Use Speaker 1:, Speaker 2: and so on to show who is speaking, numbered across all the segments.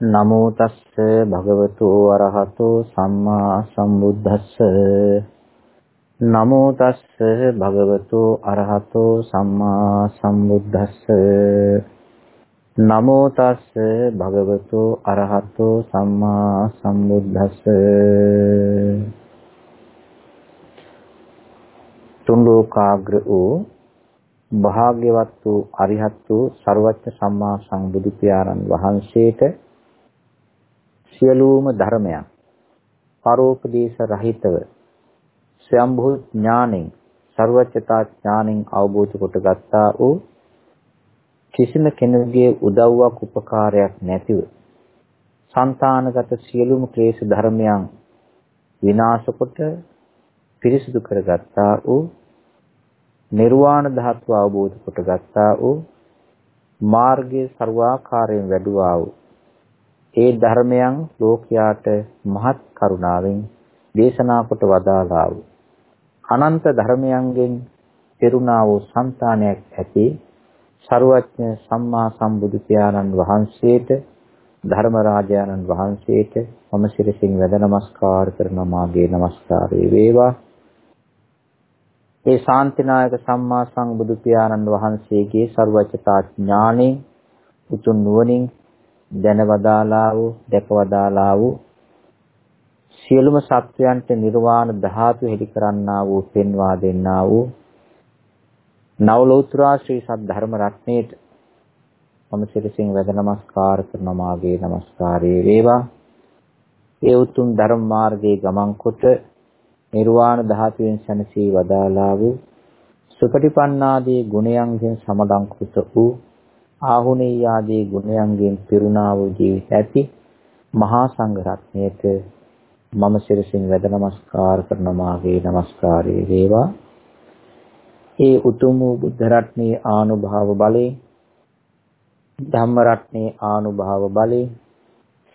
Speaker 1: නමෝ තස්ස භගවතු අරහතෝ සම්මා සම්බුද්දස්ස. නමෝ තස්ස භගවතු අරහතෝ සම්මා සම්බුද්දස්ස. නමෝ තස්ස භගවතු අරහතෝ සම්මා සම්බුද්දස්ස. තුන් ලෝකාග්‍ර වූ භාග්‍යවත් වූ අරිහත් වූ ਸਰවඥ සම්මා සම්බුදු පියාණන් වහන්සේට සියලුම ධර්මයන් පරෝපදේශ රහිතව ස්වයම්භූ ඥාණයෙන් ਸਰවචතා ඥාණයෙන් අවබෝධ කොටගත්තා වූ කිසිම කෙනෙකුගේ උදව්වක් උපකාරයක් නැතිව సంతానගත සියලුම ක්ලේශ ධර්මයන් විනාශ කොට පිරිසිදු කරගත්තා වූ නිර්වාණ ධාතුව අවබෝධ කොටගත්තා වූ මාර්ගයේ ਸਰවාකාරයෙන් වැඩුවා වූ ඒ ධර්මයන් ලෝකයාට මහත් කරුණාවෙන් දේශනා කොට වදාළා වූ අනන්ත ධර්මයන්ගෙන් පෙරුණා වූ సంతානයක් ඇති ਸਰුවඥ සම්මා සම්බුදු පියාණන් වහන්සේට ධර්මරාජානන් වහන්සේට මම සිරසින් වැඳ නමස්කාර කරන මාගේ নমස්කාරය වේවා. ඒ ශාන්තිනායක සම්මා සම්බුදු පියාණන් වහන්සේගේ ਸਰවචතා ඥාණයෙන් උතුම් නුවණින් දැනවදාලා වූ දැකවදාලා වූ සියලුම සත්වයන්ට නිර්වාණ ධාතු හෙළි කරන්නා වූ පෙන්වා දෙන්නා වූ නවලෝතර ශ්‍රී සද්ධර්ම රත්නයේට මම සිරසින් වැඳ නමස්කාර කරන මාගේ නමස්කාරයේ වේවා. ඒ උතුම් ධර්ම මාර්ගයේ ගමන් කොට නිර්වාණ ධාතුවෙන් සැනසී වදාලා වූ සුපටිපන්නාදී ගුණයන්ගෙන් සමඩංකృత වූ ආහුණේ ආදී ගුණයන්ගෙන් පිරුණා වූ ජීවිත ඇති මහා සංඝ රත්නයට මම සිරසින් වැඳ නමස්කාර කරන මාගේ නමස්කාරයේ වේවා. ඒ උතුම් වූ බුද්ධ රත්නයේ ආනුභාව බලයෙන් ධම්ම රත්නයේ ආනුභාව බලයෙන්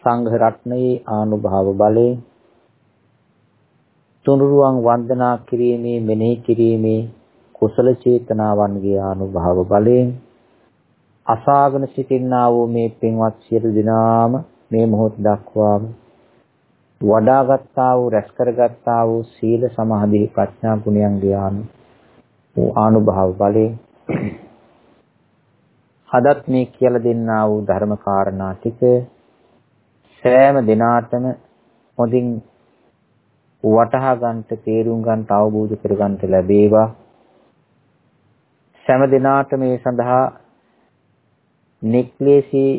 Speaker 1: සංඝ රත්නයේ ආනුභාව බලයෙන් තුනුරුවන් වන්දනා කිරීමේ මෙනෙහි කිරීමේ කුසල චේතනාවන්ගේ ආනුභාව බලයෙන් අසාගෙන සිටින්නා වූ මේ පින්වත් සියලු දෙනාම මේ මොහොත දක්වාම වඩාගත්තා වූ රැස් කරගත්තා වූ සීල සමාධි ප්‍රඥා ගුණයන්ගේ ආනු ආනුභාව බලයෙන් හදත් මේ කියලා දෙන්නා වූ ධර්ම කාරණා ටික සෑම දිනාටම හොඳින් වටහා ගන්නට තේරුම් ගන්නට අවබෝධ කර ගන්නට ලැබේවා. සෑම දිනාට මේ සඳහා නික්ලේශී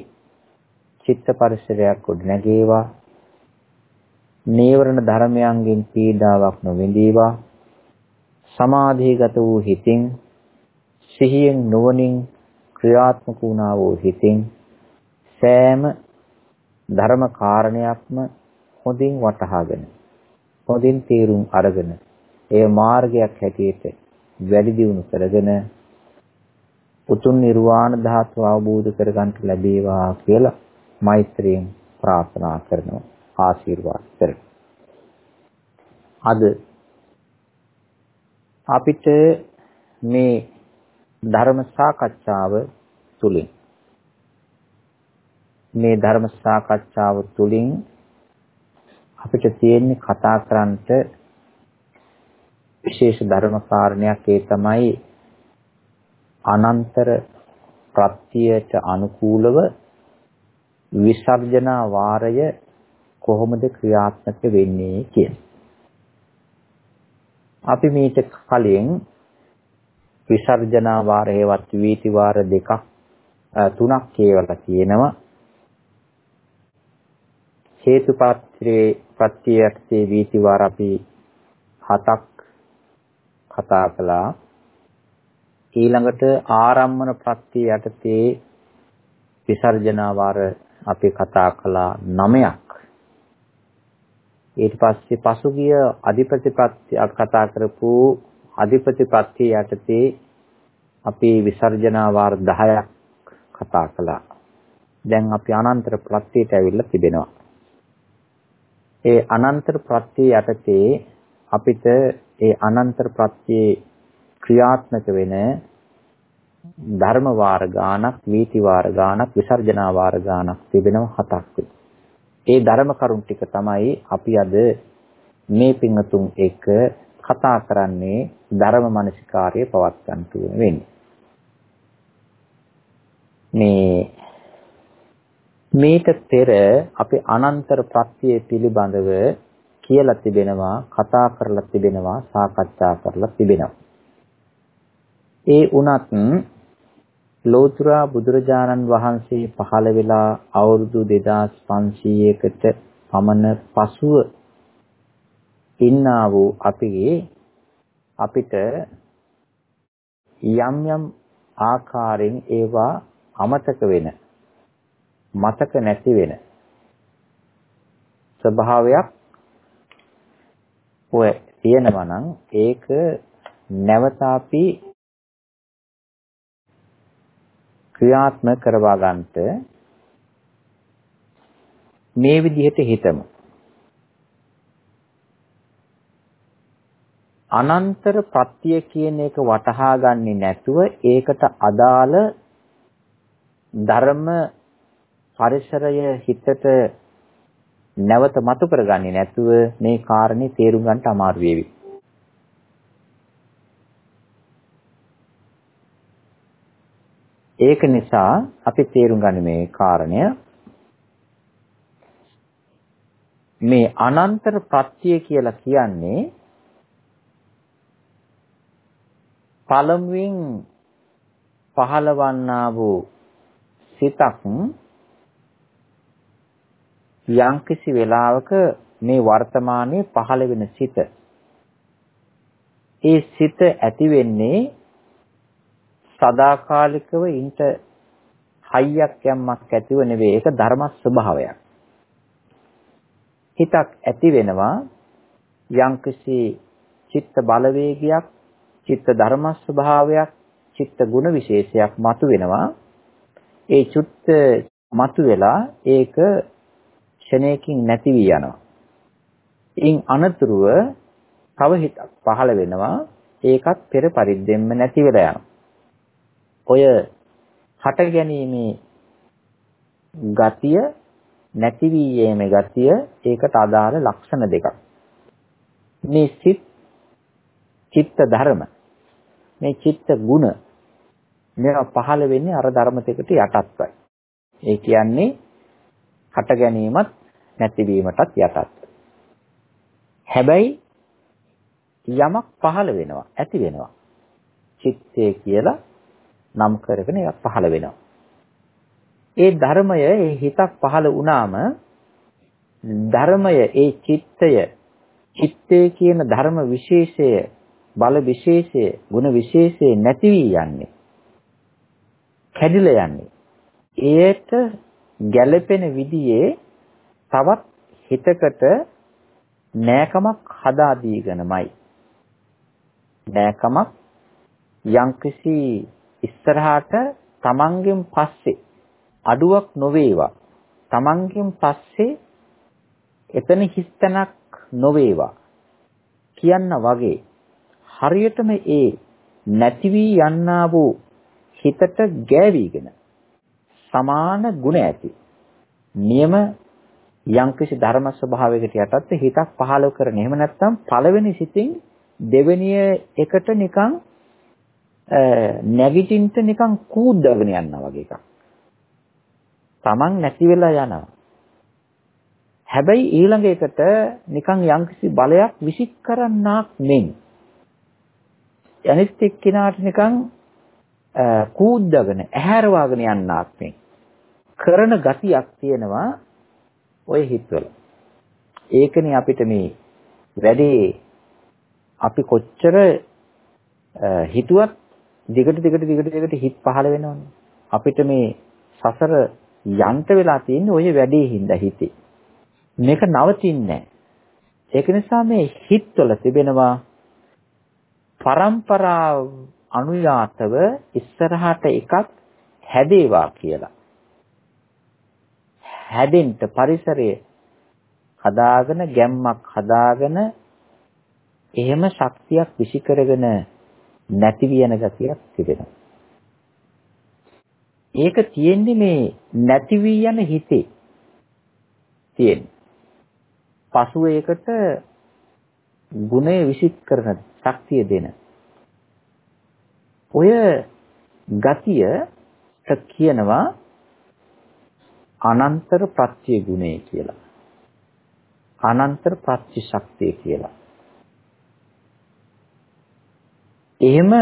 Speaker 1: චිත්ත පරිසරයක් ගොඩනැගේවා නීවරණ ධර්මයන්ගෙන් පීඩාවක් නොවිඳීවා. සමාධිගත වූ හිතින් සිහියෙන් නුවණින් ක්‍රියාත්මක වුණා වූ හිතින් සෑම ධර්ම කාරණයක්ම හොඳින් වටහාගෙන හොඳින් තේරුම් අරගෙන ඒ මාර්ගයක් හැටියට වැඩි දියුණු කරගෙන උතුම් නිර්වාණ ධාතුව අවබෝධ කරගන්න ලැබේවා කියලා මෛත්‍රියෙන් ප්‍රාර්ථනා කරනවා ආශිර්වාද කරනවා. අද අපිට මේ ධර්ම සාකච්ඡාව තුලින් මේ ධර්ම සාකච්ඡාව තුලින් අපිට තියෙන්නේ කතා කරන්නට විශේෂ ධර්ම කාරණයක් ඒ තමයි අනන්තර ප්‍රත්‍යයට අනුකූලව විසර්ජනා වාරය කොහොමද ක්‍රියාත්මක වෙන්නේ කියන. අපි මේක කලින් විසර්ජනා වාරයේවත් වීති වාර දෙකක් තුනක් කියවලා තියෙනවා. හේතුපාත්‍රයේ ප්‍රත්‍යයටේ වීති වාර අපි හතක් කතා කළා. ඊළඟට ආරම්මන ප්‍රත්‍ය යටතේ විසර්ජනාවාර අපි කතා කළා 9ක්. ඊට පස්සේ පසුගිය අධිපති ප්‍රත්‍ය කතා කරපු අධිපති ප්‍රත්‍ය යටතේ අපි විසර්ජනාවාර 10ක් කතා කළා. දැන් අපි අනන්තර ප්‍රත්‍යයට ඇවිල්ලා තිබෙනවා. ඒ අනන්තර ප්‍රත්‍ය යටතේ අපිට ඒ අනන්තර ප්‍රත්‍යේ ක්‍රියාත්මක වෙන ධර්ම වාර ගානක්, වීති වාර ගානක්, විසර්ජනා වාර ගානක් තිබෙනවා හතක්. ඒ ධර්ම කරුණ ටික තමයි අපි අද මේ පිංතුන් එක කතා කරන්නේ ධර්ම මනසිකාර්ය පවත්වන්න වෙන්නේ. මේ මේට පෙර අපි අනන්තර ප්‍රත්‍ය පිළිබඳව කියලා තිබෙනවා කතා කරලා තිබෙනවා සාකච්ඡා කරලා තිබෙනවා ඒ උනත් ලෝතර බුදුරජාණන් වහන්සේ පහළ වෙලා අවුරුදු 2500කට පමණ පසුව ඉන්නා වූ අපිගේ අපිට යම් යම් ආකාරයෙන් ඒවා අමතක වෙන මතක නැති වෙන ස්වභාවයක් ඔය තියෙනවා නම් ඒක නැවත අපි ක්‍රියාත්මක කරවා ගන්නට මේ විදිහට හිතමු. අනන්තර ප්‍රත්‍ය කියන එක වටහා ගන්නේ නැතුව ඒකට අදාළ ධර්ම පරිසරය හිතට නැවත මතු කරගන්නේ නැතුව මේ කාරණේ තේරුම් ගන්නට අමාරු වේවි. ඒක නිසා අපි තේරුම් ගන්න මේ කාරණය මේ අනන්තර ප්‍රත්‍ය කියලා කියන්නේ පළමුවෙන් පහළවන්නා වූ සිතක් යම්කිසි වෙලාවක මේ වර්තමානයේ පහළ වෙන සිත. ඒ සිත ඇති වෙන්නේ සදාකාලිකව ඉන්ට හයියක් යම්මක් ඇතිව නෙවෙයි ඒක ධර්ම ස්වභාවයක් හිතක් ඇති වෙනවා යම්කිසි චිත්ත බලවේගයක් චිත්ත ධර්ම ස්වභාවයක් චිත්ත ගුණ විශේෂයක් මතු වෙනවා ඒ චුත්ත මතු වෙලා ඒක ක්ෂණයකින් නැති වී යනවා. ඉන් අනතුරුව තව හිතක් පහළ වෙනවා ඒකත් පෙර පරිද්දෙන්ම නැති වෙලා යනවා. ඔය හට ගැනීමේ ගතිය නැති වී යෑමේ ගතිය ඒකට අදාළ ලක්ෂණ දෙකක්. මේ සිත් චිත්ත ධර්ම මේ චිත්ත ගුණ මේවා පහළ වෙන්නේ අර ධර්ම දෙකට යටත්වයි. ඒ කියන්නේ හට ගැනීමත් නැතිවීමටත් යටත්. හැබැයි යමක් පහළ වෙනවා, ඇති වෙනවා. චිත්තය කියලා නම් කරගෙන ඒක පහළ වෙනවා. ඒ ධර්මය ඒ හිතක් පහළ වුණාම ධර්මය ඒ චිත්තය චිත්තේ කියන ධර්ම විශේෂය බල විශේෂය ගුණ විශේෂය නැති වී යන්නේ. කැඩිලා යන්නේ. ඒට ගැළපෙන විදිහේ තවත් හිතකට නෑකමක් හදා දීගෙනමයි. නෑකමක් යම්කිසි ඉස්සරහාට තමන්ගෙන් පස්සේ අඩුවක් නොවේවා තමන්ගෙන් පස්සේ එතන හිස්තනක් නොවේවා කියන්න වගේ හරියටම ඒ නැති වී යන්නා වූ හිතට ගෑවිගෙන සමාන ගුණ ඇති නියම යම්කිසි ධර්ම ස්වභාවයකට යටත් හිතක් පහළ කරන. එහෙම නැත්නම් පළවෙනි සිතින් දෙවෙනි එකට නිකන් නැගිටින්න නිකන් කූද්දගෙන යනවා වගේ එකක්. Taman නැති වෙලා යනවා. හැබැයි ඊළඟ එකට නිකන් යම්කිසි බලයක් විසික් කරන්නාක් මෙන් අනිත් එක්කිනාට නිකන් කූද්දගෙන ඇහැරවාගෙන යන්නාක් මෙන් කරන ගතියක් තියෙනවා ඔය හිතවල. ඒකනේ අපිට මේ වැඩේ අපි කොච්චර හිතුවත් දිගට දිගට දිගට දිගට හිත පහළ වෙනවනේ. අපිට මේ සසර යන්ත වෙලා තියෙන්නේ ඔය වැඩේ හින්දා හිතේ. මේක නවතින්නේ ඒක නිසා මේ හිතවල තිබෙනවා પરම්පරා අනුයාතව ඉස්සරහට එකක් හැදේවා කියලා. හැදෙන්න පරිසරය හදාගෙන ගැම්මක් හදාගෙන එහෙම ශක්තියක් විසි කරගෙන නැති වියන ගතියක් තිබෙනවා. ඒක තියෙන්නේ මේ නැති වී යන හිතේ. තියෙන්නේ. පසුව ඒකට ගුණය විසිට කරන ශක්තිය දෙන. ඔය ගතියට කියනවා අනන්තර ප්‍රත්‍ය ගුණය කියලා. අනන්තර ප්‍රත්‍ය ශක්තිය කියලා. එහෙම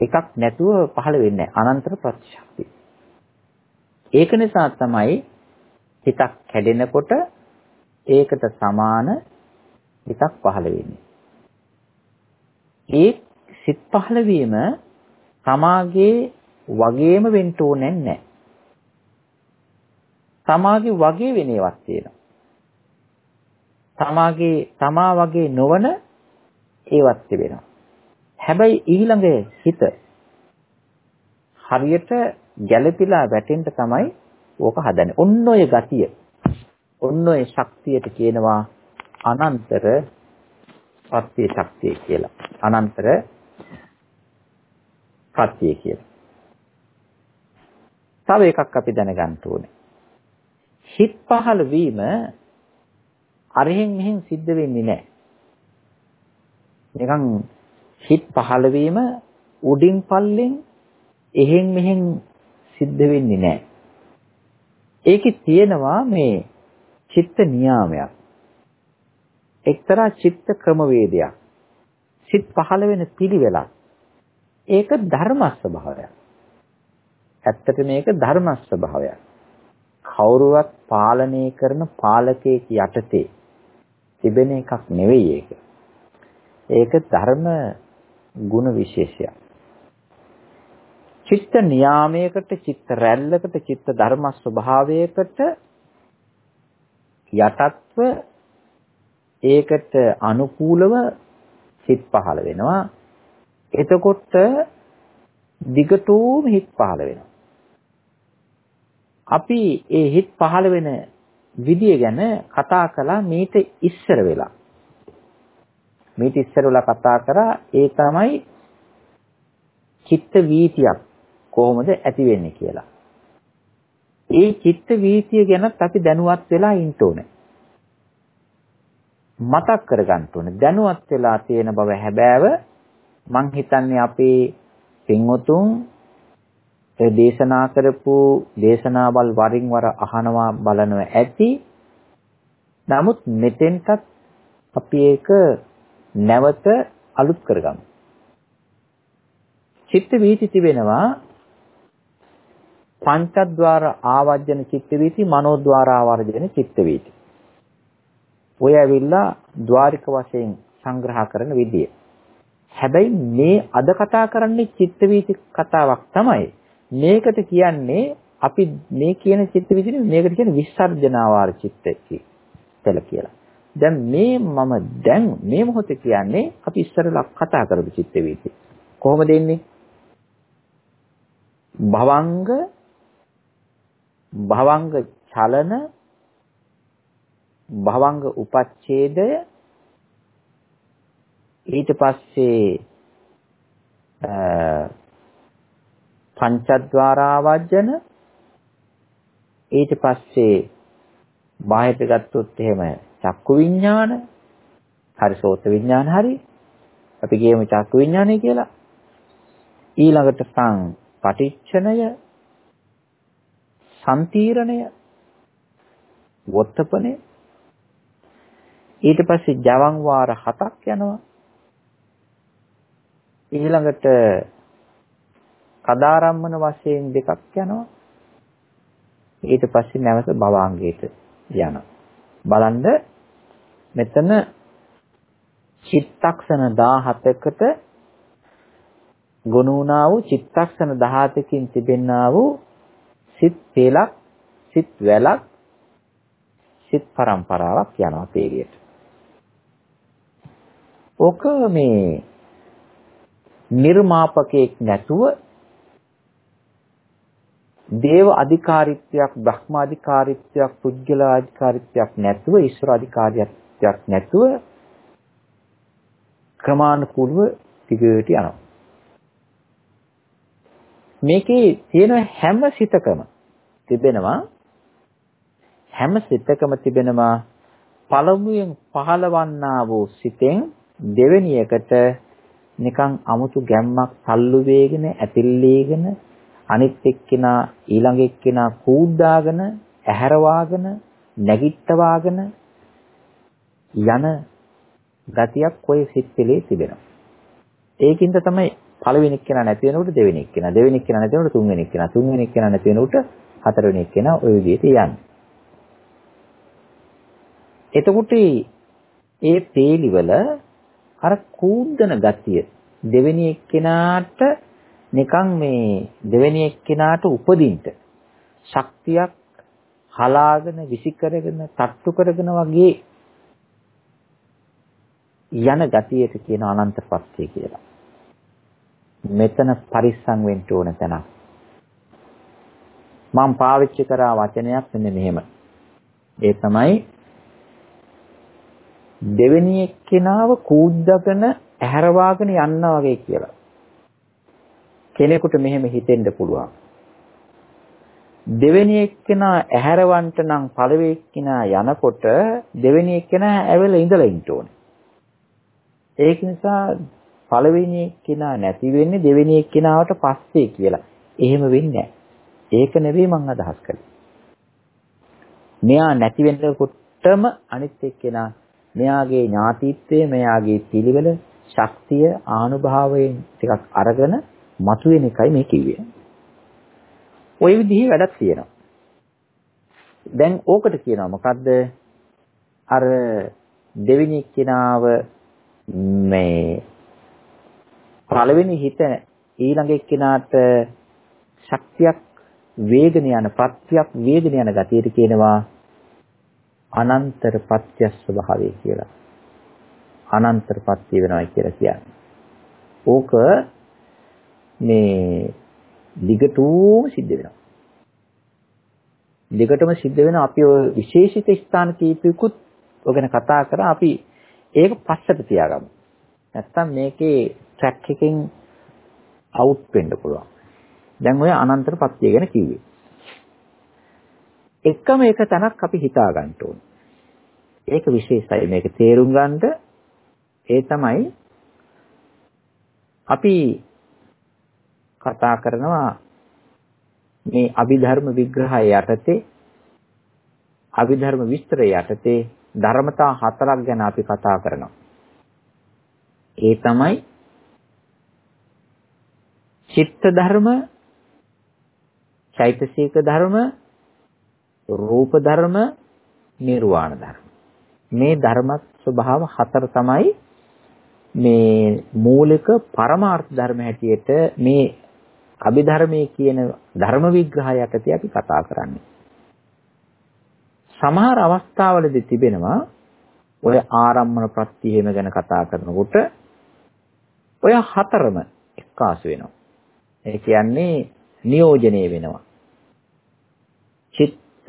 Speaker 1: එකක් නැතුව පහළ වෙන්නේ අනන්තර ප්‍රත්‍ය ශක්තිය. ඒක නිසා තමයි හිතක් කැඩෙනකොට ඒකට සමාන හිතක් පහළ වෙන්නේ. ඒ සිත් පහළ වීම තමාගේ වගේම වෙන්න ඕනේ නැහැ. තමාගේ වගේ වෙන ඒවාක් තියෙනවා. තමාගේ තමා වගේ නොවන ඒවත් තිබෙනවා. හැබැයි ඊළඟ හිත හරියට ගැළපිලා වැටෙන්න තමයි ඕක හදන්නේ. ඔන්න ඔය ගතිය. ඔන්න ඔය ශක්තියට කියනවා අනන්තර පත්‍ය ශක්තිය කියලා. අනන්තර පත්‍ය කියලා. තව එකක් අපි දැනගන්න ඕනේ. හිත් පහළ වීම අරහෙන් මෙහෙන් සිද්ධ වෙන්නේ නැහැ. නිකන් හිත් පහළ වීම උඩින් පල්ලෙන් එහෙන් මෙහෙන් සිද්ධ වෙන්නේ නැහැ. ඒකේ තියෙනවා මේ චිත්ත නියාමයක්. එක්තරා චිත්ත ක්‍රමවේදයක්. සිත් පහළ වෙන පිළිවෙලක්. ඒක ධර්ම ස්වභාවයක්. ඇත්තට මේක ධර්ම ස්වභාවයක්. කවුරුවත් පාලනය කරන පාලකයෙක් යටතේ තිබෙන එකක් නෙවෙයි ඒක. ඒක ධර්ම ගුණ විශේෂයක්. චිත්ත නියාමයකට චිත්ත රැල්ලකට චිත්ත ධර්ම ස්වභාවයකට යටත්ව ඒකට අනුකූලව සිත් පහළ වෙනවා. එතකොට දිගටම හිත් පහළ වෙනවා. අපි ඒ හිත් පහළ වෙන විදිය ගැන කතා කළා මීට ඉස්සර වෙලා. මීට ඉස්සර වෙලා කතා කරා ඒ තමයි චිත්ත වීතියක් කොහොමද ඇති වෙන්නේ කියලා. ඒ චිත්ත වීතිය ගැනත් අපි දැනුවත් වෙලා ඉන්න ඕනේ. මතක් කරගන්න ඕනේ. දැනුවත් වෙලා තියෙන බව හැබෑව මං හිතන්නේ අපේ පින්වතුන් ඒ දේශනා කරපු දේශනාවල් වරින් වර අහනවා බලනවා ඇති. නමුත් මෙතෙන්ටත් අපි ඒක නැවත අලුත් කරගමු. චිත්ත වීති තිබෙනවා පංචද්වාර ආවර්ජන චිත්ත වීති මනෝද්වාර ආවර්ජන චිත්ත වීති. ඔය ඇවිල්ලා ద్వාරික වශයෙන් සංග්‍රහ කරන විදිය. හැබැයි මේ අද කතා කරන්නේ චිත්ත වීති කතාවක් තමයි. මේකට කියන්නේ අපි මේ කියන චිත්ත විදිහේ මේකට කියන්නේ විසර්ජනාවාර චිත්ත කියලා කියලා. දැන් මේ මම දැන් මේ මොහොතේ කියන්නේ අපි ඉස්සරලා කතා කරපු චිත්ත වීති. කොහොමද එන්නේ? භවංග භවංග චලන භවංග උපච්ඡේදය ඊට පස්සේ පංචද්වාරාවජන ඊට පස්සේ බාහිරට ගත්තොත් එහෙම චක්කු විඥාන හරි සෝත විඥාන හරි අපි කියමු චක්කු විඥානය කියලා ඊළඟට සං පටිච්චනය සම්තීරණය වොත්තපනේ ඊට පස්සේ ජවන් වාර හතක් යනවා ඊළඟට සදාරම්මන වශයෙන් දෙකක් යනවා. ඊට පස්සේ නැවත භවාංගයට යනවා. බලන්න මෙතන චිත්තක්ෂණ 17කට ගොනු වුණා වූ චිත්තක්ෂණ 17කින් තිබෙන්නා වූ සිත් පෙලක් සිත් වැලක් සිත් පරම්පරාවක් යනවා තේරියට. ඕක මේ නිර්මාපකයක් නැතුව දේව අධිකාරීත්වයක් බ්‍රහ්ම අධිකාරීත්වයක් පුද්ගල අධිකාරීත්වයක් නැතුව ඊශ්වර අධිකාරීත්වයක් නැතුව ක්‍රමානුකූලව දිගට යනවා. මේකේ තියෙන හැම සිතකම තිබෙනවා. හැම සිතකම තිබෙනවා පළමුවෙන් පහළවන්නා වූ සිතෙන් දෙවෙනි එකට නිකන් අමුතු ගැම්මක් තල්ලු වේගෙන ඇතිල්ලීගෙන අනිත් එක්කෙනා ඊළඟ එක්කෙනා කූඩාගෙන ඇහැරවාගෙන නැගිට්ටවාගෙන යන ගතියක් ඔය සිත් පිළේ තිබෙනවා. ඒකින්ද තමයි පළවෙනි එක්කෙනා නැති වෙනකොට දෙවෙනි එක්කෙනා, දෙවෙනි එක්කෙනා නැති වෙනකොට තුන්වෙනි එක්කෙනා, තුන්වෙනි එක්කෙනා නැති වෙනකොට හතරවෙනි එක්කෙනා ওই විදිහට යන්නේ. එතකොට ඒ පේලිවල අර කූද්දන ගතිය දෙවෙනි එක්කෙනාට නිකන් මේ දෙවෙනි එක්කෙනාට උපදින්න ශක්තියක් හලාගෙන විසි කරගෙන තට්ටු කරගෙන වගේ යන ගතියට කියන අනන්තපත්‍ය කියලා. මෙතන පරිස්සම් වෙන්න ඕන තැනක්. මම පාවිච්චි කරා වචනයක් මෙන්න මෙහෙම. ඒ තමයි දෙවෙනි එක්කෙනාව කූද්දගෙන ඇහැරවාගෙන යනවා වගේ කියලා. කෙනෙකුට මෙහෙම හිතෙන්න පුළුවන්. දෙවෙනි එක්කෙනා ඇහැරවන්ට නම් පළවෙනි එක්කෙනා යනකොට දෙවෙනි එක්කෙනා ඇවිල්ලා ඉඳලා ඉන්න ඕනේ. ඒක නිසා පළවෙනි එක්කෙනා නැති වෙන්නේ දෙවෙනි එක්කෙනාවට පස්සේ කියලා. එහෙම වෙන්නේ ඒක නෙවෙයි මම අදහස් කළේ. මෙයා නැති වෙනකොටම අනිත් එක්කෙනා මෙයාගේ ඥාතිත්වය, මෙයාගේ පිළිවෙල, ශක්තිය, ආනුභාවයෙන් ටිකක් අරගෙන මතුවෙන එකයි මේ කිව්වේ. ওই විදිහේ වැඩක් තියෙනවා. දැන් ඕකට කියනවා මොකද්ද? අර දෙවෙනි එක්කිනාව මේ පළවෙනි හිත ඊළඟ එක්කිනාට ශක්තියක් වේගන යන ප්‍රත්‍යක් වේගන යන ගතියට කියනවා අනන්තර පත්‍ය ස්වභාවය කියලා. අනන්තර පත්‍ය වෙනවා කියලා කියන්නේ. ඕක මේ දිගටම සිද්ධ වෙනවා. දිගටම සිද්ධ වෙන අපි ඔය විශේෂිත ස්ථාන කීපයකුත් ඔගෙන කතා කරා අපි ඒක පස්සට තියාගමු. නැත්තම් මේකේ ට්‍රැක් එකෙන් අවුට් වෙන්න පුළුවන්. දැන් ඔය අනන්තර පත්‍ය ගැන කිව්වේ. එකම එක තැනක් අපි හිතා ගන්න ඕනේ. ඒක විශේෂයි මේක තේරුම් ගන්නට ඒ තමයි අපි කතා කරනවා මේ අභිධර්ම විග්‍රහය යටතේ අභිධර්ම විස්තරය යටතේ ධර්මතා හතරක් ගැන අපි කතා කරනවා. ඒ තමයි චිත්ත ධර්ම, චෛතසික ධර්ම, රූප ධර්ම, නිර්වාණ ධර්ම. මේ ධර්ම ස්වභාව හතර තමයි මේ මූලික පරමාර්ථ ධර්ම හැටියට මේ අභිධර්මයේ කියන ධර්ම විග්‍රහය යටතේ අපි කතා කරන්නේ. සමහර අවස්ථාවලදී තිබෙනවා ඔය ආරම්මන ප්‍රත්‍යයම ගැන කතා කරනකොට ඔය හතරම එක්කාසු වෙනවා. ඒ කියන්නේ නියෝජනය වෙනවා. චිත්ත,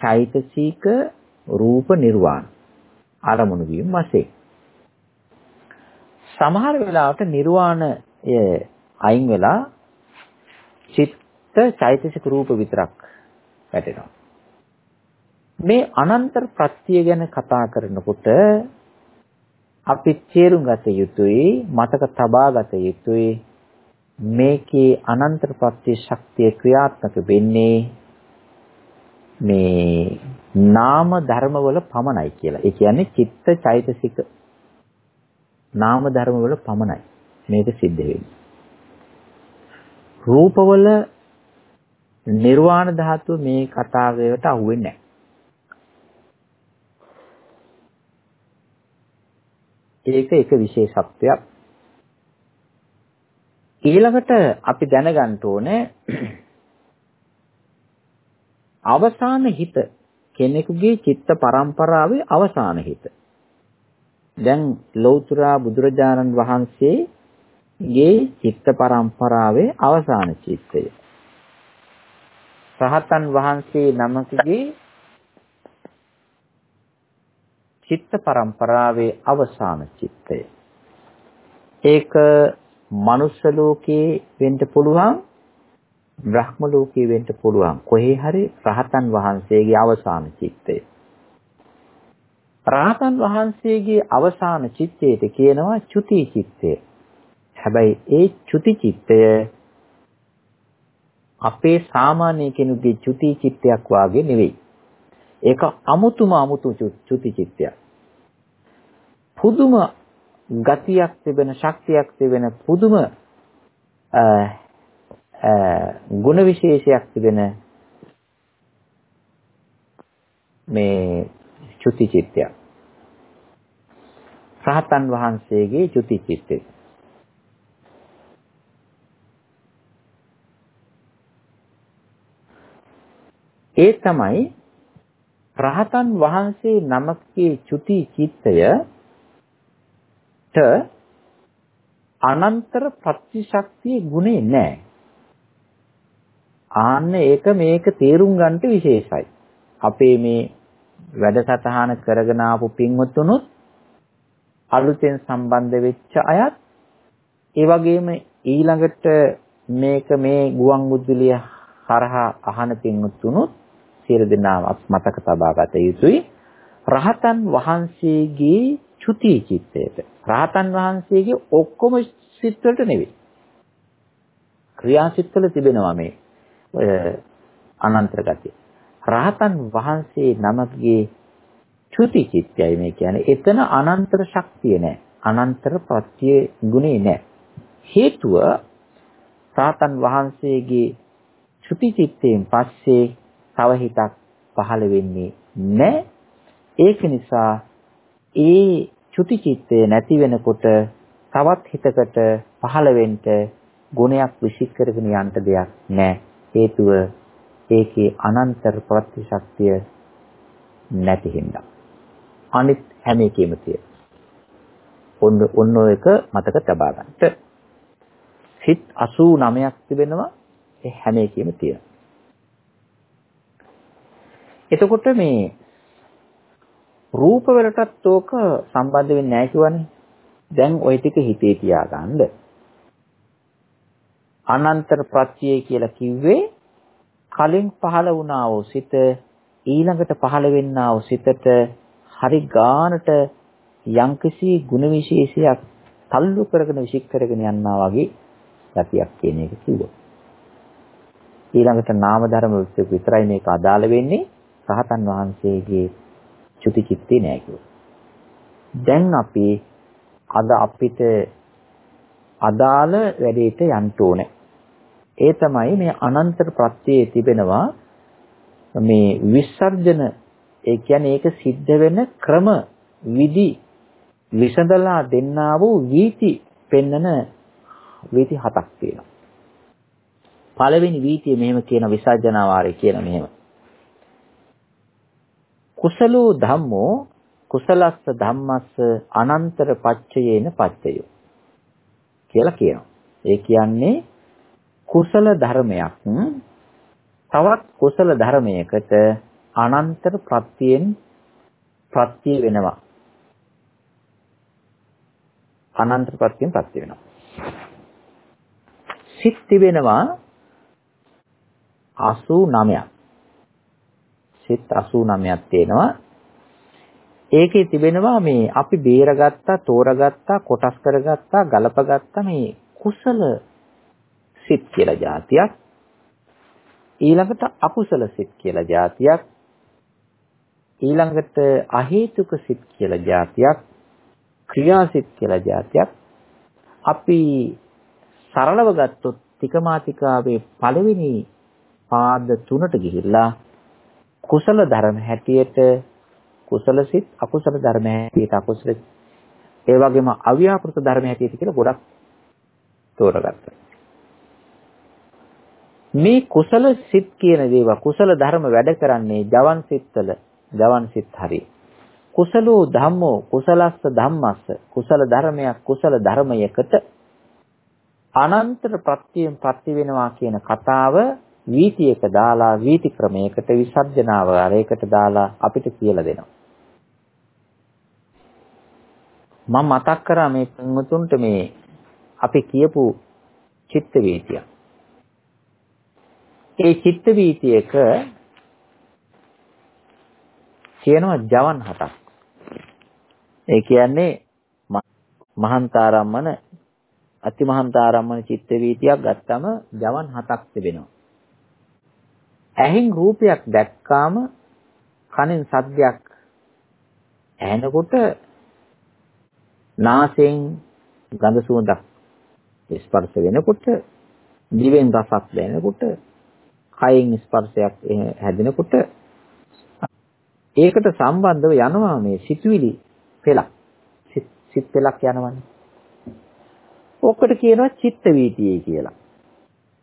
Speaker 1: චෛතසික, රූප, නිර්වාණ. අරමුණු වීම වශයෙන්. සමහර වෙලාවට නිර්වාණය අයින් වෙලා චිත්ත චෛතසික රූප විතරක් වැටෙනවා. මේ අනන්තර ප්‍රත්‍ය ගැන කතා කරනකොට අපි තේරුම් ගත යුතුයි මතක තබා ගත යුතුයි මේකේ අනන්තර ප්‍රත්‍ය ශක්තිය ක්‍රියාත්මක වෙන්නේ මේ නාම ධර්මවල පමණයි කියලා. ඒ කියන්නේ චිත්ත චෛතසික නාම ධර්මවල පමණයි මේක සිද්ධ වෙන්නේ. රූපවල නිර්වාණ ධාතුව මේ කතාවේට අහුවෙන්නේ නැහැ. ඒක එක විශේෂත්වයක්. ඊළඟට අපි දැනගන්න ඕනේ අවසාන හිත කෙනෙකුගේ චිත්ත පරම්පරාවේ අවසාන හිත. දැන් ලෞතර බුදුරජාණන් වහන්සේ ගේ චිත්ත පරම්පරාවේ අවසාන චිත්තය. රහතන් වහන්සේ නමකගේ චිත්ත පරම්පරාවේ අවසාන චිත්තය. ඒක මනුෂ්‍ය ලෝකේ වෙන්න පුළුවන් බ්‍රහ්ම ලෝකයේ වෙන්න පුළුවන්. කොහේ හරි රහතන් වහන්සේගේ අවසාන චිත්තය. රහතන් වහන්සේගේ අවසාන චිත්තයට කියනවා චුති චිත්තය. හැබැයි ඒ චුති චිත්තය අපේ සාමාන්‍ය කෙනෙකුගේ චුති චිත්තයක් වාගේ නෙවෙයි. ඒක අමුතුම අමුතු චුති චිත්තයක්. පුදුම ගතියක් තිබෙන ශක්තියක් තිබෙන පුදුම ගුණ විශේෂයක් තිබෙන මේ චුති චිත්තයක්. රහතන් වහන්සේගේ චුති චිත්තය. ඒ තමයි රහතන් වහන්සේ නමකගේ චුති චිත්තය ට අනන්තර ප්‍රතිශක්තිය ගුණේ නැහැ. ආන්න ඒක මේක තේරුම් ගන්නට විශේෂයි. අපේ මේ වැඩසටහන කරගෙන ආපු පින්වත්තුනුත් අලුතෙන් සම්බන්ධ වෙච්ච අයත් ඒ වගේම ඊළඟට මේක මේ ගුවන් විදුලිය හරහා අහන පින්වත්තුනුත් සියලු දෙනාම මතක තබා ගත යුතුයි. රහතන් වහන්සේගේ චුති චිත්තයට. රහතන් වහන්සේගේ ඔක්කොම සිත් වලට නෙවෙයි. ක්‍රියාසිත වල තිබෙනවා මේ ඔය අනන්තර ගතිය. රහතන් වහන්සේ නමකගේ චුති චිත්තයයි මේ කියන්නේ. එතන අනන්තර ශක්තිය නෑ. අනන්තර ප්‍රත්‍ය ගුණේ නෑ. හේතුව රහතන් වහන්සේගේ චුති චිත්තයෙන් පස්සේ තව හිතක් පහළ වෙන්නේ නැහැ. ඒක නිසා ඒ චුති චිත්තය නැති වෙනකොට තවත් හිතකට පහළ වෙන්න ගුණයක් විසික් කරගෙන යන්න දෙයක් නැහැ. හේතුව ඒකේ අනන්තර ප්‍රතිශක්තිය නැති හින්දා. අනිත් හැම එකෙම තියෙන. ඔන්න ඔන්න එක මතක තබා ගන්නට. සිත් 89ක් තිබෙනවා ඒ හැම එකෙම තියෙනවා. එතකොට මේ රූප වලටත් ඕක සම්බන්ධ වෙන්නේ නැහැ කියවනේ. දැන් ওই ටික හිතේ තියාගන්න. අනන්තර ප්‍රත්‍යය කියලා කිව්වේ කලින් පහළ වුණා වූ සිත ඊළඟට පහළ වෙන්නා වූ සිතට හරි ගානට යම්කිසි ಗುಣ විශේෂයක් තල්ලු කරගෙන විසික් කරගෙන යනවා වගේ ගතියක් කියන එක කිව්වා. ඊළඟට නාම ධර්ම විතරයි මේක අදාළ වෙන්නේ. රහතන් වහන්සේගේ චුති චිත්තේ නෑ කිව්වා. දැන් අපි අද අපිට අදාළ වැඩේට යන්න ඕනේ. ඒ තමයි මේ අනන්තර ප්‍රත්‍යයේ තිබෙනවා මේ විසර්ජන ඒ කියන්නේ ඒක සිද්ධ වෙන ක්‍රම විදි විසඳලා දෙන්නා වූ වීති පෙන්නන වීති හතක් තියෙනවා. පළවෙනි වීතිය මෙහෙම කියන විසර්ජනාවාරය කියන මෙහෙම. කුසලෝ ධම්මෝ කුසලස්ස ධම්මස්ස අනන්තර පච්චයේන පච්චයෝ කියලා කියනවා. ඒ කියන්නේ කුසල ධර්මයක් තවත් කුසල ධර්මයකට අනන්තර ප්‍රත්‍යයෙන් ප්‍රත්‍ය වෙනවා. අනන්තර ප්‍රත්‍යයෙන් ප්‍රත්‍ය වෙනවා. සිත් තිබෙනවා 89ක්. සිත් 89ක් තියෙනවා. ඒකේ තිබෙනවා මේ අපි බේරගත්තා, තෝරගත්තා, කොටස් කරගත්තා, ගලපගත්තා මේ කුසල සිත් කියලා જાතියක්. ඊළඟට අකුසල සිත් කියලා જાතියක්. ඊළඟට අහේතුක සිත් කියලා જાතියක්. ක්‍රියාසිත කියලා જાතියක්. අපි සරලව ගත්තොත් තිකමාතිකාවේ පළවෙනි පාද තුනට ගිහිල්ලා කුසල ධර්ම හැටියට කුසල සිත් අකුසල ධර්ම හැටියට අකුසල ඒ වගේම අව්‍යාපෘත ධර්ම හැටියට කියලා ගොඩක් තෝරගත්තා. මේ කුසල සිත් කියන දේවා කුසල ධර්ම වැඩ කරන්නේ ජවන් සිත්වල ජවන් සිත් හරි. කුසලෝ ධම්මෝ කුසලස්ස ධම්මස්ස කුසල ධර්මයක් කුසල ධර්මයකට අනන්තර ප්‍රත්‍යයෙන් ප්‍රති වෙනවා කියන කතාව වීතියක දාලා වීති ක්‍රමයකට විසර්ජනාව ආරයකට දාලා අපිට කියලා දෙනවා. මම මතක් කරා මේ පින්වතුන්ට මේ අපි කියපු චිත්ත වීතිය. ඒ චිත්ත වීතියක කියනවා ජවන් හතක්. ඒ කියන්නේ මහන්තාරම්මන අතිමහන්තාරම්මන චිත්ත වීතියක් ගත්තම ජවන් හතක් තිබෙනවා. ඇහෙන් රූපයක් දැක්කාම කනෙන් සද්දයක් ඇහෙනකොට නාසයෙන් ගඳ සුවඳක් ස්පර්ශ වෙනකොට දිවෙන් රසක් දැනෙනකොට කයෙන් ස්පර්ශයක් හැදෙනකොට ඒකට සම්බන්ධව යනවා මේ සිතුවිලි පෙළක්. සිත් පෙළක් යනවනේ. ඔකට කියනවා චිත්ත වීතියේ කියලා.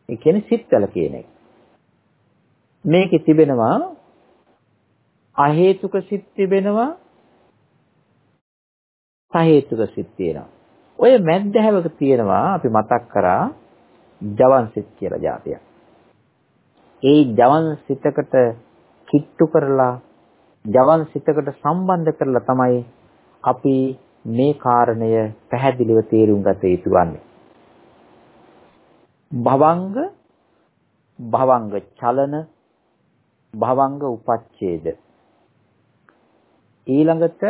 Speaker 1: ඒ කියන්නේ සිත්වල කියන එක. මේකේ තිබෙනවා අහේතුක සිත් තිබෙනවා සහේතුක සිත් තියෙනවා. ඔය මැද්දහැවක තියෙනවා අපි මතක් කරා ජවන් සිත් කියලා જાතියක්. ඒ ජවන් සිතකට කිට්ටු කරලා ජවන් සිතකට සම්බන්ධ කරලා තමයි අපි මේ කාරණය පැහැදිලිව තේරුම් ගත යුතු වන්නේ. භවංග භවංග චලන භවංග උපච්ඡේද. ඊළඟට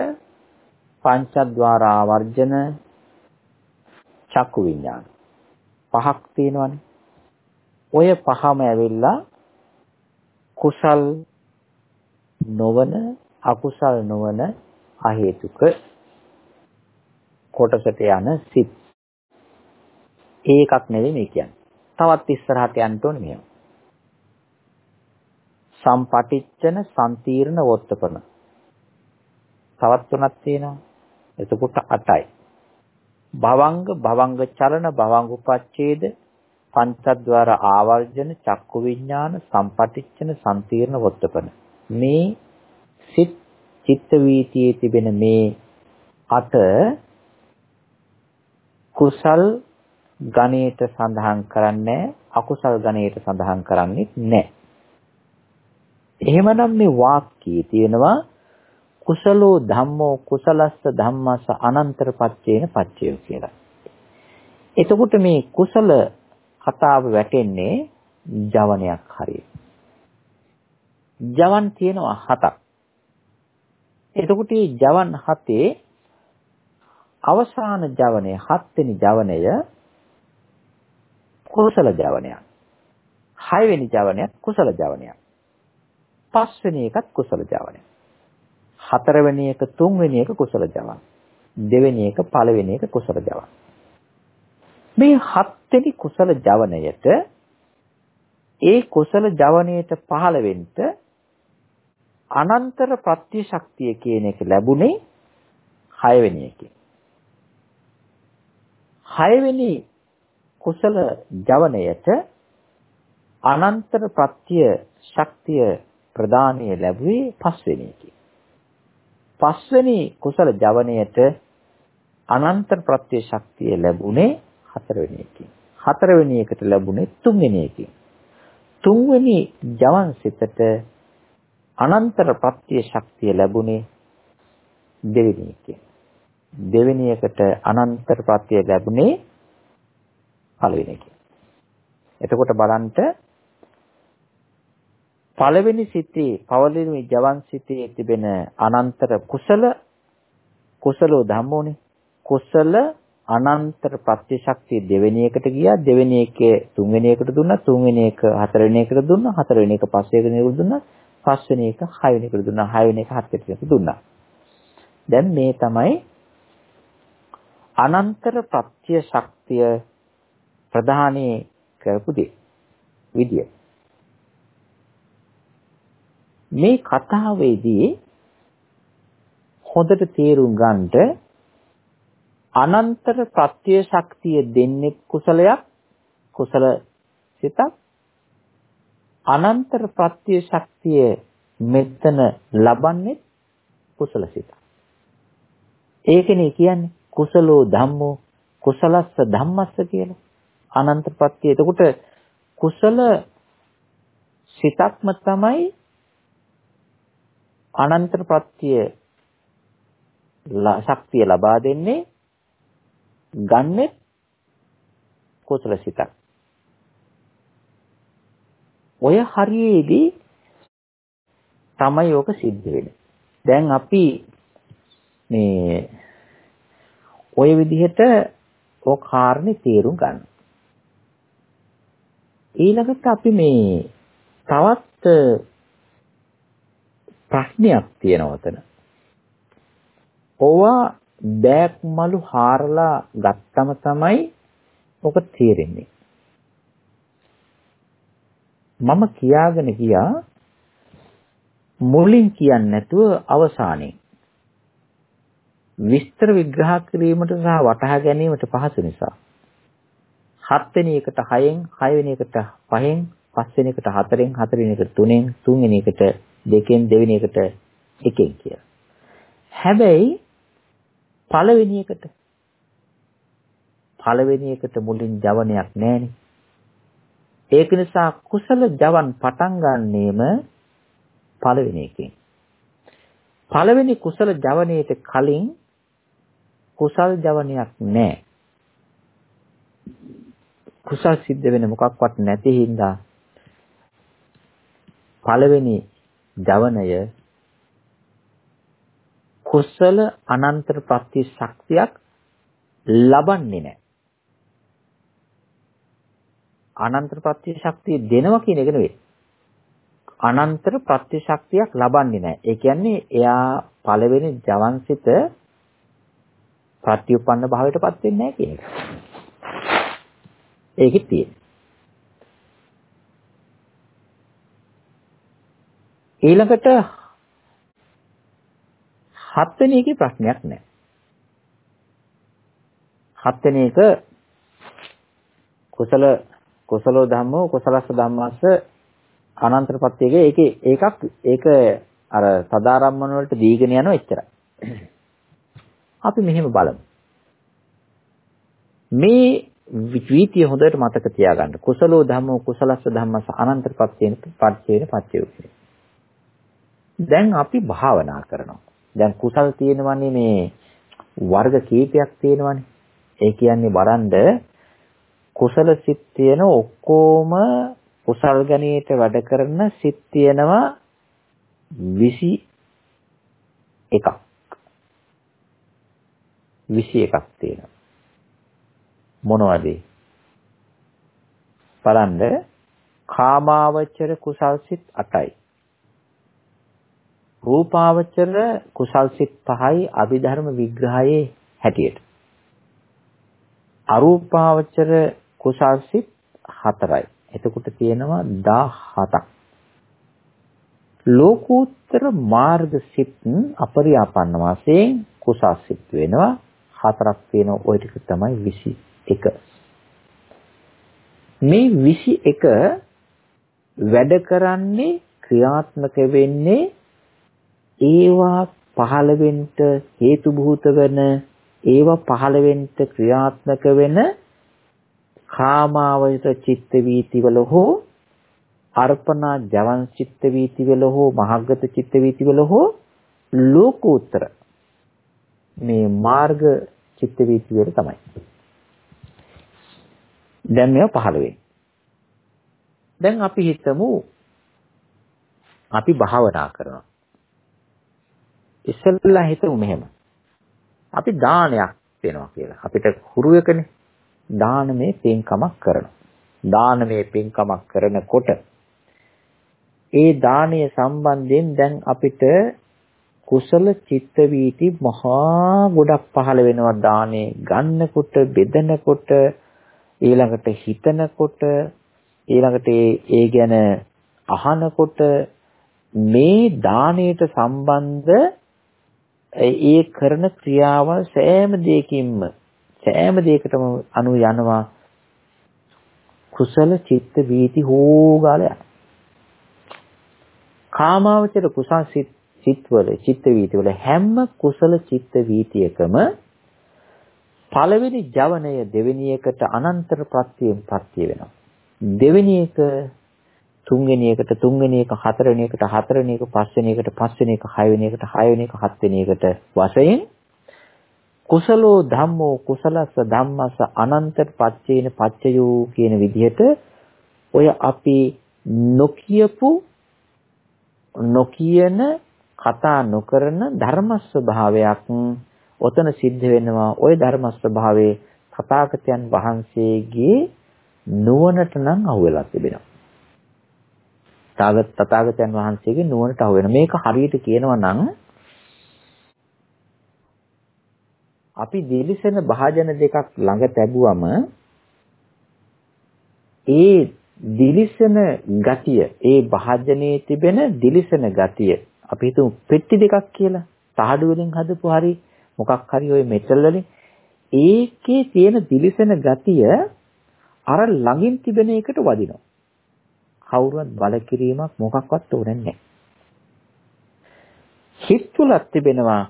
Speaker 1: පංචද්වාර ආවර්ජන චක්කු විඥාන පහක් තියෙනවානේ. ඔය පහම ඇවිල්ලා කුසල් නොවන අකුසල් නොවන අහේතුක කොටසට යන සිත්. ඒකක් නෙවෙයි මේ කියන්නේ. තවත් ඉස්සරහට යන්න ඕනේ මෙහෙම. සම්පටිච්චන සම්තීර්ණ වොත්තපන තවත් තුනක් තියෙනවා. එතකොට 8යි. භවංග භවංග චලන භවංග උපච්ඡේද පංචද්වාර ආවර්ජන චක්කු විඥාන සම්පටිච්ඡන සම්තීර්ණ වොත්තපන මේ සිත් චිත්ත වීතියේ තිබෙන මේ අට කුසල් ගණේට සඳහන් කරන්නේ අකුසල් ගණේට සඳහන් කරන්නේ නැහැ. එහෙමනම් මේ වාක්‍යයේ තියෙනවා කුසලෝ ධම්මෝ කුසලස්ස ධම්මස්ස අනන්තර පච්චේන පච්චයෝ කියලා. එතකොට මේ කුසල කතාව වැටෙන්නේ ජවනයක් හරියට. ජවන් තියෙනවා හතක්. එතකොට මේ ජවන් හතේ අවසාන ජවනය හත්වෙනි ජවනය කුසල ජවනයක්. හයවෙනි ජවනයක් කුසල ජවනයක්. පස්වෙනි එකත් කුසල ජවනයක්. හතරවෙනි එක තුන්වෙනි එක කුසල ජවන්. දෙවෙනි එක පළවෙනි එක කුසල ජවන්. මේ හත්වෙනි කුසල ජවනයට ඒ කුසල ජවනයට පහළ වෙන්න අනන්තර ප්‍රත්‍ය ශක්තිය කියන එක ලැබුණේ 6 වෙනි එකේ. 6 වෙනි කුසල ජවනයට අනන්තර ප්‍රත්‍ය ශක්තිය ප්‍රදානය ලැබුවේ 5 වෙනි එකේ. පස්වෙනි කුසල ජවනයට අනන්ත ප්‍රත්‍ය ශක්තිය ලැබුණේ හතරවෙනි එකකින්. හතරවෙනි එකට ලැබුණේ තුන්වෙනි එකකින්. තුන්වෙනි ජවන් සිතට අනන්තර ප්‍රත්‍ය ශක්තිය ලැබුණේ දෙවෙනි එකකින්. දෙවෙනි එකට අනන්තර ප්‍රත්‍ය ලැබුණේ පළවෙනි එකකින්. එතකොට බලන්න පළවෙනි සිතේ පළවෙනි ජවන් සිතේ තිබෙන අනන්තර කුසල කුසලෝ ධම්මෝනේ. කුසල අනන්තර ප්‍රත්‍යශක්තිය දෙවෙනි එකට ගියා. දෙවෙනි එකේ තුන්වෙනි එකට දුන්නා. තුන්වෙනි එක හතරවෙනි එකට දුන්නා. හතරවෙනි එක පස්වෙනි එකට දුන්නා. පස්වෙනි එක හයවෙනි එකට දුන්නා. හයවෙනි එක හත්වෙනි එකට දුන්නා. දැන් මේ තමයි අනන්තර ප්‍රත්‍යශක්තිය ප්‍රධානී කරපු දේ විදිය. මේ කතාවේදී හොඳට තේරුම් ගන්නට අනන්තර ප්‍රත්‍ය ශක්තිය දෙන්නේ කුසලයක් කුසල සිතක්. අනන්තර ප්‍රත්‍ය ශක්තිය මෙතන ලබන්නේ කුසල සිතක්. ඒකනේ කියන්නේ කුසලෝ ධම්මෝ කුසලස්ස ධම්මස්ස කියලා. අනන්ත ප්‍රත්‍ය. එතකොට කුසල සිතක්ම තමයි අනන්ත ප්‍රත්‍ය ශක්තිය ලබා දෙන්නේ ගන්නෙ කුසල සිතක්. ඔය හරියේදී තමයි ඕක සිද්ධ වෙන්නේ. දැන් අපි මේ ඔය විදිහට ඔය කාරණේ තේරුම් ගන්න. ඊළඟට අපි මේ තවත් ප්‍රශ්නයක් තියෙනවා තන. ඕවා බෑග් මලු හාරලා ගත්තම තමයි ඔක තේරෙන්නේ. මම කියාගෙන ගියා මුලින් කියන්නේ නැතුව අවසානයේ විස්තර විග්‍රහ කිරීමට සහ වටහා ගැනීමට පහසු නිසා හත් වෙනි එකට 6න් 6 වෙනි එකට 5න් 5 වෙනි එකට 4න් 4 වෙනි එකට 3න් 3 වෙනි එකට 2න් 2 වෙනි එකට 1න් කියලා. හැබැයි පළවෙනි එකට පළවෙනි එකට මුලින් ජවනයක් නැහෙනේ. ඒක නිසා කුසල ජවන් පටන් ගන්නෙම පළවෙනි එකෙන්. පළවෙනි කුසල ජවනයේට කලින් කුසල් ජවනයක් නැහැ. කුසල් සිද්ධ වෙන මොකක්වත් නැති හින්දා පළවෙනි ධවණය කුසල අනන්ත ප්‍රත්‍ය ශක්තියක් ලබන්නේ නැහැ. අනන්ත ප්‍රත්‍ය ශක්තිය දෙනවා කියන එක නෙවෙයි. අනන්ත ප්‍රත්‍ය ශක්තියක් ලබන්නේ නැහැ. ඒ කියන්නේ එයා පළවෙනි ජවන්සිත ප්‍රත්‍යুৎপন্ন භාවයටපත් වෙන්නේ නැහැ කියන එක. ඒකෙත් තියෙන්නේ. ඊළඟට හත්වෙනි එකේ ප්‍රශ්නයක් නැහැ. හත්වෙනි එක කුසල කුසලෝ ධම්මෝ කුසලස්ස ධම්මස්ස අනන්තරපත්‍යයේ ඒකේ ඒකක් ඒක අර සදාරම්මන වලට දීගෙන යනවා එච්චරයි. අපි මෙහෙම බලමු. මේ විචීතිය හොඳට මතක තියාගන්න. කුසලෝ ධම්මෝ කුසලස්ස ධම්මස්ස අනන්තරපත්‍යයෙන් පච්චේන පච්චේ දැන් අපි භාවනා කරනවා. දැන් කුසල් තියෙනවනේ මේ වර්ග කීපයක් තියෙනවනේ. ඒ කියන්නේ බලන්ඩ කුසල සිත් තියෙන ඔක්කොම කුසල් ගණයට වැඩ කරන සිත් තියෙනවා 21ක් 21ක් තියෙනවා මොනවද බලන්න කාමාවචර කුසල් සිත් 8යි රූපාවචර කුසල් සිත් 5යි අභිධර්ම විග්‍රහයේ හැටියට. අරූපාවචර කුසල් සිත් 4යි. එතකොට තියෙනවා 17ක්. ලෝකෝත්තර මාර්ග සිත් අපරියාපන්න වශයෙන් කුසල් සිත් වෙනවා. හතරක් තියෙනවා ওই ටික තමයි 21. මේ 21 වැඩ කරන්නේ ක්‍රියාත්මක වෙන්නේ ඒවා පහළ වෙන්න හේතු භූත වෙන ඒවා පහළ වෙන්න ක්‍රියාත්මක වෙන කාමාවචර චිත්ත වීතිවල හෝ අර්පණා ජවන් චිත්ත වීතිවල හෝ මහග්ගත චිත්ත වීතිවල හෝ ලෝකෝත්තර. මේ මාර්ග චිත්ත වීතිවල තමයි. දැන් මේවා පහළ වෙන්නේ. දැන් අපි හිතමු අපි භාවනා කරනවා. ඉස්සෙල්ලා හිතමු මෙහෙම. අපි දානයක් දෙනවා කියලා. අපිට හුරු එකනේ. දානමේ පින්කමක් කරනවා. දානමේ පින්කමක් කරනකොට ඒ දානය සම්බන්ධයෙන් දැන් අපිට කුසල චිත්ත වීති මහා ගොඩක් පහළ වෙනවා දානේ ගන්නකොට බෙදනකොට ඊළඟට හිතනකොට ඊළඟට ඒ ගැන අහනකොට මේ දාණයට සම්බන්ධ ඒ කරන ක්‍රියාවල් සෑම දෙයකින්ම සෑම දෙයකටම අනු යනවා කුසල චිත්ත වීති හෝගාලය. කාමාවචර කුසල් සිත් සිත්වල චිත්ත වීතිවල හැම කුසල චිත්ත වීතියකම පළවෙනි ජවනය දෙවෙනි එකට අනන්තර ප්‍රත්‍යයෙන් ප්‍රත්‍ය වෙනවා. දෙවෙනි එක තුන්වෙනි එකට තුන්වෙනි එක හතරවෙනි එකට හතරවෙනි එක පස්වෙනි එකට පස්වෙනි එක හයවෙනි එකට හයවෙනි එක හත්වෙනි එකට වශයෙන් කුසලෝ ධම්මෝ කුසලස්ස ධම්මස්ස අනන්ත පච්චේන පච්චයෝ කියන විදිහට ඔය අපි නොකියපු නොකියන කතා නොකරන ධර්ම ස්වභාවයක් ඔතන සිද්ධ වෙනවා ওই ධර්ම ස්වභාවයේ තථාගතයන් වහන්සේගේ නුවණට නම් අහුවෙලා තිබෙනවා. තථාගතයන් වහන්සේගේ නුවණට අහු වෙන මේක හරියට කියනවා නම් අපි දිලිසෙන භාජන දෙකක් ළඟ තැබුවම ඒ දිලිසෙන ගතිය ඒ භාජනයේ තිබෙන දිලිසෙන ගතිය අපි හිතමු පෙට්ටි දෙකක් කියලා. තහඩු වලින් හදපු හරි මොකක් හරි ওই මෙටල් වලින්. ඒකේ තියෙන දිලිසෙන ගතිය අර ළඟින් තිබෙන එකට වදිනවා. කවුරුවත් බල කිරීමක් මොකක්වත් ඕනේ නැහැ හිත තුලක් තිබෙනවා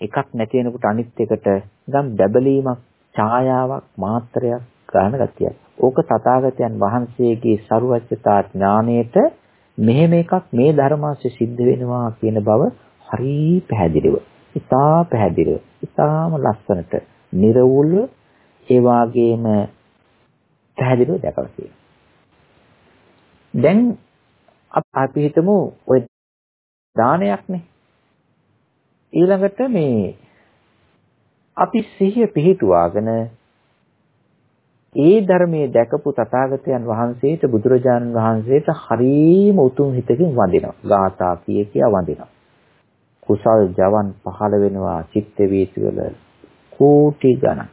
Speaker 1: එකක් නැති වෙනකොට අනිත් එකට ගම් බැබලීමක් ඡායාවක් මාත්‍රයක් ගන්න ගතියක්. ඕක තථාගතයන් වහන්සේගේ ਸਰුවච්චතා ඥාණයට මෙහෙම එකක් මේ ධර්මාංශ සිද්ධ වෙනවා කියන බව හරි පැහැදිලිව. ඉතා පැහැදිලිව. ඉතාම ලස්සනට නිර්වුල් ඒ වාගේම පැහැදිලිව දැකලා තියෙනවා. දැන් අපි හිතමු ඔය දානයක්නේ ඊළඟට මේ අපි සිහිය පිහිටුවාගෙන ඒ ධර්මයේ දැකපු තථාගතයන් වහන්සේට බුදුරජාණන් වහන්සේට හරීම උතුම් හිතකින් වඳිනවා. ගාථා කිය කියා වඳිනවා. කුසල් ජවන් පහළ වෙනවා චිත්ත වීතිවල කෝටි ගණන්.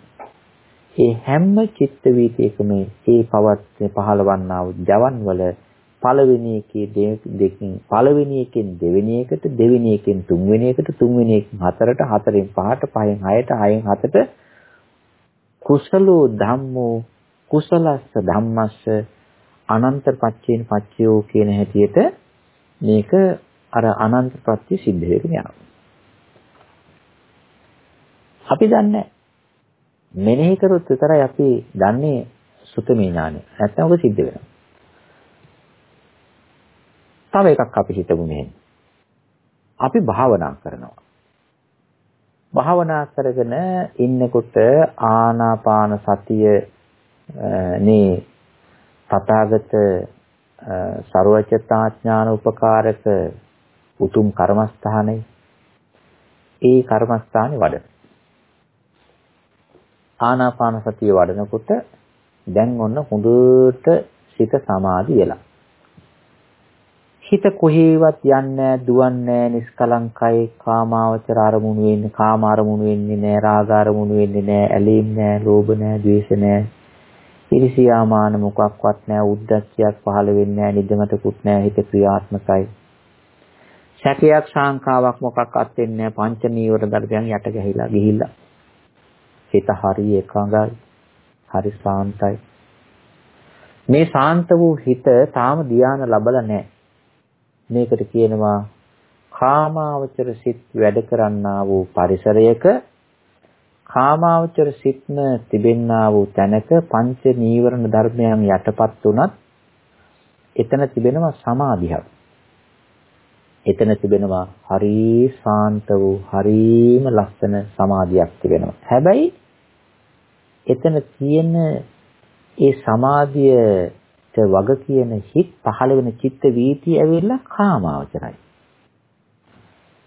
Speaker 1: ඒ හැම චිත්ත වීතියකම ඒ පවත් පහළවන්නා වූ ජවන් වල පළවෙනි එකේ දෙකකින් පළවෙනි එකෙන් දෙවෙනි එකට දෙවෙනි එකෙන් තුන්වෙනි එකට තුන්වෙනි එකෙන් හතරට හතරෙන් පහට පහෙන් හයට හයෙන් හතට කුසලෝ ධම්මෝ කුසලස්ස ධම්මස්ස අනන්ත පච්චේන පච්චයෝ කියන හැටියට මේක අර අනන්ත ප්‍රත්‍ය සිද්ධ වෙගෙන යනවා. අපි දන්නේ මෙනෙහි කරොත් විතරයි අපි දන්නේ සුතමේ ඥානෙ. නැත්නම් ඔක සිද්ධ වෙනවා. තව එකක් අපි හිතමු මෙහෙම. අපි භාවනා කරනවා. භාවනා කරගෙන ඉන්නකොට ආනාපාන සතිය නේ තථාගත ਸਰවචතා ඥාන උපකාරක උතුම් කර්මස්ථානයි. ඒ කර්මස්ථානේ වඩන. ආනාපාන සතිය වඩනකොට දැන් ඔන්න හොඳට සිත සමාධි වෙලා. හිත කොහේවත් යන්නේ දුවන්නේ නිස්කලංකයි කාමාවචර අරමුණු වෙන්නේ කාම අරමුණු වෙන්නේ නැහැ රාග අරමුණු වෙන්නේ නැහැ ඇලීම් නැහැ ලෝභ නැහැ ද්වේෂ නැහැ. ඉරිසියාමාන මොකක්වත් නැහැ උද්දච්චයක් පහළ වෙන්නේ නැහැ නිදමතකුත් නැහැ හිත ක්‍රියාත්මකයි. සැකයක් ශාංකාවක් මොකක්වත් වෙන්නේ නැහැ පංච නීවර ධර්මයන් යට ගැහිලා ගිහිල්ලා. හිත හරි එකඟයි හරි සාන්තයි. මේ සාන්ත වූ හිත තාම ධානය ලැබලා නැහැ. මේකට කියනවා කාමාවචර සිත් වැඩ කරන්නා වූ පරිසරයක කාමාවචර සිත්න තිබෙන්නා වූ තැනක පංච නීවරණ ධර්මයන් යටපත් උනත් එතන තිබෙනවා සමාධියක්. එතන තිබෙනවා හරි සාන්ත වූ හරිම ලස්සන සමාධියක් තිබෙනවා. හැබැයි එතන තියෙන ඒ සමාධිය වග කියන හිත් පහළ වෙන චිත්ත වීතිය ඇවිල්ලා කාමාවචරයි.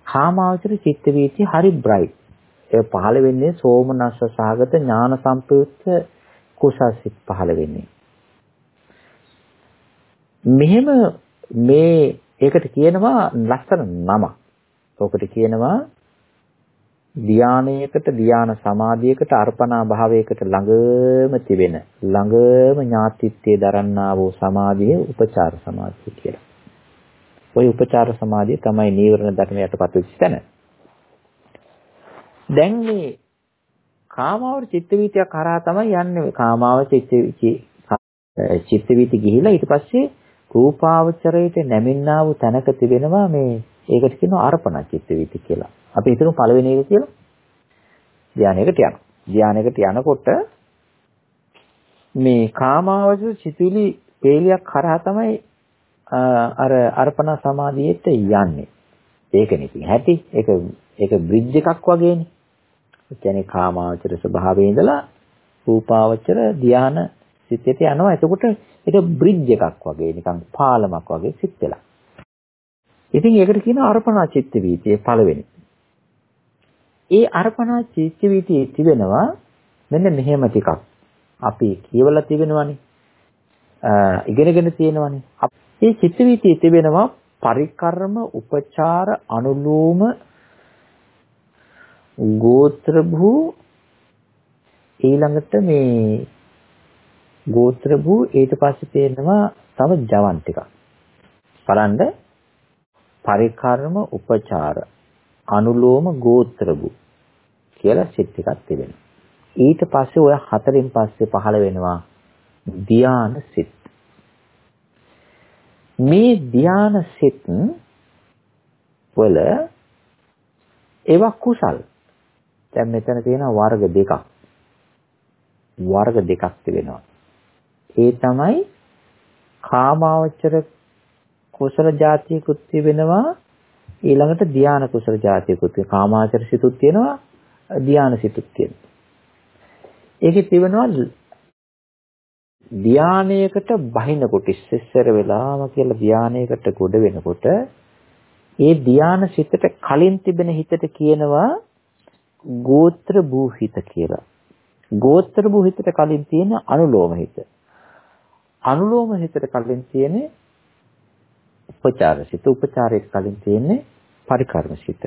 Speaker 1: කාමාවචර චිත්ත වීතිය හරි බ්‍රයිට්. ඒ පහළ වෙන්නේ සෝමනස්ස සාගත ඥාන සම්ප්‍රයුක්ත කුසල් සිත් පහළ වෙන්නේ. මෙහෙම මේ ඒකට කියනවා ලස්සන නම. ඔකට කියනවා ධානයකට ධාන සමාධියකට අර්පණා භාවයකට ළඟම තිබෙන ළඟම ඥාතිත්වයේ දරන්නා වූ සමාධිය උපචාර සමාධිය කියලා. ওই උපචාර සමාධිය තමයි නීවරණ ධර්මයටපත් වෙච්ච තැන. දැන් මේ කාමාවර චිත්ත වීතිය කරා තමයි යන්නේ කාමාවර චිත්ත චිත්ත වීති ගිහිලා ඊට පස්සේ රූපාවචරයට නැමින්නා වූ තැනක තිබෙනවා මේ ඒකට කියනවා අර්පණ චිත්ත වීති කියලා. අපි හිතමු පළවෙනි එක කියලා. ධානයකට යනවා. ධානයකට යනකොට මේ කාමාවචර සිතුවිලි පේලියක් කරා තමයි අර අර්පණ සමාධියට යන්නේ. ඒකනේ ඉතින් ඇති. ඒක ඒක බ්‍රිජ් එකක් වගේනේ. ඒ කියන්නේ කාමාවචර ස්වභාවයේ ඉඳලා රූපාවචර ධාන සිතේට යනවා. එතකොට ඒක බ්‍රිජ් එකක් වගේ නිකන් පාලමක් වගේ සිත් වෙලා. ඉතින් ඒකට කියන අර්පණා චිත්ත වීතිය පළවෙනි. ඒ අර්පණා චිත්ත වීතිය තිබෙනවා මෙන්න මෙහෙම ටිකක්. අපි කියවලා තිබෙනවනේ. ඉගෙනගෙන තියෙනවනේ. මේ චිත්ත වීතිය තිබෙනවා පරිකර්ම උපචාර අනුලෝම ගෝත්‍ර භූ ඊළඟට මේ ගෝත්‍ර භූ ඊට පස්සේ තේරෙනවා තව ජවන් ටිකක්. බලන්න පරිකර්ම උපචාර අනුලෝම ගෝත්‍ර භූ කියලා සිත් ටිකක් තිබෙනවා. ඊට පස්සේ ඔය හතරින් පස්සේ පහළ වෙනවා ධාන සිත්. මේ ධාන සිත් වල ඒවා කුසල්. දැන් මෙතන තියෙන වර්ග දෙකක්. වර්ග දෙකක් තිබෙනවා. ඒ තමයි කාමාවචර කුසල જાතියකුත් තිබෙනවා ඊළඟට ධානා කුසල જાතියකුත් කාමාවචර සිතුත් තියෙනවා ධානා සිතුත් තියෙනවා. ඒකේ තිබෙනවා ධානයකට බහිනකොට ඉස්සෙස්සර වෙලාම කියලා ධානයකට ගොඩ වෙනකොට ඒ ධාන සිතට කලින් තිබෙන හිතට කියනවා ගෝත්‍ර භූහිත කියලා. ගෝත්‍ර භූහිතට කලින් තියෙන අනුලෝම හිත. අනුලෝම හිතට කලින් තියෙන්නේ උපචාර සිත. උපචාරයට කලින් තියෙන්නේ පරිකර්ම සිත.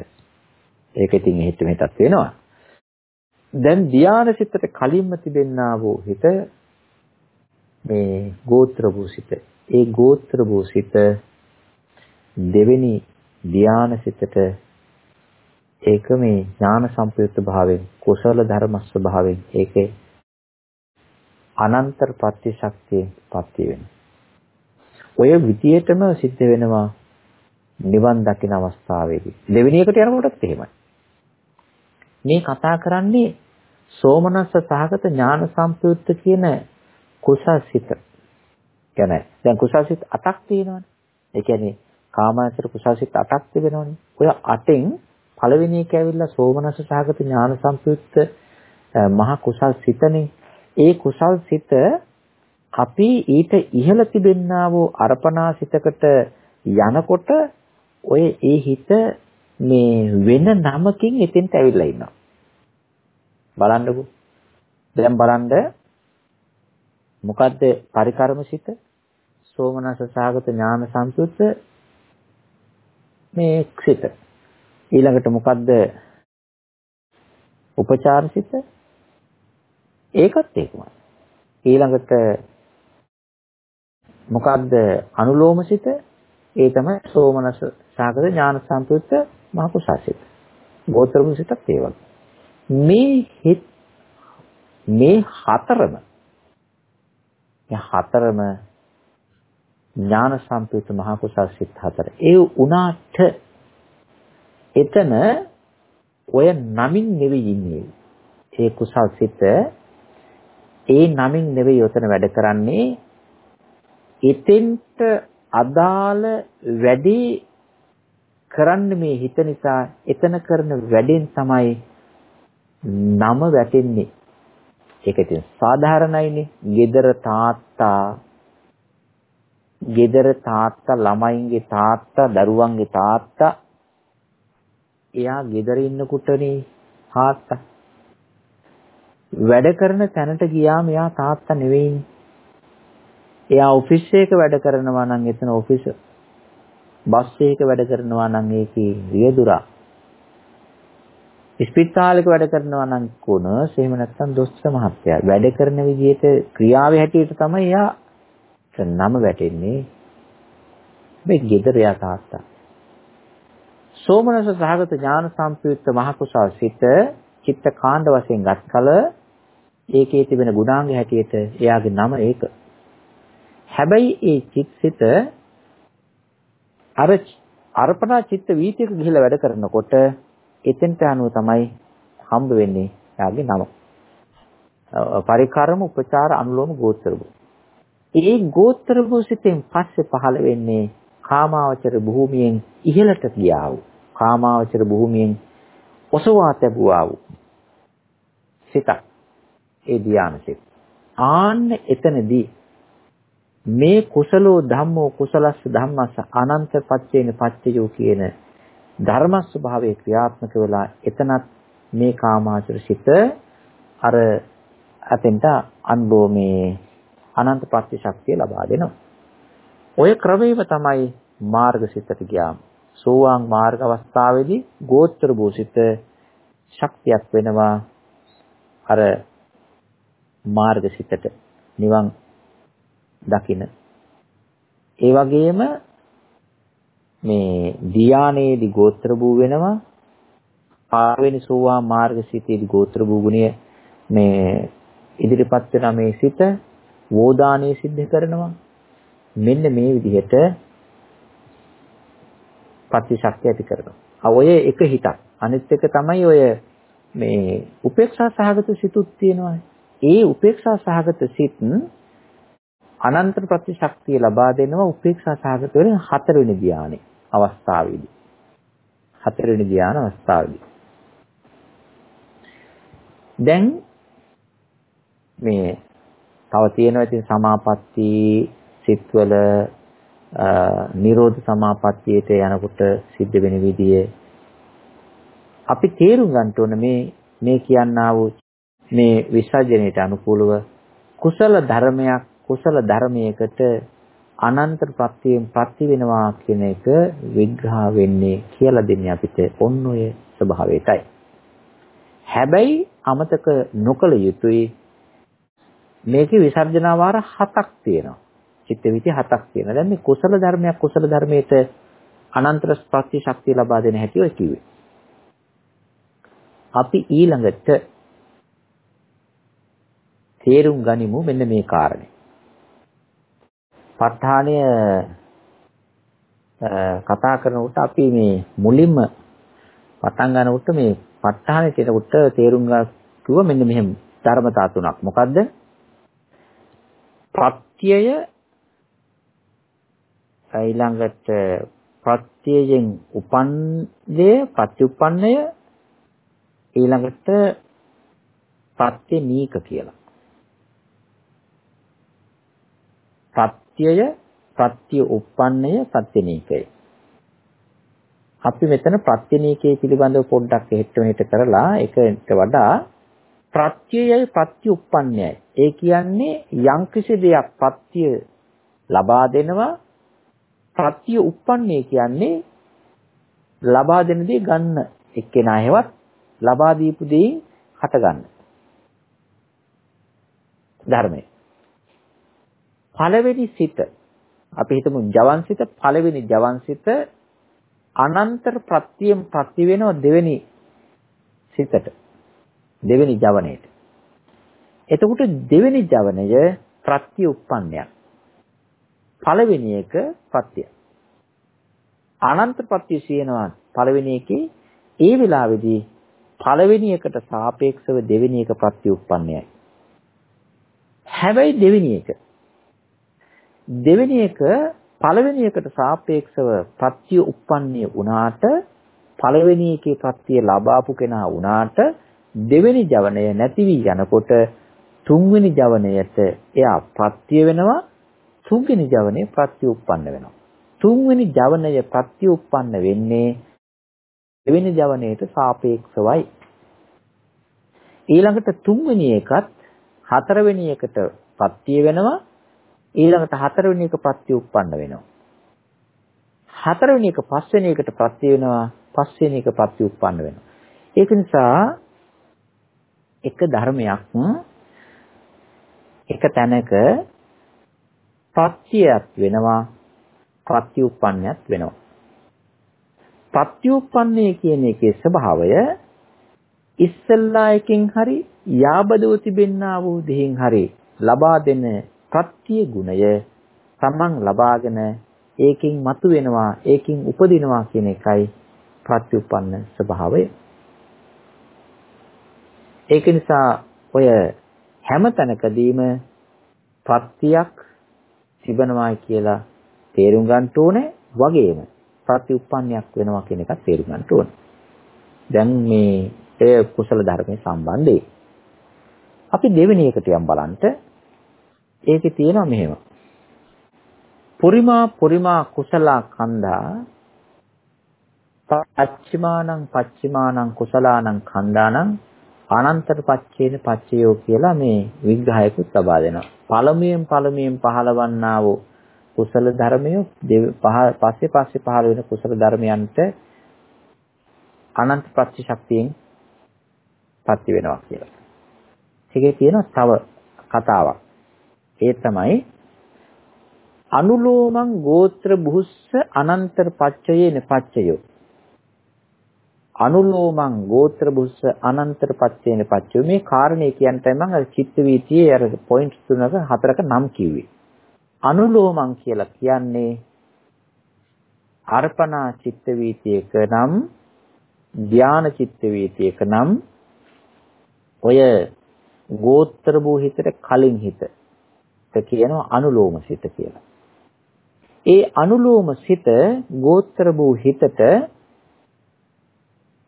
Speaker 1: ඒක ඉතින් හිත මෙතත් වෙනවා. දැන් ධාන සිතට කලින්ම තිබෙන්නා වූ හිත මේ ගෝත්‍ර භූසිත. ඒ ගෝත්‍ර භූසිත දෙවෙනි ධාන සිතට ඒක මේ ඥාන සම්පයුක්ත භාවයෙන් කුසල ධර්ම ස්වභාවයෙන් ඒකේ අනන්තර ප්‍රත්‍ය ශක්තියෙන් පත්‍ය වෙනවා. ඔය විදියටම සිද්ධ වෙනවා නිවන් දකින අවස්ථාවේදී. දෙවෙනි එකට යනකොටත් එහෙමයි. මේ කතා කරන්නේ සෝමනස්ස සහගත ඥාන සම්පයුක්ත කියන කුසසිත. කියන්නේ දැන් කුසසිත අටක් තියෙනවානේ. ඒ කියන්නේ කාමාවචර කුසසිත අටක් තිබෙනවානේ. ඔය අටෙන් පළවෙනි එක ඇවිල්ලා සෝමනස්ස සහගත ඥාන සම්පයුක්ත මහ කුසල් සිතනේ. ඒ කුසල් සිත අපි ඊට ඉහළ තිබෙන්නා වූ අර්පණා සිතකට යනකොට ඔය ඒ හිත මේ වෙන නමකින් එතෙන්ට ඇවිල්ලා ඉන්නවා. බලන්නකෝ. දැන් බලන්න මොකද්ද පරිකර්මසිත? සෝමනස සාගත ඥාන සම්පූර්ත මේ සිත. ඊළඟට මොකද්ද උපචාරසිත? ඒකත් ඒකමයි. ඊළඟට මොකද්ද අනුලෝමසිත? ඒ තමයි සෝමනස සාගත ඥාන සම්පූර්ත මහ කුසසිත. ගෝත්‍රමුසිතත් ඒ වගේ. මේ හිත් මේ හතරම මේ හතරම ඥාන සම්පූර්ණ මහ කුසල් සිත් හතර. ඒ උනාට එතන ඔය නමින් නෙවෙයි ඉන්නේ. ඒ කුසල් සිත ඒ නමින් නෙවෙයි උතන වැඩ කරන්නේ. එතෙන්ට අදාළ වැඩි කරන්න මේ හිත නිසා එතන කරන වැඩෙන් තමයි නම වැටෙන්නේ. ඒක ඉතින් සාධාරණයිනේ. gedara තාත්තා gedara තාත්තා ළමයින්ගේ තාත්තා දරුවන්ගේ තාත්තා එයා gedara ඉන්නකොටනේ තාත්තා වැඩ කරන තැනට ගියාම එයා තාත්තා නෙවෙයිනේ. එයා ඔෆිස් එකක වැඩ කරනවා නම් එතන ඔෆිස් බස් එකක වැඩ කරනවා නම් ඒකේ රියදුරා. ස්පිරිතාලයක වැඩ කරනවා නම් කොනර්ස් එහෙම නැත්නම් දොස්තර මහත්තයා. වැඩ කරන විදිහට ක්‍රියාවේ හැටියට තමයි එයා නම වැටෙන්නේ. මේ gedara යා තාත්තා. සෝමනස සහගත ඥාන සම්පයුක්ත මහ කුසල් සිත චිත්ත කාණ්ඩ වශයෙන් ගත්කල ඒකේ තිබෙන ගුණාංග හැටියට එයාගේ නම ඒක. හැබැයි ඒ චිත්සිත අර අර්පණා චිත්ත වීතියක ගිහිලා වැඩ කරනකොට එතෙන්ට අනුව තමයි හම්බ වෙන්නේ එයාගේ නම. පරිකර්ම උපචාර අනුලෝම ගෝත්‍රභු. ඒ ගෝත්‍රභු සිතෙන් පස්සේ පහළ වෙන්නේ කාමාවචර භූමියෙන් ඉහළට ගියා වූ කාමාවචර භූමියෙන් ඔසවා තැබුවා වූ සිත. ඒ ධානය සිත. ආන්න එතනදී මේ කුසලෝ ධම්මෝ කුසලස්ස ධම්මස්ස අනන්ත පච්චේන පච්චයෝ කියන ධර්ම ස්වභාවයේ ක්‍රියාත්මක වෙලා එතනත් මේ කාමාචර සිත අර අතෙන්ට අන්බෝ මේ අනන්ත ප්‍රත්‍ය ශක්තිය ලබා දෙනවා. ඔය ක්‍රමයේම තමයි මාර්ගසිතට ගියාම සෝවාන් මාර්ග අවස්ථාවේදී ගෝත්‍ර භූසිත ශක්තියක් වෙනවා අර මාර්ගසිතට නිවන් දකින. ඒ වගේම මේ ධානයේදී ගෝත්‍ර භූ වෙනවා පාවෙනි සෝවාන් මාර්ගසිතේදී ගෝත්‍ර භූ ගුණය මේ ඉදිරිපත් වෙන මේ සිත වෝදානයේ සිද්ධ කරනවා මෙන්න මේ විදිහට ප්‍රතිශක්තිය ඇති කරනවා. ඔය එක හිතක්. අනිත් එක තමයි ඔය මේ උපේක්ෂා සහගත සිතුත් තියෙනවා. ඒ උපේක්ෂා සහගත සිත් අනන්ත ප්‍රතිශක්තිය ලබා දෙනවා උපේක්ෂා සහගත වෙන හතරවෙනි ධානයේ අවස්ථාවේදී. හතරවෙනි ධාන අවස්ථාවේදී. දැන් මේ තව තියෙනවා ඉතින් සමාපatti සිත්වල නිරෝධ සමාපත්තියට යනකොට සිද්ධ වෙන විදිය අපි තේරුම් ගන්න ඕන මේ මේ කියන්නා වූ මේ විසර්ජනයට අනුකූලව කුසල ධර්මයක් කුසල ධර්මයකට අනන්ත ප්‍රත්‍යයෙන් ප්‍රති වෙනවා කියන එක විග්‍රහ වෙන්නේ කියලා දෙන්නේ අපිට ඔන්න ඔය ස්වභාවයටයි. හැබැයි අමතක නොකළ යුතුයි මේකේ විසර්ජනා වාර හතක් තියෙනවා. චිත්ත විති හතක් තියෙනවා. දැන් මේ කුසල ධර්මයක් කුසල ධර්මයට අනන්තර ප්‍රත්‍ය ශක්තිය ලබා දෙන හැටි ඔය කිව්වේ. අපි ඊළඟට තේරුම් ගනිමු මෙන්න මේ කාරණේ. ප ဋ ාණය කතා කරනකොට අපි මේ මුලින්ම පටන් ගන්නකොට මේ ප ဋ ාණය කියනකොට තේරුම් ගන්න කිව්ව මෙන්න මෙහෙම ධර්මතා තුනක්. මොකද්ද? ප්‍රත්‍යය ඊළඟට ප්‍රත්‍යයෙන් උපන් දේ ප්‍රතිඋපන්නය ඊළඟට ප්‍රත්‍ය නීක කියලා. ප්‍රත්‍යය ප්‍රත්‍ය උප්පන්නය ප්‍රත්‍යනීකය. අපි මෙතන ප්‍රත්‍යනීකය පිළිබඳව පොඩ්ඩක් හෙට මෙහෙට කරලා ඒකට වඩා ප්‍රත්‍යයයි ප්‍රත්‍ය උප්පන්නයයි. ඒ කියන්නේ යම්කිසි දෙයක් ප්‍රත්‍ය ලබා දෙනවා ප්‍රත්‍ය උප්පන්නේ කියන්නේ ලබා දෙන දේ ගන්න එක්කෙනා හේවත් ලබා දීපු දෙයින් හට ගන්න. ධර්මය. පළවෙනි සිත අපි හිතමු ජවන් සිත පළවෙනි ජවන් සිත අනන්තර ප්‍රත්‍යයෙන් ප්‍රති වෙනව දෙවෙනි සිතට. දෙවෙනි ජවනයේට. එතකොට දෙවෙනි ජවනය ප්‍රත්‍ය උප්පන්නයක්. පළවෙනි එක ප්‍රත්‍ය. අනන්ත ප්‍රත්‍ය කියනවා පළවෙනි එකේ ඒ වෙලාවේදී පළවෙනි එකට සාපේක්ෂව දෙවෙනි එක ප්‍රත්‍ය උප්පන්නයයි. හැබැයි දෙවෙනි එක දෙවෙනි එක පළවෙනි එකට සාපේක්ෂව ප්‍රත්‍ය උප්පන්නේ වුණාට පළවෙනි එකේ ප්‍රත්‍ය ලබාපු කෙනා වුණාට දෙවෙනි ජවනය නැති වී යනකොට තුන්වෙනි ජවනයට එයා ප්‍රත්‍ය වෙනවා තුන්වෙනි ජවනය ප්‍රත්‍යඋප්පන්න වෙනවා. තුන්වෙනි ජවනය ප්‍රත්‍යඋප්පන්න වෙන්නේ දෙවෙනි ජවනයට සාපේක්ෂවයි. ඊළඟට තුන්වෙනි එකත් හතරවෙනි එකට ප්‍රත්‍ය වෙනවා ඊළඟට හතරවෙනි එක ප්‍රත්‍යඋප්පන්න වෙනවා. හතරවෙනි එක පස්වෙනි එකට ප්‍රත්‍ය වෙනවා පස්වෙනි එක ප්‍රත්‍යඋප්පන්න වෙනවා. ඒක නිසා එක ධර්මයක් එක තැනක ප්‍රත්‍යයක් වෙනවා ප්‍රත්‍යুৎපන්නයක් වෙනවා. ප්‍රත්‍යুৎපන්නේ කියන එකේ ස්වභාවය ඉස්සල්ලා එකෙන් හරි යාබදව තිබෙන්නා වූ දෙහින් හරි ලබා දෙන ප්‍රත්‍ය ගුණය තමන් ලබාගෙන ඒකෙන් මතු වෙනවා ඒකෙන් උපදිනවා කියන එකයි ප්‍රත්‍යুৎපන්න ස්වභාවය ඒක නිසා ඔය හැම තැනකදීම ප්‍රත්‍යක් තිබෙනවායි කියලා තේරුම් ගන්න ඕනේ වගේම ප්‍රතිඋප්පන්නයක් වෙනවා කියන එකත් තේරුම් ගන්න ඕනේ. දැන් මේ ඒ කුසල ධර්මයේ සම්බන්ධයි. අපි දෙවෙනි එකට යම් බලන්න ඒකේ තියෙනවා මෙහෙම. පුරිමා පුරිමා කුසල කන්දා පච්චිමානං පච්චිමානං කුසලානං කන්දානං අනන්තර පච්චේන පච්චයෝ කියලා මේ විග්‍රහයකුත් ලබා දෙනවා. පළමුවෙන් පළමුවෙන් පහළවන්නා වූ කුසල ධර්මය පස්සේ පස්සේ පහළ වෙන කුසල ධර්මයන්ට අනන්ත ප්‍රත්‍ය ශක්තියෙන් පත්‍ය වෙනවා කියලා. ඒකේ තියෙන තව කතාවක්. ඒ තමයි අනුලෝමං ගෝත්‍ර බුස්ස අනන්තර පච්චයේන පච්චයෝ. අනුලෝමං ගෝත්‍ර බුස්ස අනන්තර පච්චේන පච්චයෝ. මේ කාරණේ කියන්ටයි මම අර චිත්ත වීතියේ අර පොයින්ට්ස් තුනක හතරක නම් කිව්වේ. අනුලෝමං කියලා කියන්නේ අර්පණා චිත්ත වීතියක නම් ධාන චිත්ත වීතියක නම් ඔය ගෝත්‍ර භූ හිතට කලින් හිත. කියනවා අනුලෝම සිත කියලා. ඒ අනුලෝම සිත ගෝත්‍ර භූ හිතට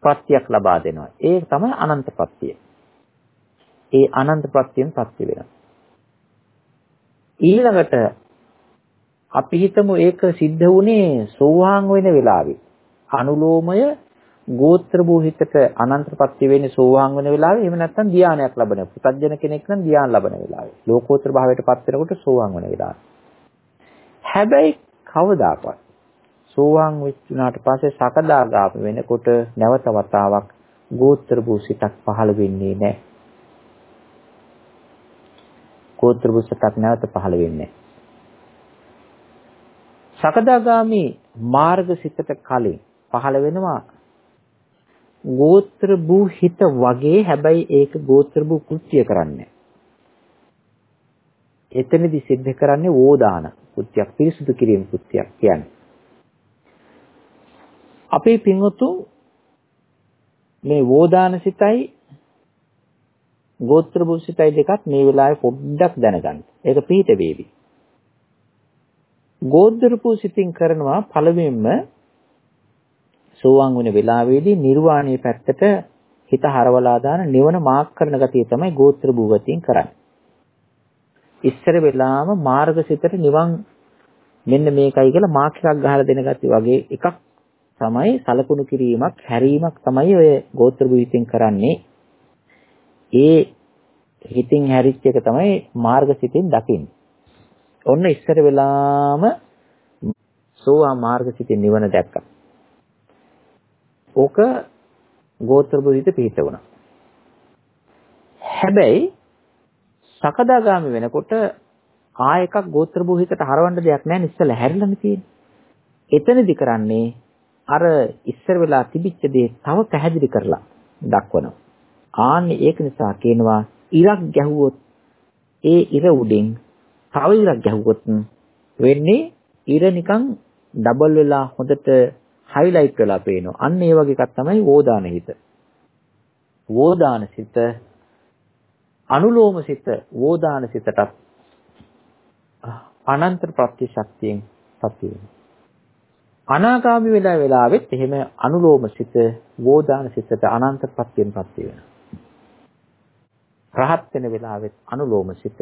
Speaker 1: ප්‍රත්‍යක් ලබා දෙනවා. ඒ තමයි අනන්ත ප්‍රත්‍යය. ඒ අනන්ත ප්‍රත්‍යයෙන් ප්‍රත්‍ය වෙනවා. ඊළඟට අපි හිතමු ඒක සිද්ධ වුණේ සෝවාන් වෙන වෙලාවේ. අනුලෝමය ගෝත්‍ර භූහිතට අනන්තපත්ති වෙන්නේ සෝවාන් වෙන වෙලාවේ. එහෙම නැත්නම් ධානයක් ලබන පුතඥ කෙනෙක් නම් ධාන ලබන වෙලාවේ. ලෝකෝත්තර භාවයට පත් වෙනකොට සෝවාන් වෙන වෙලාවේ. හැබැයි කවදාකවත් සෝවාන් වෙච්චුනාට පස්සේ සකදාගාම වෙනකොට නැවත වතාවක් ගෝත්‍ර භූසිතක් පහළ වෙන්නේ නැහැ. ගෝත්‍ර භූසිතක් නැවත පහළ වෙන්නේ සකදාගාමි මාර්ගසිතට කලින් පහළ වෙනවා ගෝත්‍ර භූ හිත වගේ හැබැයි ඒක ගෝත්‍ර භූ කෘත්‍ය කරන්නේ එතනදි සිද්ධ කරන්නේ වෝදාන කෘත්‍යයක් පිරිසුදු කිරීම කෘත්‍යයක් කියන්නේ අපේ පින්වතුන් මේ වෝදාන සිතයි ගෝත්‍ර භූ සිතයි දෙකත් මේ වෙලාවේ පොඩ්ඩක් දැනගන්න. ඒක පිහිට වේවි. ගෝත්‍ර භූ සිතින් කරනවා පළවෙනිම සෝවාන් වෙන වෙලාවේදී නිර්වාණය පැත්තට හිත හරවලා දාන නිවන මාක් කරන ගතිය තමයි ගෝත්‍ර භූගතියෙන් කරන්නේ. ඉස්සර වෙලාම මාර්ගසිතට නිවන් මෙන්න මේකයි කියලා මාක් එකක් ගහලා දෙන ගතිය වගේ එකක් තමයි සලකුණු කිරීමක් හැරීමක් තමයි ඔය ගෝත්‍ර භූවිතෙන් කරන්නේ. ඒ හිතින් හැරිච්ච එක තමයි මාර්ගසිතින් දකින්නේ. ඔන්න ඉස්සර වෙලාම සෝවා මාර්ගසිතින් නිවන දැක්කා. ඕක ගෝත්‍ර බුද්ධිත පිහිට වුණා. හැබැයි සකදාගාමි වෙනකොට ආ එකක් ගෝත්‍ර බුද්ධිතට හරවන්න දෙයක් නැහැ ඉස්සෙල්ලා හැරිලානේ තියෙන්නේ. එතනදි කරන්නේ අර ඉස්සර වෙලා තිබිච්ච දේ තව පැහැදිලි කරලා දක්වනවා. ආන්නේ ඒක නිසා කියනවා ඉරක් ගැහුවොත් ඒ ඉර උඩින් තව ඉරක් ගැහුවොත් වෙන්නේ ඉර නිකන් ඩබල් වෙලා හොඳට හයිලයිට් වෙලා පේනවා. අන්න ඒ වගේ එකක් තමයි වෝදාන හිත. වෝදාන සිත අනුලෝම සිත වෝදාන සිතට අනන්ත ප්‍රතිශක්තියෙන් පත් වෙනවා. අනාගාමි වෙලා වෙලාවෙත් එහෙම අනුලෝම සිත වෝදාන සිතට අනන්ත ප්‍රත්‍යයෙන් පත් වෙනවා. රහත් වෙන වෙලාවෙත් අනුලෝම සිත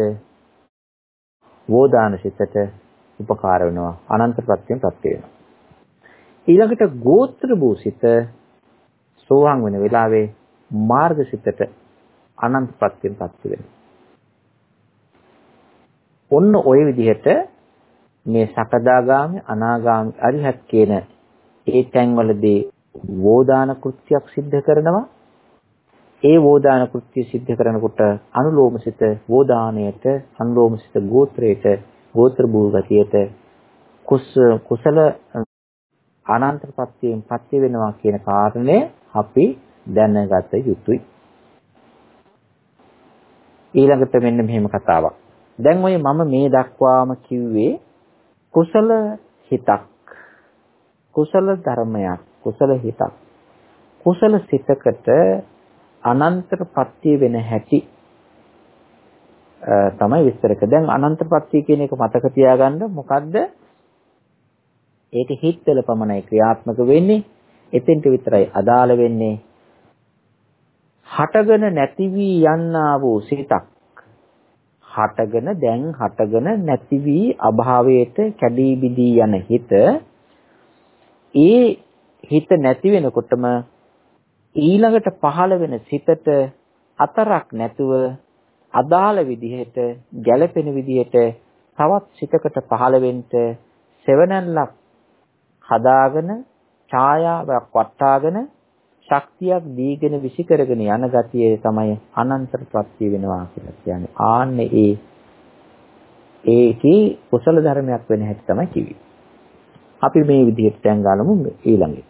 Speaker 1: වෝදාන සිතට උපකාර වෙනවා අනන්ත ප්‍රත්‍යයෙන් පත් වෙනවා. ඊළඟට ගෝත්‍ර භූසිත සෝවාන් වෙන වෙලාවේ මාර්ගසිතට අනන්තපත්යෙන් පත් වෙනවා. ඔන්න ওই විදිහට මේ සකදාගාමි අනාගාමි අරිහත් කියන ඒ තැන්වලදී වෝදාන කෘත්‍යයක් සිද්ධ කරනවා. ඒ වෝදාන කෘත්‍ය සිද්ධ කරනකොට අනුලෝමසිත වෝදානයට අනුලෝමසිත ගෝත්‍රයට ගෝත්‍ර භූගතියට කුසල අනන්තපත්තියෙන් පත්‍ය වෙනවා කියන කාරණය අපි දැනගත යුතුයි. ඊළඟට මෙන්න මෙහෙම කතාවක්. දැන් ඔය මම මේ දක්වාම කිව්වේ කුසල හිතක්. කුසල ධර්මයක්. කුසල හිතක්. කුසල සිතකට අනන්තපත්‍ය වෙන හැටි තමයි විස්තර කරන්නේ. දැන් අනන්තපත්‍ය කියන එක මතක තියාගන්න මොකද්ද? ඒක හිත්වල පමණයි ක්‍රියාත්මක වෙන්නේ. එතෙන්ට විතරයි අදාළ වෙන්නේ. හටගෙන නැති වී යන්නා වූ සිතක්. හටගෙන දැන් හටගෙන නැති වී අභාවයට කැඩී බිදී යන හිත ඒ හිත නැති වෙනකොටම ඊළඟට පහළ වෙන සිතට අතරක් නැතුව අදාළ විදිහට ගැළපෙන විදිහට තවත් සිතකට පහළ වෙන්න සෙවණැල්ලක් හදාගෙන ඡායාවක් වටාගෙන ශක්තියක් දීගෙන විසි කරගෙන යන ගතිය තමයි අනන්තර ප්‍රත්‍ය වෙනවා කියලා කියන්නේ. ආන්නේ ඒ ඒකේ කුසල ධර්මයක් වෙන හැටි තමයි කිව්වේ. අපි මේ විදිහට දැන් ගන්නමු ඊළඟට.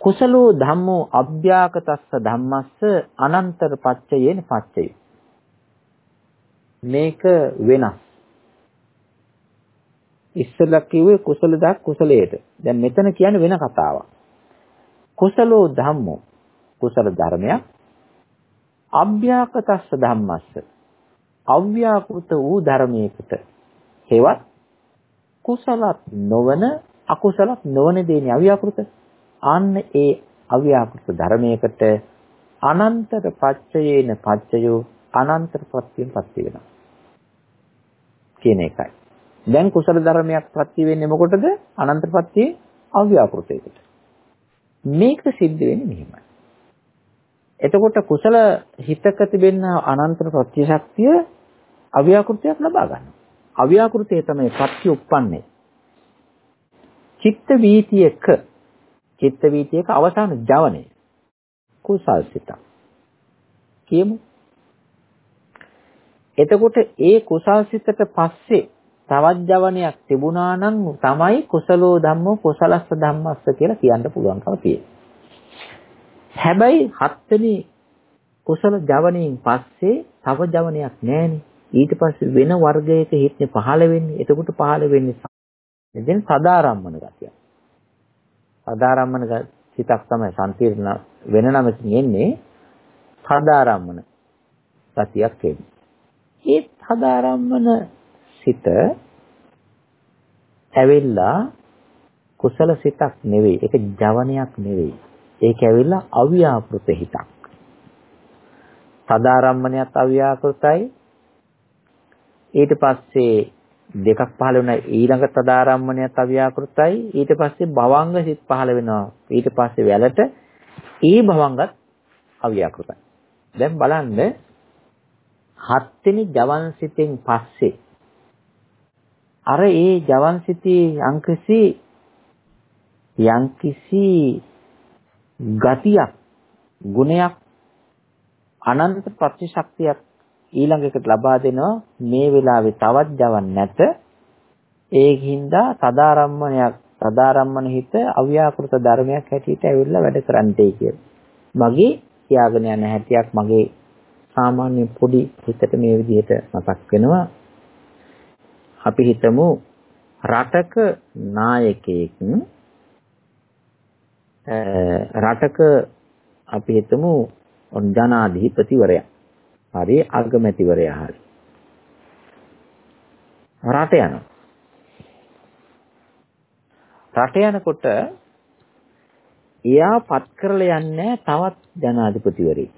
Speaker 1: කුසලෝ ධම්මෝ අභ්‍යාකතස්ස ධම්මස්ස අනන්තර පච්චයේන පච්චය. මේක වෙනස්. ඉස්සෙල්ලා කිව්වේ කුසල දක් කුසලයට. දැන් මෙතන කියන්නේ වෙන කතාවක්. කුසලෝ ධම්මෝ කුසල ධර්මයක් අභ්‍යාකතස්ස ධම්මස්ස අව්‍යාකෘත වූ ධර්මයකට හේවත් කුසලත් නොවන අකුසලත් නොවන දේනේ අව්‍යාකෘත අන්න ඒ අව්‍යාකෘත ධර්මයකට අනන්තර පච්චයේන පච්චයෝ අනන්තර ප්‍රත්‍යයෙන් පත්‍ය වෙනවා කියන එකයි. දැන් කුසල ධර්මයක් ප්‍රත්‍ය වෙන්නේ මොකටද? අනන්තර ප්‍රත්‍යයේ අව්‍යාකෘතයකට. මේක සිද්ධ වෙන්නේ මෙහෙමයි. එතකොට කුසල හිතක තිබෙන අනන්තර ප්‍රත්‍යශක්තිය අව්‍යාකෘතයක් ලබා ගන්නවා. අව්‍යාකෘතය තමයි ප්‍රත්‍ය උප්පන්නේ. චිත්ත වීතියක චිත්ත වීතියක අවසාන ජවනය කුසල් සිත. කියමු. එතකොට ඒ කුසල් සිතට පස්සේ තවත් ජවනයක් තිබුණා නම් තමයි කුසලෝ ධම්මෝ කුසලස්ස ධම්මස්ස කියලා කියන්න පුළුවන්කම තියෙන්නේ. හැබැයි හත්වෙනි කුසල ජවණයෙන් පස්සේ තව ජවනයක් නැහැනේ. ඊට පස්සේ වෙන වර්ගයක හිටනේ පහළ වෙන්නේ. එතකොට පහළ වෙන්නේ එදින සදාරම්මන ගතිය. සදාරම්මන සිතක් තමයි සම්පීර්ණ වෙන නමකින් එන්නේ සදාරම්මන ගතියක් එන්නේ. ඒ සදාරම්මන සිත ඇවිල්ලා කුසල සිතක් නෙවෙයි. ඒක ජවනයක් නෙවෙයි. ඒක ඇවිල්ලා අව්‍යාකෘත හිතක්. සදාරම්මණයත් අව්‍යාකෘතයි. ඊට පස්සේ දෙකක් පහළ වෙනවා ඊළඟ තදාරම්මණයත් අව්‍යාකෘතයි. ඊට පස්සේ භවංග සිත් පහළ වෙනවා. ඊට පස්සේ වැලට ඊ භවංගත් අව්‍යාකෘතයි. දැන් බලන්න හත්වෙනි ජවන් සිතෙන් පස්සේ අර ඒ ජවන් සිතේ යම්කිසි යම්කිසි ගතියක් ගුණයක් අනන්ත ප්‍රතිශක්තියක් ඊළඟකට ලබා දෙනවා මේ වෙලාවේ තවත් ජවන් නැත ඒකින්දා තදාරම්මණයක් තදාරම්මන හිත අව්‍යාකෘත ධර්මයක් හැටියට ඇවිල්ලා වැඩ කරන්නටයි කියලා. මගේ තියාගෙන යන හැටියක් මගේ සාමාන්‍ය පොඩි හිතට මේ විදිහට මතක් වෙනවා. අපි හිතමු රටක නායකයෙක්. රටක අපි හිතමු ජනාධිපතිවරයා. හරි අගමැතිවරයා හරි. රට යනවා. රට යනකොට එයා පත් කරලා යන්නේ තවත් ජනාධිපතිවරයෙක්.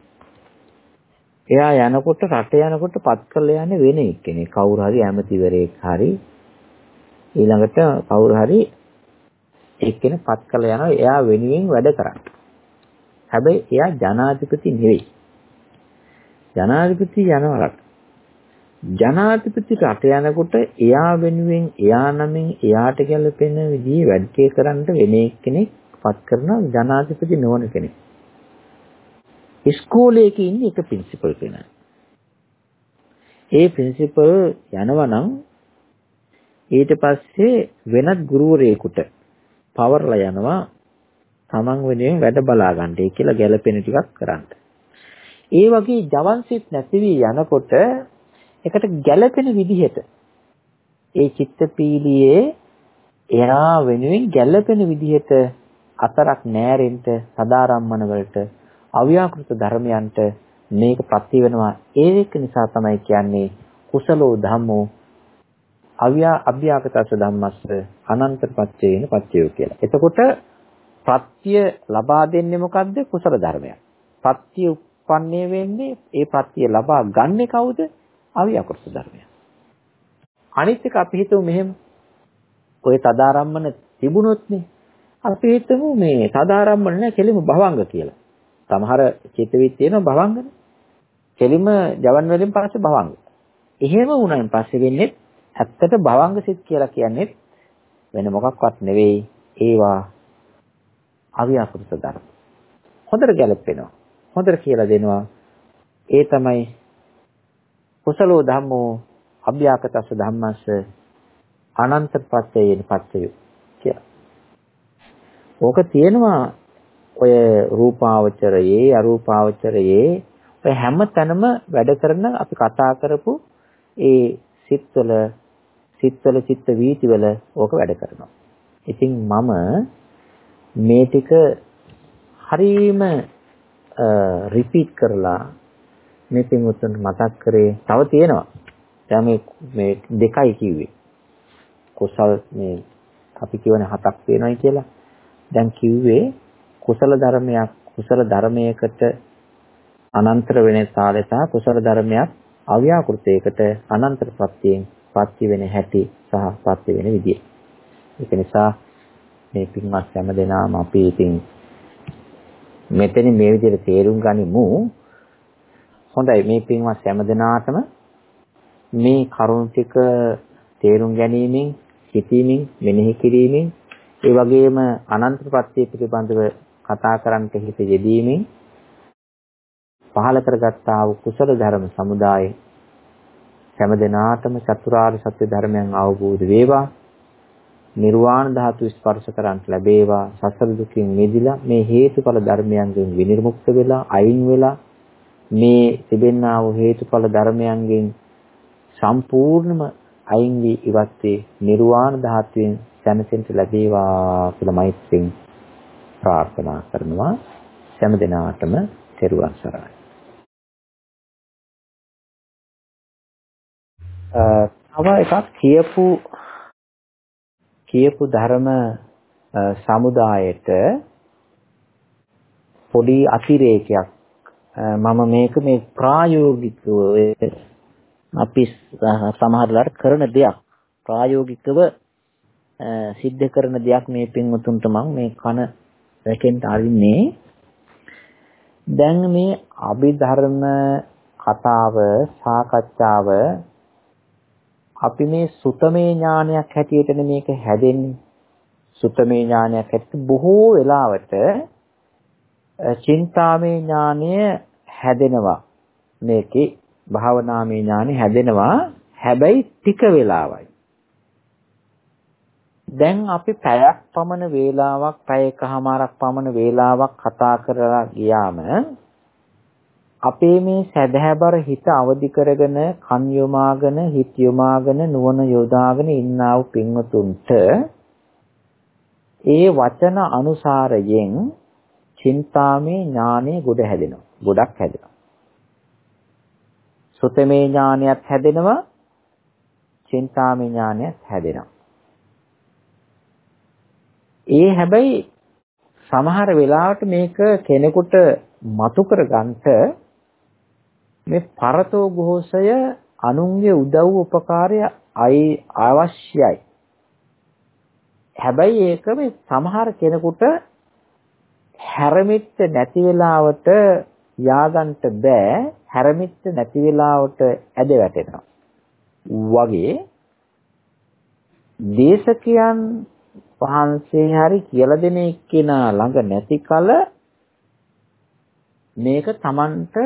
Speaker 1: එයා යනකොට රට යනකොට පත් කරලා යන්නේ වෙන එක්කෙනෙක්. කවුරු හරි ඇමතිවරයෙක් හරි ඊළඟට කවුරු හරි එක්කෙනෙක් පත් කරලා යනවා එයා වෙනුවෙන් වැඩ කරන්න. හැබැයි එයා ජනාධිපති නෙවෙයි. ජනාධිපති යනවා ජනාධිපති රට යනකොට එයා වෙනුවෙන් එයා නමින් එයාට ගැලපෙන විදිහේ වැඩේ කරන්න වෙන එක්කෙනෙක් පත් කරන ජනාධිපති නොවන කෙනෙක්. ඉස්කෝලේක ඉන්නේ එක ප්‍රින්සිපල් කෙනෙක්. ඒ ප්‍රින්සිපල් යනවා නම් ඊට පස්සේ වෙනත් ගුරුවරයෙකුට පවර්ලා යනවා තමන් වෙනුවෙන් වැඩ බලා ගන්නයි කියලා ගැළපෙන ටිකක් කරන්න. ඒ වගේ ජවන්සිට නැති වී යනකොට එකට ගැළපෙන විදිහට ඒ චිත්තපීලියේ එයා වෙනුවෙන් ගැළපෙන විදිහට අතරක් නෑරෙන්න සදාරම්මන වලට අව්‍යාකෘත ධර්මයන්ට මේක ප්‍රති වෙනවා ඒක නිසා තමයි කියන්නේ කුසලෝ ධම්මෝ අව්‍යා අභ්‍යාකතස ධම්මස්ස අනන්තපච්චේන පච්චයෝ කියලා. එතකොට ප්‍රත්‍ය ලබා දෙන්නේ මොකද්ද? කුසල ධර්මයක්. ප්‍රත්‍ය උප්පන්නේ වෙන්නේ ඒ ප්‍රත්‍ය ලබා ගන්නෙ කවුද? අවියකෘත ධර්මය. අනිත් එක අපි හිතමු මෙහෙම. ඔය තදාරම්මන තිබුණොත්නේ අපි හිතමු මේ තදාරම්මන නෑ කෙලිම භවංග කියලා. සමහර චිත්තවිත් තියෙනවා භවංගනේ. කෙලිම ජවන් වලින් පස්සේ භවංග. එහෙම වුණාන් පස්සේ වෙන්නේ ඇත්තට භවංග සිත් කියලා කියන්නේ වෙන මොකක්වත් නෙවෙයි ඒවා අවියකෘත ධර්ම. හොඳට ගැලපෙනවා. හොඳට කියලා දෙනවා. ඒ තමයි කුසලෝ ධම්මෝ අභ්‍යාකතස්ස ධම්මස්ස අනන්ත පත්‍යයෙන් පත්‍යය කියලා. ඕක තියෙනවා ඔය රූපාවචරයේ අරූපාවචරයේ ඔය හැම තැනම වැඩ කරන අපි කතා කරපු ඒ සිත්වල සිත්වල චිත්ත වීතිවල ඕක වැඩ කරනවා. ඉතින් මම මේ ටික හරීම රිපීට් කරලා මේ පින්වත්තුන්ට මතක් කරේ තව තියෙනවා. දැන් මේ මේ දෙකයි කිව්වේ. කුසල් මේ අපි කියවනේ හතක් වෙනවයි කියලා. දැන් කිව්වේ කුසල ධර්මයක් කුසල ධර්මයකට අනන්තර වෙන සාලසා කුසල ධර්මයක් අව්‍යාකෘතයකට අනන්තර ප්‍රත්‍යයෙන් පත්‍ය වෙන හැටි සහ පත්‍ය වෙන විදිය. ඒක නිසා මේ පින්වත් හැම දෙනාම අපි ඉතින් මෙතන මේ විදිහට තේරුම් ගනිමු. හොඳයි මේ පින්වත් හැම දෙනාටම මේ කරුණ ටික තේරුම් ගැනීමෙන් සිතීමෙන් මෙනෙහි කිරීමෙන් ඒ වගේම අනන්ත ප්‍රත්‍ය පිළිබඳව කතා කරන්නට හිත යෙදීමෙන් පහල කරගත්තා වූ කුසල ධර්ම සමුදාය හැම දිනාටම චතුරාර්ය සත්‍ය ධර්මයන් අවබෝධ වේවා. නිර්වාණ ධාතු ස්පර්ශ කරන්ට ලැබේවා. සසර දුකින් මිදිලා මේ හේතුඵල ධර්මයන්ගෙන් විනිර්මුක්ත වෙලා අයින් වෙලා මේ තිබෙන්නා වූ හේතුඵල ධර්මයන්ගෙන් සම්පූර්ණම අයින් වී ඉවත් වේ නිර්වාණ ධාතුවෙන් සැනසෙන්න ලැබේවා කියලා මෛත්‍රියෙන් ප්‍රාර්ථනා කරනවා. හැම දිනාටම තෙරුවන් සරණයි. තව එකක් කියපු කියපු ධර්ම සමුදායට පොඩි අතිරේකයක්. මම මේක මේ ප්‍රායෝගිකව අපි සමහරලාට කරන දෙයක්. ප්‍රායෝගිකව සිද්ධ කරන දෙයක් මේ පින්වතුන්ට මම මේ කන රැකෙන්න අරින්නේ දැන් මේ අභිධර්ම කතාව සාකච්ඡාව අපි මේ සුතමේ ඥානයක් හැටියටනේ මේක හැදෙන්නේ. සුතමේ ඥානයක් හැටියට බොහෝ වෙලාවට චින්තාමේ ඥානය හැදෙනවා. මේකේ භාවනාමේ ඥානය හැදෙනවා. හැබැයි ටික වෙලාවයි. දැන් අපි පැයක් පමණ වේලාවක් පැයකමාරක් පමණ වේලාවක් කතා කරලා ගියාම අපේ මේ සැදැහැබර හිත අවදි කරගෙන කන් යොමාගෙන හිත යොමාගෙන නුවණ යොදාගෙන ඉන්නා වූ පින්වතුන්ට ඒ වචන අනුසාරයෙන් චින්තාමේ ඥානෙ ගොඩ හැදෙනවා. ගොඩක් හැදෙනවා. සුතමේ ඥානයත් හැදෙනවා. චින්තාමේ ඥානයත් හැදෙනවා. ඒ හැබැයි සමහර වෙලාවට මේක කෙනෙකුට මතු කරගන්නට මේ පරතෝ ഘോഷය අනුන්ගේ උදව් උපකාරය අවශ්‍යයි. හැබැයි ඒක මේ සමහර කෙනෙකුට හැරමිට නැති වෙලාවට යාගන්ට බෑ හැරමිට නැති වෙලාවට ඇද වැටෙනවා වගේ දේශකයන් වහන්සේ හරි කියලා දෙන එක්කෙනා ළඟ නැති කල මේක Tamanට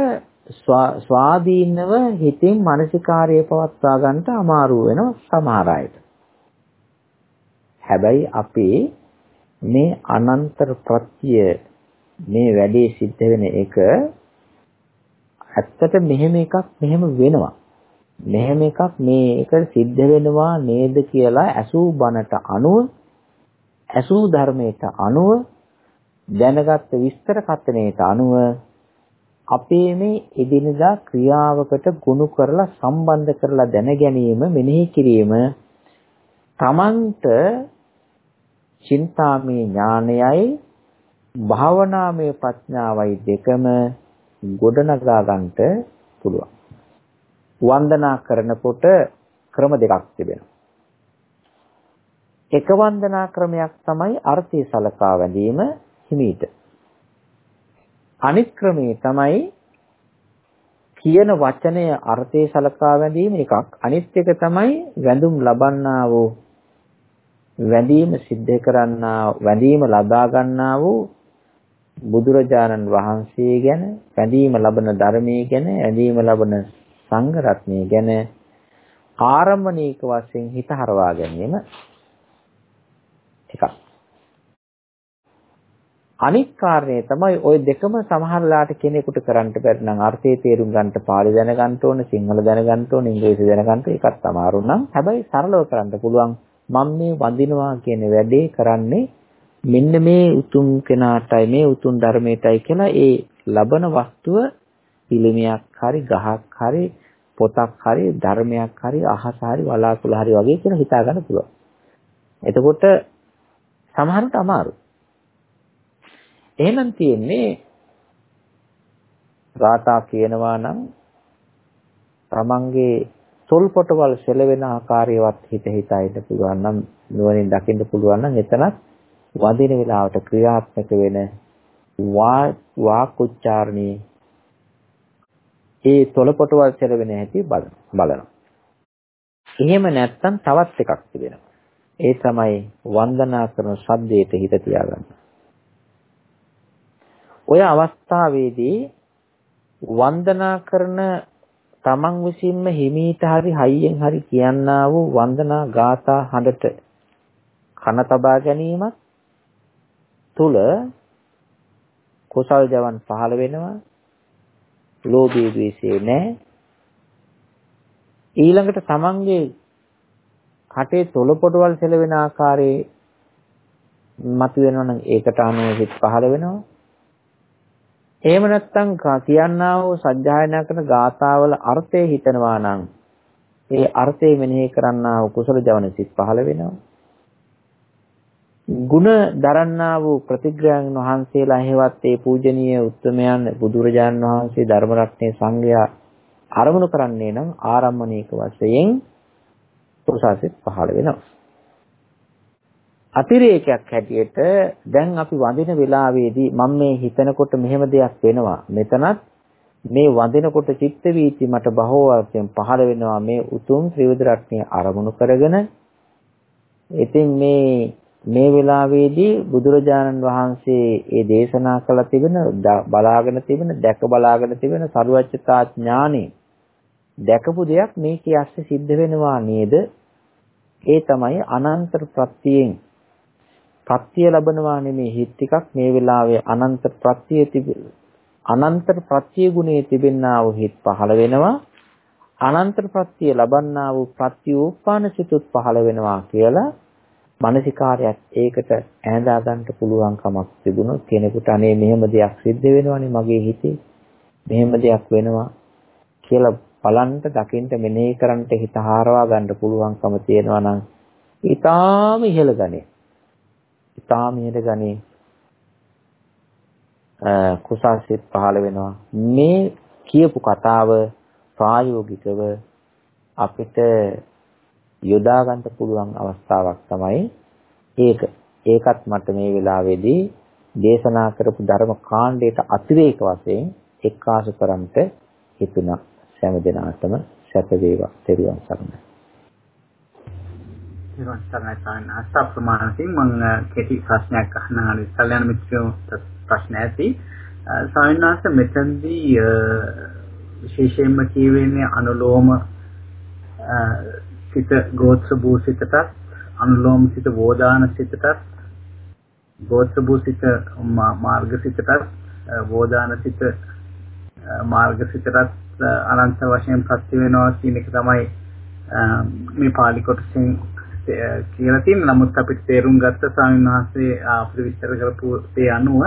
Speaker 1: ස්වාධීනව හිතින් මානසිකාර්යය පවත්වා ගන්නට අමාරු වෙනවා සමහර අයට. හැබැයි අපි මේ අනන්තර ප්‍රත්‍ය මේ වැඩේ සිද්ධ වෙන එක ඇත්තට මෙහෙම එකක් මෙහෙම වෙනවා. මෙහෙම එකක් මේක සිද්ධ වෙනවා නේද කියලා ඇසූ බණට අනුව ඇසූ ධර්මයට අනුව දැනගත් විස්තර කතනයට අනුව අපේ මේ එදිනදා ක්‍රියාවකට ගුණ කරලා සම්බන්ධ කරලා දැන ගැනීම මෙනෙහි කිරීම තමන්ට චින්තාමේ ඥානයයි භාවනාමය ප්‍රඥාවයි දෙකම ගොඩනගා ගන්නට පුළුවන්. වන්දනා කරනකොට ක්‍රම දෙකක් තිබෙනවා. එක වන්දනා ක්‍රමයක් තමයි අර්ථය සලකා වැඳීම හිමීට. අනිත් ක්‍රමේ තමයි කියන වචනය අර්ථය සලකා වැඳීම එකක්. අනිත් එක තමයි වැඳුම් ලබන්නා වූ වැඳීම සිද්ධ කරන්නා වැඳීම ලබා ගන්නා වූ බුදුරජාණන් වහන්සේ ගැන වැඳීම ලබන ධර්මයේ ගැන වැඳීම ලබන සංඝ රත්නය ගැන ආරම්භණීක වශයෙන් හිත හරවා ගැනීම එකක්. අනික් කාරණේ තමයි ওই දෙකම සමහරලාට කෙනෙකුට කරන්න බැරි නම් අර්ථය තේරුම් ගන්නට පාලි දැනගන්න ඕනේ සිංහල දැනගන්න ඕනේ ඉංග්‍රීසි දැනගන්න ඒකත් අමාරු නම් හැබැයි සරලව කරන්න පුළුවන් මම මේ වඳිනවා කියන වැඩේ කරන්නේ මෙන්න මේ උතුම් කෙනාටයි මේ උතුම් ධර්මයටයි කියලා ඒ ලබන වස්තුව පිළිමයක් හරි ගහක් හරි පොතක් හරි ධර්මයක් හරි අහස හරි වලාකුළු හරි වගේ කියලා හිතා ගන්න පුළුවන්. එතකොට සමහරට අමාරු. එහෙනම් තියෙන්නේ ගාථා කියනවා නම් තමන්ගේ තොල් පොටවල් සෙලවෙන ආකාරයවත් හිත හිතා ඉන්න පුළුවන් නම් නුවණින් දකින්න පුළුවන් නම් එතනත් වදින වෙලාවට ක්‍රියාත්මක වෙන වාක් උච්චාරණී ඒ තොල පොටවල් සෙලවෙන හැටි බලනවා. එහෙම නැත්නම් තවත් එකක් තිබෙනවා. ඒ තමයි වන්දනා කරන ශබ්දයට හිත තියාගන්න. ඔය අවස්ථාවේදී වන්දනා කරන තමන් විසින්ම හිමීට හරි හයියෙන් හරි කියන්නා වූ වන්දනා ගාථා හඬට කන තබා ගැනීමත් තුල කුසල් ජවන් පහළ වෙනවා ලෝභී ද්වේෂය නැහැ ඊළඟට තමන්ගේ කටේ තොල පොටවල් සෙලවෙන ආකාරයේ මතුවෙනවා නම් ඒකට අනුව හිත පහළ වෙනවා එහෙම නැත්නම් කියන්නා වූ සජ්ජායනා කරන ගාථාවල අර්ථය හිතනවා නම් ඒ අර්ථය මෙනෙහි කරන්නා වූ කුසල ජවන සිත් පහළ වෙනවා. ಗುಣ දරන්නා වූ ප්‍රතිග්‍රහයන් වහන්සේලා හේවත් ඒ පූජනීය උත්තමයන් බුදුරජාන් වහන්සේ ධර්ම රත්නයේ සංඝයා අරමුණු කරන්නේ නම් ආරම්මණීක වශයෙන් කුසාසිත පහළ වෙනවා. අතිරේකයක් හැටියට දැන් අපි වඳින වෙලාවේදී මම මේ හිතනකොට මෙහෙම දෙයක් වෙනවා. මෙතනත් මේ වඳිනකොට චිත්ත වීති මට බහුවර්ෂයෙන් පහළ වෙනවා මේ උතුම් ත්‍රිවිධ රත්නය අරමුණු කරගෙන. ඉතින් මේ මේ වෙලාවේදී බුදුරජාණන් වහන්සේ ඒ දේශනා කළ තිබෙන බලාගෙන තිබෙන දැක බලාගෙන තිබෙන සරුවච්චතා ඥානෙ දැකපු දෙයක් මේකේ ඇස්සේ සිද්ධ වෙනවා නේද? ඒ තමයි අනන්තර ප්‍රත්‍යයෙන් ප්‍රත්‍ය ලැබනවා නෙමේ හිත් ටිකක්. මේ වෙලාවේ අනන්ත ප්‍රත්‍ය අනන්ත ප්‍රත්‍ය ගුණයේ තිබෙනා වූ හිත් පහළ වෙනවා. අනන්ත ප්‍රත්‍ය ලබන්නා වූ ප්‍රත්‍යෝපාන සිතුත් පහළ වෙනවා කියලා මානසිකාරයක් ඒකට ඈඳා ගන්න පුළුවන් කමක් තිබුණොත් කෙනෙකුට අනේ මෙහෙම දෙයක් සිද්ධ වෙනවනේ මගේ හිතේ. මෙහෙම දෙයක් වෙනවා කියලා බලන්න දකින්න මෙනෙහි කරන්න හිත හරවා ගන්න පුළුවන්කම තියෙනවා නම් ඊටාම ඉහළ ගන්නේ ඉතාමීට ගනී කුසල් සිත් පහළ වෙනවා. මේ කියපු කතාව ප්‍රායෝගිකව අපිට යොදා ගන්න පුළුවන් අවස්ථාවක් තමයි ඒක. ඒකත් මට මේ වෙලාවේදී දේශනා කරපු ධර්ම කාණ්ඩයට අතිරේක වශයෙන් එක්කාසු කරන්ට හිතුණා. සෑම දිනාටම සැප වේවා. තෙරුවන් සරණයි.
Speaker 2: නිවන් සරණයි සානස අප්‍රමාණකින් මම කෙටි ප්‍රශ්නයක් අහනවා කල්‍යාණ මිත්‍රයෝ ප්‍රශ්න ඇති. සායනාස මෙතනදී විශේෂයෙන්ම කියවෙන්නේ අනුලෝම සිත ගෝත්‍ර භූසිතට අනුලෝම සිත වෝදාන සිතට ගෝත්‍ර භූසිත මාර්ග සිතට වෝදාන සිත මාර්ග සිතට අනන්ත වශයෙන් ප්‍රති වෙනවා කියන එක තමයි මේ පාලි කොටසෙන් කියලා තියෙන නමුත් අපිට තේරුම් ගත්ත ස්වාමීන් වහන්සේ අපිට විස්තර කරපු ඒ අනුව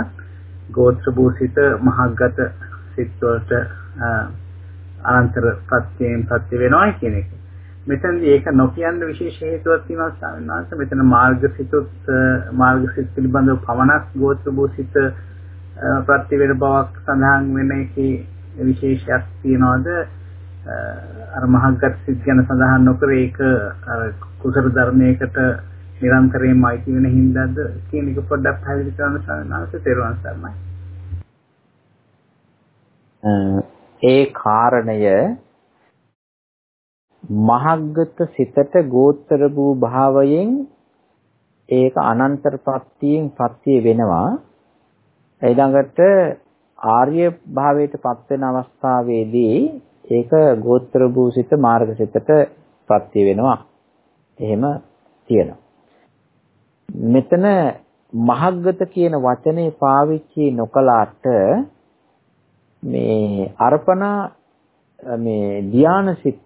Speaker 2: ගෝත්‍ර භූසිත මහග්ගත සිත් වලට අනන්තර ප්‍රත්‍යයෙන් ප්‍රත්‍ය වෙනවා කියන එක. මෙතනදී ඒක නොකියන්න විශේෂ හේතුවක් තියෙනවා ස්වාමීන් වහන්සේ. මෙතන මාර්ගසිතුත් මාර්ගසිත පිළිබඳව පමණක් ගෝත්‍ර භූසිත ප්‍රති වෙන බවක් සඳහන් වෙන එකේ විශේෂයක් තියනවාද අර මහග්ගත් සිත් ගැන සඳහන් නොකර ඒක අර කුසල ධර්මයකට නිරන්තරයෙන්ම අයිති වෙන හින්දාද කියන එක පොඩ්ඩක් පැහැදිලි කරන්න සානාස තේරුවන් සර්මයි.
Speaker 1: ඒ කාරණය මහග්ගත සිතට ගෝත්‍ර වූ භාවයෙන් ඒක අනන්තරපත්තියෙන් පත්‍ය වෙනවා ඊළඟට ආර්ය භාවයට පත් වෙන අවස්ථාවේදී ඒක ගෝත්‍ර භූසිත මාර්ගසිතට පත්‍ය වෙනවා. එහෙම තියෙනවා. මෙතන මහග්ගත කියන වචනේ පාවිච්චි නොකලාට මේ අර්පණා මේ ධානසිත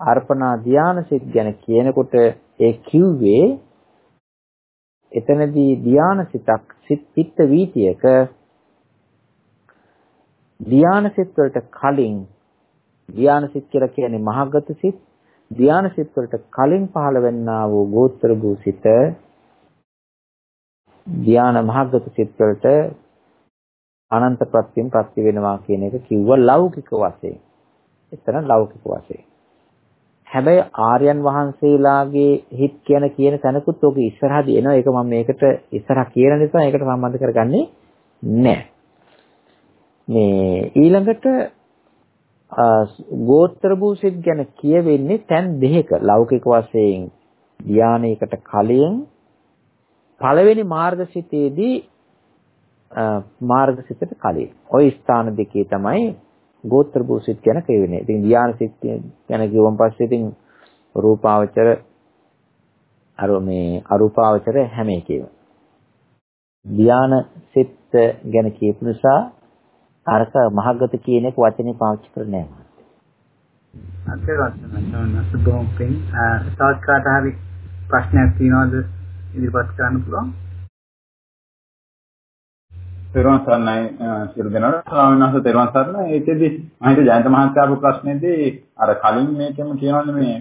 Speaker 1: අර්පණා ධානසිත ගැන කියනකොට ඒ කිව්වේ එතනදී ධානසිතක් සිත් පිට වීතියක ධානසිත වලට කලින් ධානසිත කියලා කියන්නේ මහගත සිත් ධානසිත වලට කලින් පහළ වෙන්නා වූ ගෝත්‍ර භූ සිත ධාන මහගත සිත් වලට අනන්ත ප්‍රත්‍යයෙන් ප්‍රත්‍ය වෙනවා කියන එක කිව්ව ලෞකික වශයෙන්. එතන ලෞකික වශයෙන්. හැබැයි ආර්යයන් වහන්සේලාගේ හිත් කියන කියන තැනකුත් ඔක ඉස්සරහදී එනවා. ඒක මම මේකට ඉස්සරහ කියන නිසා ඒකට සම්බන්ධ කරගන්නේ නැහැ. මේ ඊළඟට ගෝත්‍ර භූසිත ගැන කියවෙන්නේ තැන් දෙකක ලෞකික වශයෙන් ධානයකට කලින් පළවෙනි මාර්ගසිතේදී මාර්ගසිතට කලින් ওই ස්ථාන දෙකේ තමයි ගෝත්‍ර භූසිත ගැන කියවෙන්නේ. ඉතින් ධ්‍යාන සිත් ගැන කිව්වන් පස්සේ ඉතින් රූපාවචර අර මේ අරූපාවචර හැම එකේම. ධ්‍යාන සිත් ගැන කියපු නිසා අරක මහගත කියන එක වචනේ පාවිච්චි කරන්නේ නැහැ.
Speaker 2: අත්‍යවශ්‍යම සුබෝම්පින් තවත් කාට හරි ප්‍රශ්නයක් තියෙනවද ඉදිරිපත් කරන්න පුළුවන්?
Speaker 3: තෙරුවන් සරණයි සියලු දෙනාට ස්වාමීන් වහන්සේ තෙරුවන් සරණයි ඒකෙදි මම හිතුවේ ජයන්ත මහත්තයා ආපු ප්‍රශ්නේදී අර කලින් මේකෙම කියනවානේ මේ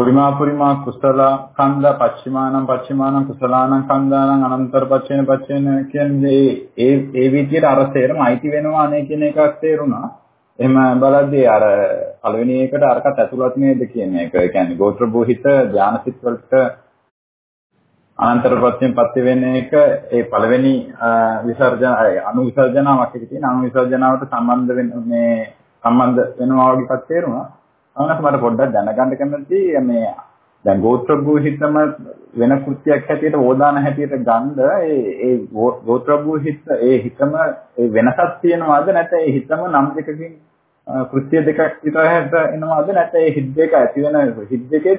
Speaker 3: පුරිමා පුරිමා කුසල කන්ද පච්චිමානම් පච්චිමානම් කුසලානම් කන්දානම් අනන්තර පච්චේන පච්චේන කියන්නේ ඒ ඒ විදිහට අර තේරම අයිති වෙනවා අනේ කියන එකක් තේරුණා එහෙම බලද්දී අර පළවෙනි එකට අරකට ඇතුළත් නේද කියන එක. ඒ කියන්නේ ගෝත්‍ර බෝහිත ඥානසිත වලට අනන්තරපත්යෙන් පත්‍ය වෙන එක ඒ පළවෙනි විසර්ජන අනු විසර්ජනාවක් එක තියෙන අනු විසර්ජනාවට සම්බන්ධ වෙන මේ සම්බන්ධ වෙනවා වගේ එකක් තේරුණා. අනකට මට පොඩ්ඩක් දැනගන්න කැමති මේ දැන් ගෝත්‍ර භූහිතම වෙන කෘත්‍යයක් හැටියට ඕදාන හැටියට ගන්න ඒ ඒ ගෝත්‍ර භූහිත ඒ හිතම ඒ වෙනසක් තියෙනවද? නැත්නම් ඒ හිතම නම් දෙකකින් කෘත්‍ය දෙකක් විතර හැට එනවද නැත්නම් ඒ හිත් දෙක ඇති වෙන හිත් දෙකේ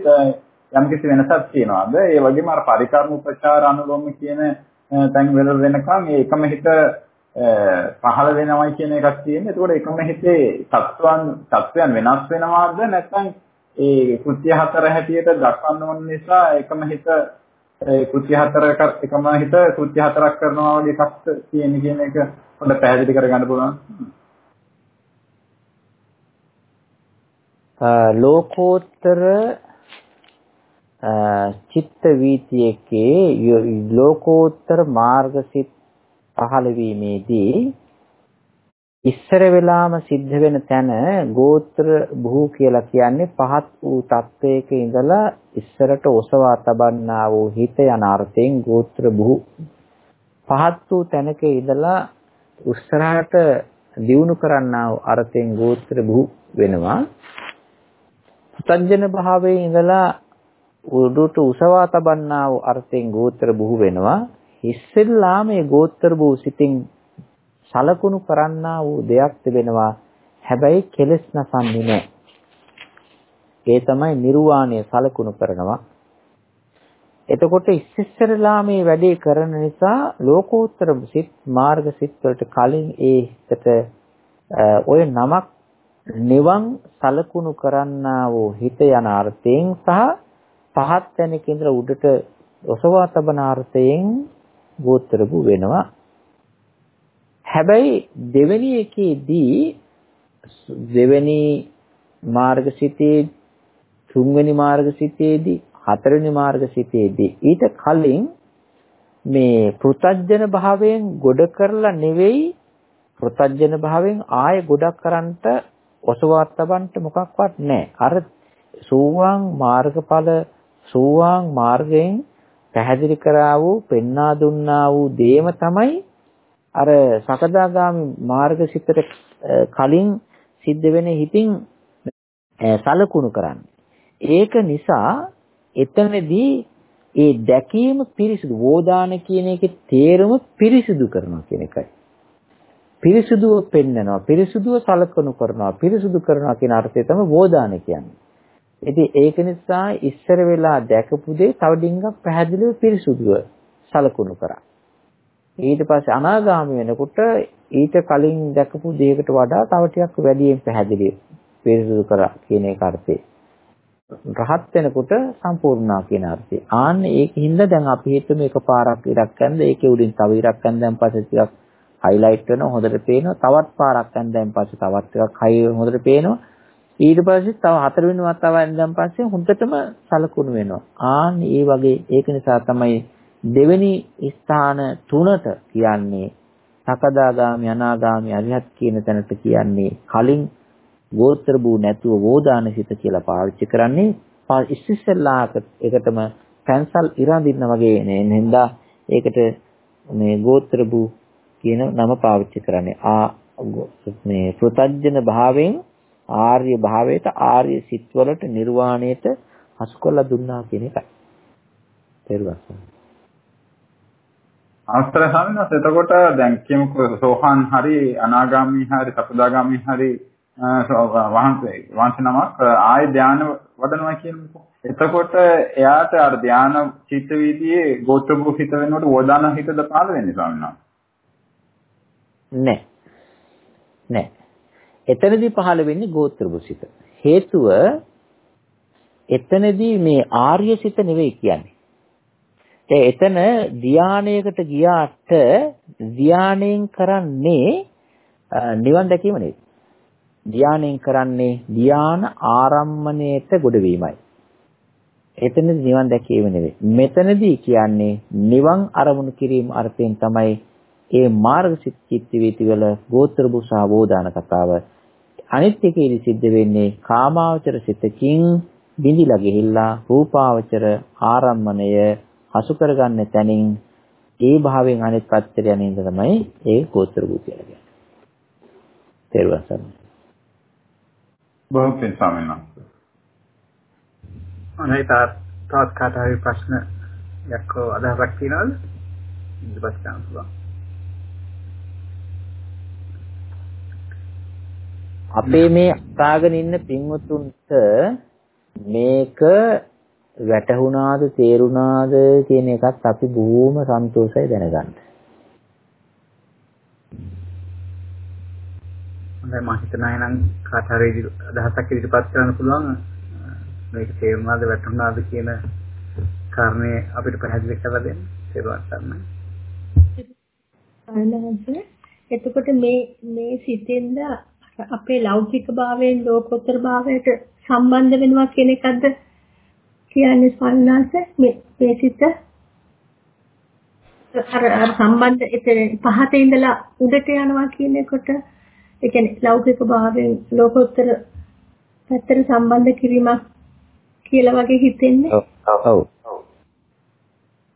Speaker 3: යම් කිසි වෙනසක් තියෙනවද? ඒ වගේම අර පරිකර්ම උපචාර අනුලෝම කියන තැන් වල වෙනකන් ඒ එකම හිත පහළ වෙනවයි කියන එකක් තියෙනවා. ඒකෝට එකම හිතේ තත්ත්වයන් තත්ත්වයන් වෙනස් වෙනවද නැත්නම් ඒ කෘත්‍ය හතර හැටියට දක්වන්න ඕන නිසා එකම හිත ඒ කෘත්‍ය හතරක එකම හිත කෘත්‍ය හතරක් කරනවා වගේ එකක් තියෙන කියන එක පොඩ්ඩක් පැහැදිලි කරගන්න පුළුවන්.
Speaker 1: ලෝකෝත්තර චිත්ත වීතියකේ ලෝකෝත්තර මාර්ගසිත පහළ වීමේදී ඉස්සර වෙලාම සිද්ධ වෙන තැන ගෝත්‍ර භූ කියලා කියන්නේ පහත් වූ තත්වයක ඉඳලා ඉස්සරට ඔසවා තබන්නා වූ හිත යන අර්ථයෙන් ගෝත්‍ර භූ පහත් වූ තැනක ඉඳලා උස්සරහට දියුණු කරන්නා වූ අර්ථයෙන් ගෝත්‍ර භූ වෙනවා පුතඥ භාවයේ ඉඳලා උඩට උසවා තබන්නා වූ අර්ථයෙන් ගෝත්‍ර බුහු වෙනවා. ඉස්සෙල්ලා මේ ගෝත්‍ර බුහු සිතින් සලකුණු කරන්නා වූ දෙයක් තිබෙනවා. හැබැයි කෙලස් නසන්නේ නැහැ. ඒ තමයි නිර්වාණය සලකුණු කරනවා. එතකොට ඉස්සෙස්සරලා මේ වැඩේ කරන නිසා ලෝකෝත්තර සිත් මාර්ග සිත් වලට කලින් ඒ හිතට ඔය නමක් නිවන් සලකුණු කරන්නා වූ හිත යන අර්ථයෙන් සහ පහත් තැනක ඉඳලා උඩට ඔසවා තබන අර්ථයෙන් ගෝත්‍රපු වෙනවා. හැබැයි දෙවෙනි එකේදී දෙවෙනි මාර්ගසිතේ තුන්වෙනි මාර්ගසිතේදී හතරවෙනි මාර්ගසිතේදී ඊට කලින් මේ පෘතජ්ජන භාවයෙන් ගොඩ කරලා නෙවෙයි පෘතජ්ජන භාවයෙන් ආයෙ ගොඩක් කරන්නට ඔසවත් තබන්නට මොකක්වත් නැහැ. අර සෝවාන් මාර්ගඵල සෝවාන් මාර්ගයෙන් පැහැදිලි කරා වූ පෙන්වා දුන්නා වූ දේම තමයි අර සකදාගාමි මාර්ගසිතට කලින් සිද්ධ වෙන හිතින් සලකුණු කරන්නේ. ඒක නිසා එතනදී ඒ දැකීම පිරිසිදු වෝදාන කියන එකේ තේරුම පිරිසිදු කරනවා කියන එකයි. පිරිසිදුව පෙන්නනවා, පිරිසිදුව සලකනු කරනවා, පිරිසිදු කරනවා කියන අර්ථය තමයි වෝදාන කියන්නේ. ඉතින් ඒක නිසා ඉස්සර වෙලා දැකපු දේ තව ඩිංගක් පැහැදිලිව පිරිසුදුව සලකුණු කරා. ඊට පස්සේ අනාගාමී වෙනකොට ඊට කලින් දැකපු දෙයකට වඩා තව ටිකක් වැඩියෙන් පැහැදිලි පිරිසුදු කරා කියන එක අර්ථය. රහත් වෙනකොට සම්පූර්ණා කියන අර්ථය. ආන්න ඒකින්ද දැන් අපි හිතමු එකපාරක් ඉරක් ගන්න ඒකේ උඩින් තව ඉරක් ගන්න දැන් පස්සේ ටිකක් හයිලයිට් වෙනවා හොඳට පේනවා තවත් පාරක් ගන්න දැන් පස්සේ තවත් ටිකක් හයි හොඳට පේනවා ඊට පස්සේ තව හතරවෙනි වතාවෙන් දැන් පස්සේ හොඳටම සලකුණු වෙනවා. ආන් ඒ වගේ ඒක නිසා තමයි දෙවෙනි ස්ථාන තුනට කියන්නේ සකදාගාමි අනාගාමි අරිහත් කියන තැනට කියන්නේ කලින් ගෝත්‍ර භූ නැතුව වෝදානසිත කියලා පාවිච්චි කරන්නේ ඉස්සෙල්ලාක එකටම පැන්සල් ඉරඳින්න වගේ නේ නේද ඒකට මේ ගෝත්‍ර භූ කියන නම පාවිච්චි කරන්නේ ආ මේ පෘතජ්ජන භාවයෙන් ආර්ය භාවයට ආර්ය සිත්වලට නිර්වාණයට හසු කරලා දුන්නා කියන එකයි. තේරුණා.
Speaker 3: අවස්ථර ස්වාමීන් එතකොට දැන් කියමුකෝ සෝහන් හරි අනාගාමී හරි සකදාගාමී හරි වහන්සේ වහන්සේ නමක් ආය ධානය වඩනවා කියනකො. එතකොට එයාට අර ධාන චිත්ත වීදියේ ගෝත්‍රභූ හිත වෙනකොට වදාන හිතද පාල වෙන්නේ ස්වාමීන් වහන්සේ.
Speaker 1: නෑ. නෑ. එතනදී පහළ වෙන්නේ ගෝත්‍රභූසිත. හේතුව එතනදී මේ ආර්ය සිත නෙවෙයි කියන්නේ. ඒ එතන ධානයකට ගියාට ධානයෙන් කරන්නේ නිවන් දැකීම නෙවෙයි. ධානයෙන් කරන්නේ ධාන ආරම්මණයට ගොඩවීමයි. එතනදී නිවන් දැකීම නෙවෙයි. මෙතනදී කියන්නේ නිවන් අරමුණු කිරීම අර්ථයෙන් තමයි ඒ මාර්ග චිත්ත වීති වල ගෝත්‍ර බුසා වෝදාන කතාව අනිත් එකේදි සිද්ධ වෙන්නේ කාමාවචර සිතකින් බිඳිලා ගිහිල්ලා රූපාවචර ආරම්මණය හසු කරගන්න තැනින් ඒ භාවයෙන් අනිත් පැත්තට යන ඉඳ තමයි ඒ ගෝත්‍ර භූ කියලා කියන්නේ. තේරුවන් සරණයි.
Speaker 3: බොහොම පින් ස්වාමීන් වහන්සේ.
Speaker 2: අනේ තාත් තාත් කාටරි ප්‍රශ්න යක්කෝ අදහසක් තියනවද? බස් ගන්න පුළුවන්.
Speaker 1: අපේ මේ අසාගෙන ඉන්න පින්වතුන්ට මේක වැටහුණාද තේරුණාද කියන එකත් අපි බොහොම සන්තෝෂයි දැනගන්න.
Speaker 2: හොඳයි මම හිතනවා නම් කාට හරි අදහසක් ඉදිරිපත් කරන්න පුළුවන් මේක තේරුණාද වැටුණාද කියන කාරණේ අපිට පැහැදිලි කරලා දෙන්න. තේරුම් ගන්න.
Speaker 4: එතකොට මේ මේ සිතෙන්ද අපේ ලෞකික භාවයෙන් ලෝකෝත්තර භාවයට සම්බන්ධ වෙනවා කියන එකද කියන්නේ ස්වාමීනාංශ මේ මේ සිත අර අර සම්බන්ධ එතන පහත ඉඳලා උඩට යනවා කියන එකට ඒ කියන්නේ ලෞකික භාවයෙන් ලෝකෝත්තර පැත්තට සම්බන්ධ කිරීමක් කියලා වගේ හිතෙන්නේ?
Speaker 1: ඔව්.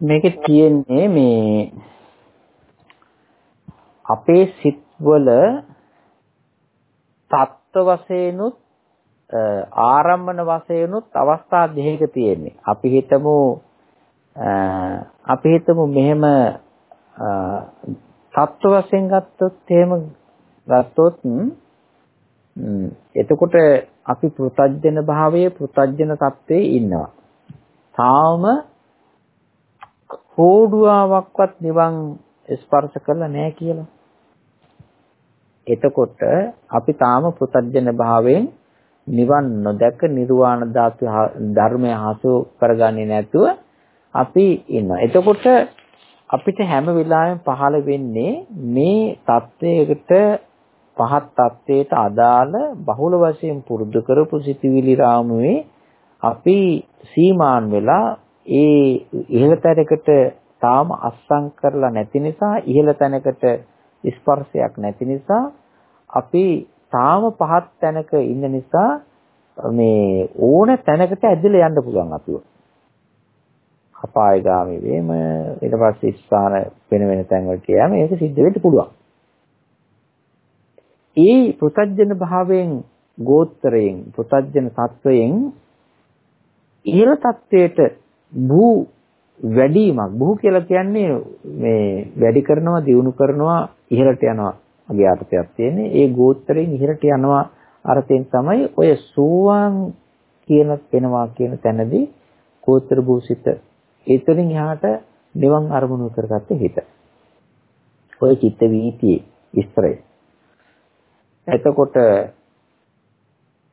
Speaker 1: මේකේ තියෙන්නේ මේ අපේ සිත්වල තත්ත්ව වශයෙන්ුත් ආරම්භන වශයෙන්ුත් අවස්ථා දෙකක තියෙන්නේ. අපි හිතමු අපි හිතමු මෙහෙම තත්ත්ව වශයෙන් ගත්තොත් එහෙම ගත්තොත් එතකොට අපි පෘතජ්ජන භාවයේ පෘතජ්ජන තත්ත්වයේ ඉන්නවා. තාම කෝඩුවාවක්වත් නිවන් ස්පර්ශ කරලා නැහැ කියලා. එතකොට අපි තාම පෘතජ්ජන භාවයෙන් නිවන් නොදැක නිර්වාණ ධාතු ධර්මය හසු කරගන්නේ නැතුව අපි ඉන්නවා. එතකොට අපිට හැම වෙලාවෙම පහළ වෙන්නේ මේ தත්වයකට පහත් தත්වයට අදාළ බහුල වශයෙන් පුරුදු කරපු සිටිවිලි රාමුවේ අපි සීමාන් වෙලා ඒ ඉහළතරකට තාම අස්සම් කරලා නැති නිසා ඉහළ තැනකට ස්පර්ශයක් නැති නිසා අපි තාම පහත් තැනක ඉන්න නිසා මේ ඕන තැනකට ඇදලා යන්න පුළුවන් අපිව. අපායගාමී වීම ඊට පස්සේ ස්ථාන වෙන වෙන තැන් වලට යෑම ඒක සිද්ධ වෙන්න පුළුවන්. ඒ පෘතජ්ජන භාවයෙන් ගෝත්‍රයෙන් පෘතජ්ජන තත්වයෙන් ඉහළ තත්වයට භූ වැඩිමක් භූ කියලා කියන්නේ මේ වැඩි කරනවා දියුණු කරනවා ඉහළට යනවා වගේ අර්ථයක් තියෙන්නේ ඒ ගෝත්‍රයෙන් ඉහළට යනවා අර්ථයෙන් තමයි ඔය සෝවාන් කියන වෙනවා කියන තැනදී ගෝත්‍ර භූසිත ඒතරින් එහාට නිවන් අරමුණු කරගත්ත හිත. ඔය චිත්ත වීතියේ විස්තරය. එතකොට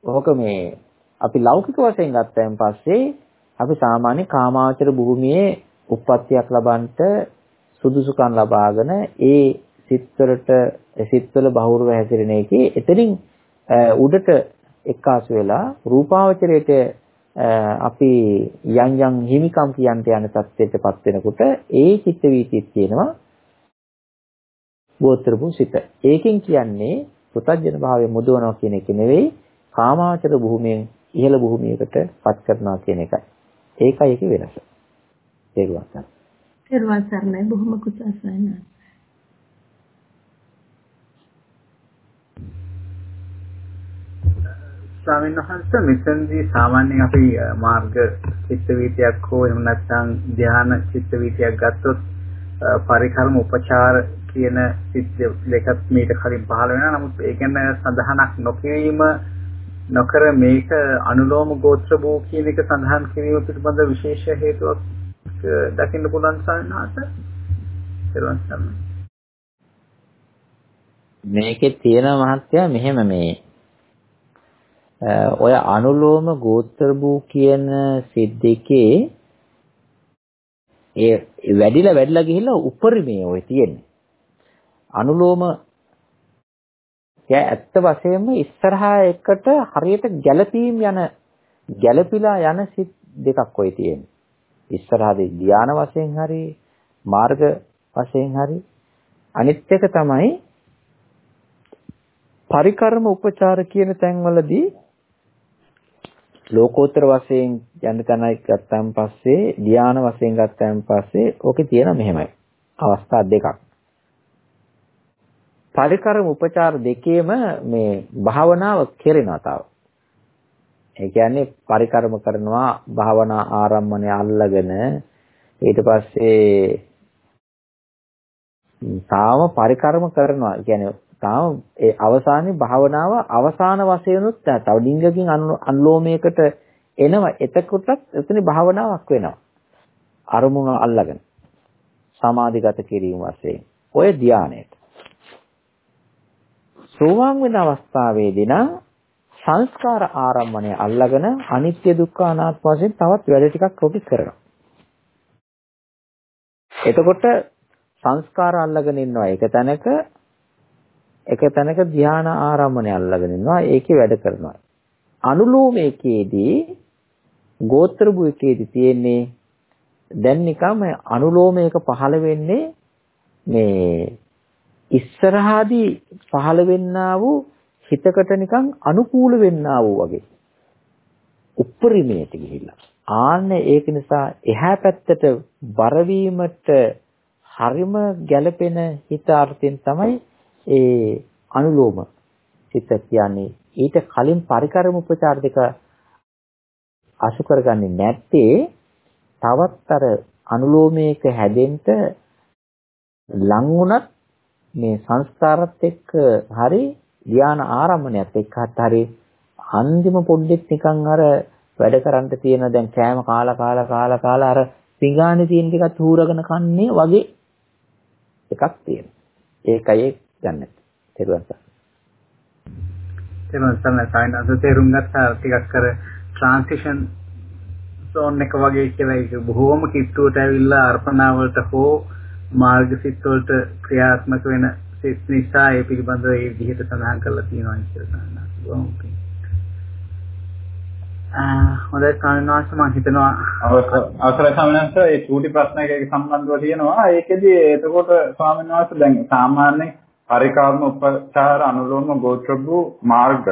Speaker 1: ඕක මේ අපි ලෞකික වශයෙන් ගත්තයින් පස්සේ අපි සාමාන්‍ය කාමාවචර භූමියේ උප්පත්තියක් ලබන්නට සුදුසුකම් ලබාගෙන ඒ සිත්වලට සිත්වල බහුරව හැසිරෙන එකේ එතනින් උඩට එක්කාසු වෙලා රූපාවචරයට අපි යම් යම් හිමිකම් කියන්ට යන තත්ත්වයටපත් වෙනකොට ඒ චිත්ත වීතිය තියෙනවා ගෝත්‍ර භූසිත. ඒකෙන් කියන්නේ පුතඥ භාවයේ මුදවනවා කියන එක නෙවෙයි කාමාවචර භූමියෙන් ඉහළ භූමියකට පත් කරනවා කියන එකයි. ඒකයි ඒකේ වෙනස. තේරුම් ගන්න.
Speaker 4: තේරුම් ගන්නයි බොහොම කුසලයි.
Speaker 2: ස්වාමීන් වහන්සේ මෙතනදී සාමාන්‍යයෙන් අපි මාර්ග චිත්ත වීතියක් හෝ එහෙම නැත්නම් ධ්‍යාන චිත්ත වීතියක් ගත්තොත් පරිකර්ම උපචාර කියන සිත් දෙකත් මේක කලින් පහළ වෙනවා. නමුත් ඒ ගැන සඳහනක් නොකිරීම නොකර මේක අනුලෝම ගෝත්‍ර භූ කියන එක සඳහන් කිරීම පිළිබඳ විශේෂ හේතුවක් දකින්න පුළුවන් සාමාන්‍යත
Speaker 1: මේකේ තියෙන මහත්ය මෙහෙම මේ ඔය අනුලෝම ගෝත්‍ර භූ කියන සිද්දකේ ඒ වැඩිලා වැඩිලා ගිහිල්ලා උපරිමයේ ඔය තියෙන්නේ අනුලෝම ඇත්ත වශයෙන්ම ඉස්සරහා එකට හරියට ගැළපීම් යන ගැළපිලා යන සිත් දෙකක් ඔය තියෙන්නේ. ඉස්සරහදී ධාන වශයෙන් හරි මාර්ග වශයෙන් හරි අනිත් එක තමයි පරිකර්ම උපචාර කියන තැන්වලදී ලෝකෝත්තර වශයෙන් යන තැනයි ගත්තාන් පස්සේ ධාන වශයෙන් ගත්තාන් පස්සේ ඕකේ තියෙන මෙහෙමයි. අවස්ථා දෙකක්. පරිකරම උපචාර දෙකේම මේ භාවනාව කෙරෙනවා තව. ඒ කියන්නේ පරිකරම කරනවා භාවනා ආරම්භණය අල්ලගෙන ඊට පස්සේ තාම පරිකරම කරනවා. කියන්නේ තාම ඒ අවසානයේ භාවනාව අවසාන වශයෙන්ුත් තව ඩිංගකින් අනුලෝමයකට එනවා. එතකොටත් එතන භාවනාවක් වෙනවා. අරමුණ අල්ලගෙන සමාධිගත කිරීම වශයෙන් ඔය ධානයට සෝවාන් වෙන අවස්ථාවේදී නම් සංස්කාර ආරම්මණය අල්ලගෙන අනිත්‍ය දුක්ඛ අනාත්ම වශයෙන් තවත් වැඩ ටිකක් රොටි කරනවා. එතකොට සංස්කාර අල්ලගෙන ඉන්නවා එක තැනක එක තැනක ධාන ආරම්මණය අල්ලගෙන ඉන්නවා ඒකේ වැඩ කරනවා. අනුලෝමයේදී ගෝත්‍ර භූකේදී තියෙන්නේ දැන් නිකම් අනුලෝමයක පහළ වෙන්නේ මේ ඉස්සරහාදී පහළ වෙන්නා වූ හිතකට නිකන් අනුකූල වෙන්නා වූ වගේ උප්පරිමයට ගිහිල්ලා ආන්න ඒක නිසා එහා පැත්තට බර හරිම ගැළපෙන හිතාර්ථයෙන් තමයි ඒ අනුලෝම සිත කියන්නේ ඊට කලින් පරිකරම උපචාර දෙක අසු කරගන්නේ නැත්තේ තවත් අර අනුලෝමයක හැදෙන්න ලං වුණත් මේ සංස්කාරات එක්ක හරි ධාන ආරම්භණයත් එක්කත් හරි අන්තිම පොඩ්ඩෙත් නිකන් අර වැඩ කරන්න තියෙන දැන් කෑම කාලා කාලා කාලා කාලා අර පිඟානේ තියෙන ටිකත් හූරගෙන කන්නේ වගේ එකක් තියෙනවා. ඒකයි ගන්න. තේරුම් ගන්න.
Speaker 2: තේරුම් ගන්න සායනස තේරුම් ගත්තා ටිකක් කර ට්‍රාන්සිෂන් සෝන් එක වගේ කියලා. ඒක බොහොම කිට්ටුවට ඇවිල්ලා අර්පණා වලට හෝ මාර්ගසිත වලට ක්‍රියාත්මක වෙන සිත් නිසා ඒ පිළිබඳව ඒ විදිහට සඳහන් කරලා තියෙනවා කියලා සඳහන් හොඳයි ස්වාමීන් වහන්සේ මම හිතනවා
Speaker 3: අවසරයි ස්වාමීන් වහන්සේ. ඒ චූටි ප්‍රශ්නයක සම්බන්ධව තියෙනවා. ඒකෙදි එතකොට ස්වාමීන් වහන්සේ දැන් සාමාන්‍යයෙන් පරිකාර්ම උපචාර අනුලෝම ගෝත්‍රභු මාර්ග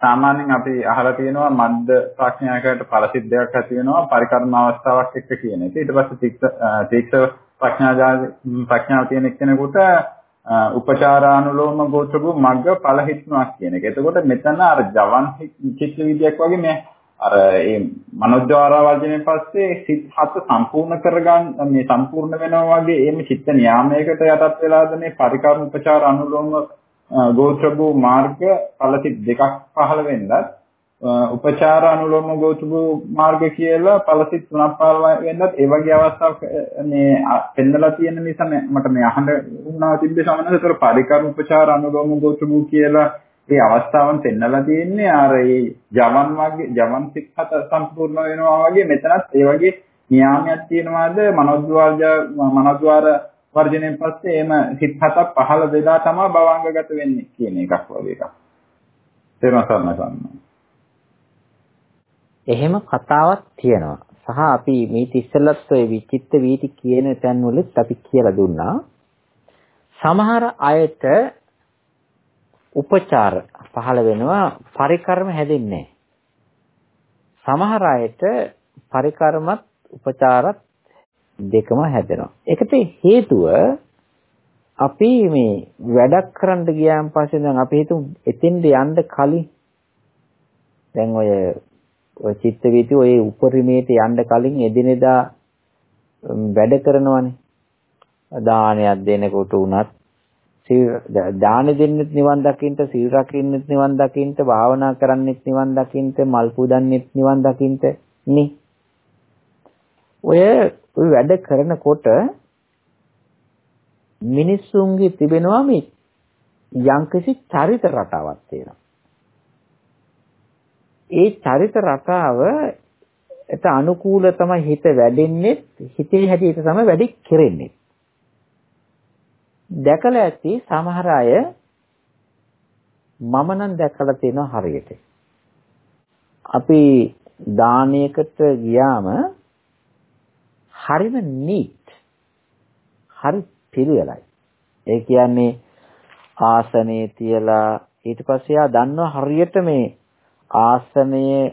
Speaker 3: සාමාන්‍යයෙන් අපි අහලා තියෙනවා මද්ද ප්‍රඥායකට ඵලසිද්ධියක් ඇති වෙනවා පරිකර්ම අවස්ථාවක් එක්ක කියන එක. ඊට පස්සේ තීක්ෂ තීක්ෂ ප්‍රඥා ප්‍රඥාව තියෙන කෙනෙකුට උපචාරානුලෝම ගෝත්‍රභු මග්ග ඵල හිත්මක් කියන එක. එතකොට මෙතන අර ජවන් චිත්ත විද්‍යාවක් වගේ මේ අර ඒ මනෝද්වාර වර්ජනයෙන් පස්සේ සිත් හත සම්පූර්ණ කරගන්න මේ සම්පූර්ණ වෙනවා වගේ එimhe චිත්ත නියාමයකට යටත් වෙලාද මේ පරිකර්ම උපචාර අනුලෝම ගෝත්‍රභු මාර්ග ඵලසිත දෙකක් පහළ වෙන්නත් උපචාර අනුලෝම ගෝත්‍රභු මාර්ග කියලා ඵලසිත තුනක් පහළ වෙන්නත් ඒ වගේ අවස්ථාවක් මේ පෙන්නලා තියෙන නිසා මට මේ අහන්න වුණා තිබ්බේ සමනතර පරිකර්ම උපචාර අනුලෝම ගෝත්‍රභු කියලා ඒ අවස්ථාවන් පෙන්නලා තියෙන්නේ අර ඒ ජවන් වගේ ජවන් සිත් හත සම්පූර්ණ වෙනවා වගේ මෙතනත් ඒ වගේ නියාමයක් තියෙනවාද මනෝද්වාරජ මනෝද්වාර වර්ජණයෙන් පස්සේ එම සිත් හතක් පහළ වෙලා තමයි භවංගගත වෙන්නේ කියන එකක් වගේ එකක්. තේරුම් ගන්න
Speaker 1: එහෙම කතාවක් තියෙනවා. සහ අපි මේ ඉස්සෙල්ලත් ඔය විචිත්ත වීති කියන තැන් වලත් අපි කියලා දුන්නා. සමහර අයට උපචාර පහළ වෙනවා පරිකර්ම හැදෙන්නේ සමහර අයට පරිකර්මත් උපචාරත් දෙකම හැදෙනවා. ඒකට හේතුව අපි මේ වැඩක් කරන්න ගියාන් පස්සේ දැන් අපි හිතමු එතෙන්ද යන්න කලින් දැන් ඔය ඔය චිත්ත වීති ඔය උපරිමයට යන්න කලින් එදිනෙදා වැඩ කරනවනේ. දානයක් දෙනකොට උනත් දාන දෙන්නෙත් නිවන් දකින්න, සීල් රකින්නෙත් නිවන් දකින්න, භාවනා කරන්නෙත් නිවන් දකින්න, මල් පුදන්නෙත් නිවන් දකින්න නේ. ඔය ඔය වැඩ කරනකොට මිනිස්සුන්ගේ තිබෙනවා මේ යම්කිසි චරිත රටාවක් තියෙනවා. ඒ චරිත රටාව එත අනුකූල තමයි හිත වැඩෙන්නේ හිතේ හැටියට තමයි වැඩි කෙරෙන්නේ. දැකලා ඇති සමහර අය මම නම් දැකලා තියෙනවා හරියට. අපි දානයකට ගියාම හරිම නීට්. හරි පිළිවෙලයි. ඒ කියන්නේ ආසනේ තියලා ඊට පස්සේ ආ දන්නවා හරියට මේ ආසනයේ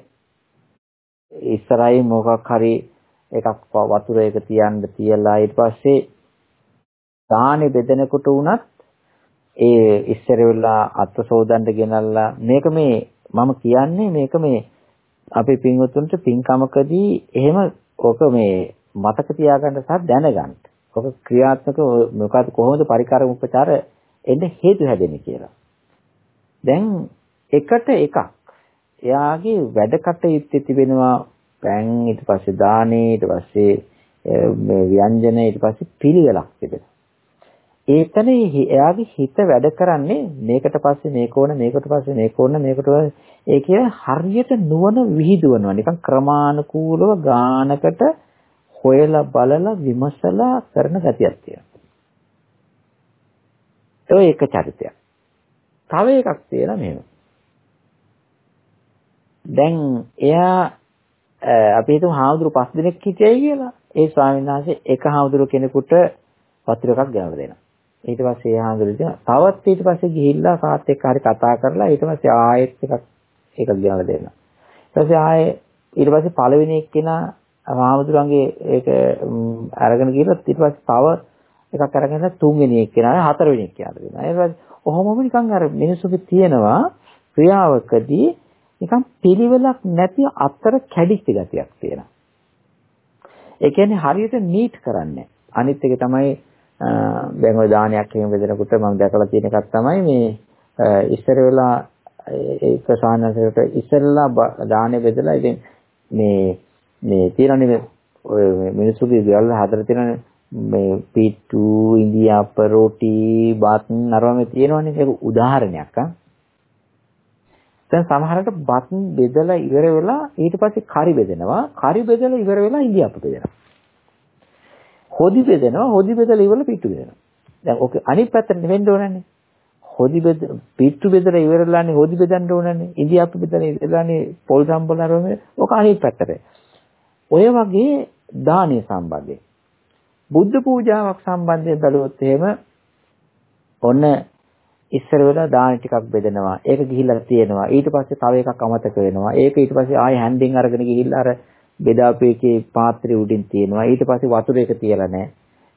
Speaker 1: ඉස්සරහින් මොකක් හරි එකක් වතුරයක තියන්න තියලා ඊට පස්සේ දානේ බෙදෙනකොට උනත් ඒ ඉස්සර වෙලා අත් සෝදන්න ගෙනල්ලා මේක මේ මම කියන්නේ මේක මේ අපේ පින්වතුන්ට පින්කමකදී එහෙම ඔක මේ මතක තියාගන්න සහ දැනගන්න. ඔක ක්‍රියාත්මක මොකද කොහොමද පරිකාර උපචාර එන්න හේතු හැදෙන්නේ කියලා. දැන් එකට එකක්. එයාගේ වැඩ කටයුත්තේ තිබෙනවා පෑන් ඊට පස්සේ දානේ ඊට පස්සේ ව්‍යංජන ඊට පස්සේ පිළිවෙලක් තිබෙනවා. ඒතන එයාගේ හිත වැඩ කරන්නේ මේකට පස්සේ මේක ඕන මේකට පස්සේ මේක ඕන මේකට ඒ කිය හරියට නුවණ විහිදුවනවා නිකන් ක්‍රමානුකූලව ගානකට හොයලා බලලා විමසලා කරන ගතියක් තියෙනවා. ඒ එක චරිතයක්. තව එකක් තියෙනවා මෙහෙම. දැන් එයා අපි හිතමු හාමුදුරු පස් දිනක් හිටියයි කියලා. ඒ ස්වාමීන් වහන්සේ එක හාමුදුරු කෙනෙකුට වතුර එකක් ගෙනල්ලා දෙනවා. ඊට පස්සේ ඒ හාමුදුරුවෝ තවත් ඊට පස්සේ ගිහිල්ලා කාත් එක්ක හරි කතා කරලා ඊට පස්සේ ආයෙත් එකක් ඒක ගෙනලා දෙන්න. ඊට පස්සේ ආයෙ ඊට පස්සේ පළවෙනි එක්කෙනා හාමුදුරුවන්ගේ ඒක අරගෙන ගිහලා ඊට පස්සේ තව එකක් අරගෙන තුන්වෙනි එක්කෙනා හතරවෙනි එක්කෙනාට දෙනවා. ඊට පස්සේ ඔහොමම නිකන් අර මිනිස්සුගේ තියෙනවා ක්‍රියාවකදී නිකන් පිළිවෙලක් නැති අතර කැඩිච්ච ගතියක් තියෙනවා. ඒ කියන්නේ හරියට නීට් කරන්නේ. අනිත් එක තමයි දැන් ওই දානයක් එහෙම බෙදනකොට මම දැකලා තියෙන එකක් තමයි මේ ඉස්සර වෙලා ඒක සාහනසකට ඉස්සරලා දානේ බෙදලා ඉතින් මේ මේ තියෙනනේ ඔය මිනිස්සුගේ ගෙවල් හතර තියෙන මේ පිට්ටු ඉන්දියාප්ප රොටි බත් නරවම තියෙනවනේ ඒක උදාහරණයක් ආ. දැන් සමහරකට බත් බෙදලා ඉවර වෙලා ඊට පස්සේ කරි බෙදෙනවා. කරි බෙදලා ඉවර වෙලා ඉන්දියාප්ප බෙදෙනවා. හොදි බෙදෙනවා හොදි බෙදලා ඉවරලා පිට්ටු බෙදෙනවා දැන් ඔක අනිත් පැත්තට වෙන්න ඕනනේ හොදි බෙද පිට්ටු බෙදලා ඉවරලානේ හොදි බෙදන්න ඕනනේ. ඉන්දියාප්පු බෙදලා ඉවරලානේ පොල් සම්බලරම ඔක අනිත් පැත්තට. ඔය වගේ දානීය සම්බන්ධයෙන් බුද්ධ පූජාවක් සම්බන්ධයෙන් බැලුවොත් එහෙම ඔන්න ඉස්සර වෙලා දාන ටිකක් බෙදනවා. ඒක ගිහිල්ලා තියෙනවා. ඊට පස්සේ තව එකක් අමතක වෙනවා. ඒක ඊට පස්සේ ආයෙ හැන්ඩින් අරගෙන ගිහිල්ලා අර බෙදාපු එකේ පාත්‍රය උඩින් තියෙනවා. ඊට පස්සේ වතුර එක තියලා නැහැ.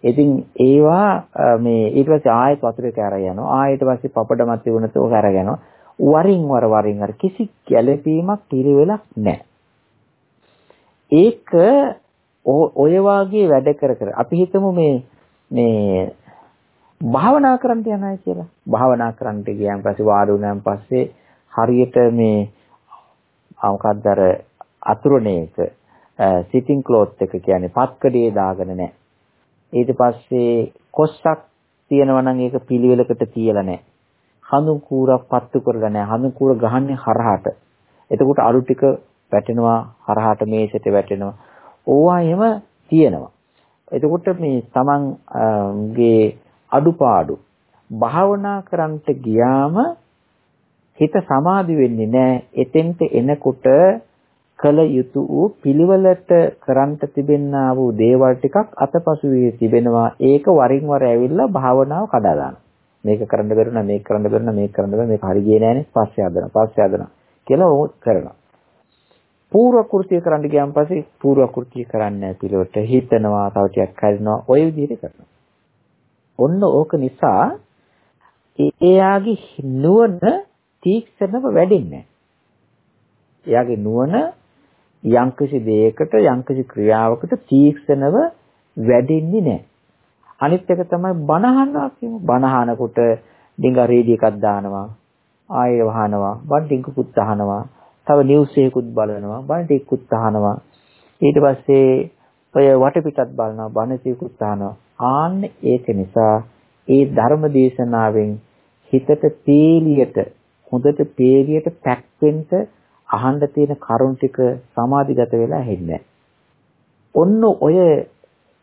Speaker 1: ඉතින් ඒවා මේ ඊට පස්සේ ආයෙත් වතුර එක අරගෙන යනවා. ආයෙත් පස්සේ පපඩමත් තිබුණත් ඕක අරගෙන යනවා. වරින් වර වරින් වර කිසි ගැළපීමක් පිළිවෙලක් නැහැ. ඒක ඔය වාගේ වැඩ කර කර අපි හිතමු මේ මේ භාවනා කරන්න යන අය කියලා. භාවනා කරන්න ගියන් පස්සේ වාඩි වුණාන් පස්සේ හරියට මේ මොකක්ද අර අතුරුණේක සිටින් ක්ලෝත් එක කියන්නේ පත්කඩේ දාගෙන නැහැ. ඊට පස්සේ කොස්සක් තියෙනවා නම් ඒක පිළිවෙලකට තියලා නැහැ. හඳු කූරක් පත්තු කරලා නැහැ. හඳු කූර ගහන්නේ හරහාට. එතකොට අලු ටික වැටෙනවා හරහාට මේසෙට වැටෙනවා. ඕවා එහෙම තියෙනවා. එතකොට මේ තමන්ගේ අඩුපාඩු භාවනා කරන්ට ගියාම හිත සමාධි වෙන්නේ නැහැ. එතෙන්ට එනකොට කල යුතු වූ පිළිවෙලට කරන්ට තිබෙන්නා වූ දේවල් ටිකක් අතපසු වී තිබෙනවා. ඒක වරින් වර ඇවිල්ලා භාවනාව කඩා දානවා. මේක කරන්න බැරුණා මේක කරන්න බැරුණා මේක කරන්න බැහැ මේක හරි ගියේ නෑනේ පස්සේ හදනවා පස්සේ හදනවා කියලා ඕක කරනවා. පූර්ව කෘත්‍ය කරන්න ගියාන් පස්සේ පූර්ව කෘත්‍ය කරන්නේ නැහැ පිළිවෙලට හිතනවා තව ටිකක් කරනවා ඔය විදිහට කරනවා. ඔන්න ඕක නිසා එයාගේ නුවණ තීක්ෂණව වැඩෙන්නේ එයාගේ නුවණ යම්කිසි දෙයකට යම්කිසි ක්‍රියාවකට තීක්ෂණව වැඩෙන්නේ නැහැ. අනිත් එක තමයි බනහනවා කියමු. බනහනකොට ඩිංග රේඩිය එකක් දානවා. ආයෙ වහනවා. බන් ඩිංගකුත් අහනවා. තව නිවුස් එකකුත් බලනවා. බන් ටිකකුත් අහනවා. ඊට පස්සේ ඔය වටපිටත් බලනවා. බන ටිකකුත් අහනවා. ආන්න ඒක නිසා ඒ ධර්ම දේශනාවෙන් හිතට පේලියට හොඳට පේලියට පැක් වෙන්න අහන්න තියෙන කරුණ ටික සමාධිගත වෙලා හෙන්නේ ඔන්න ඔය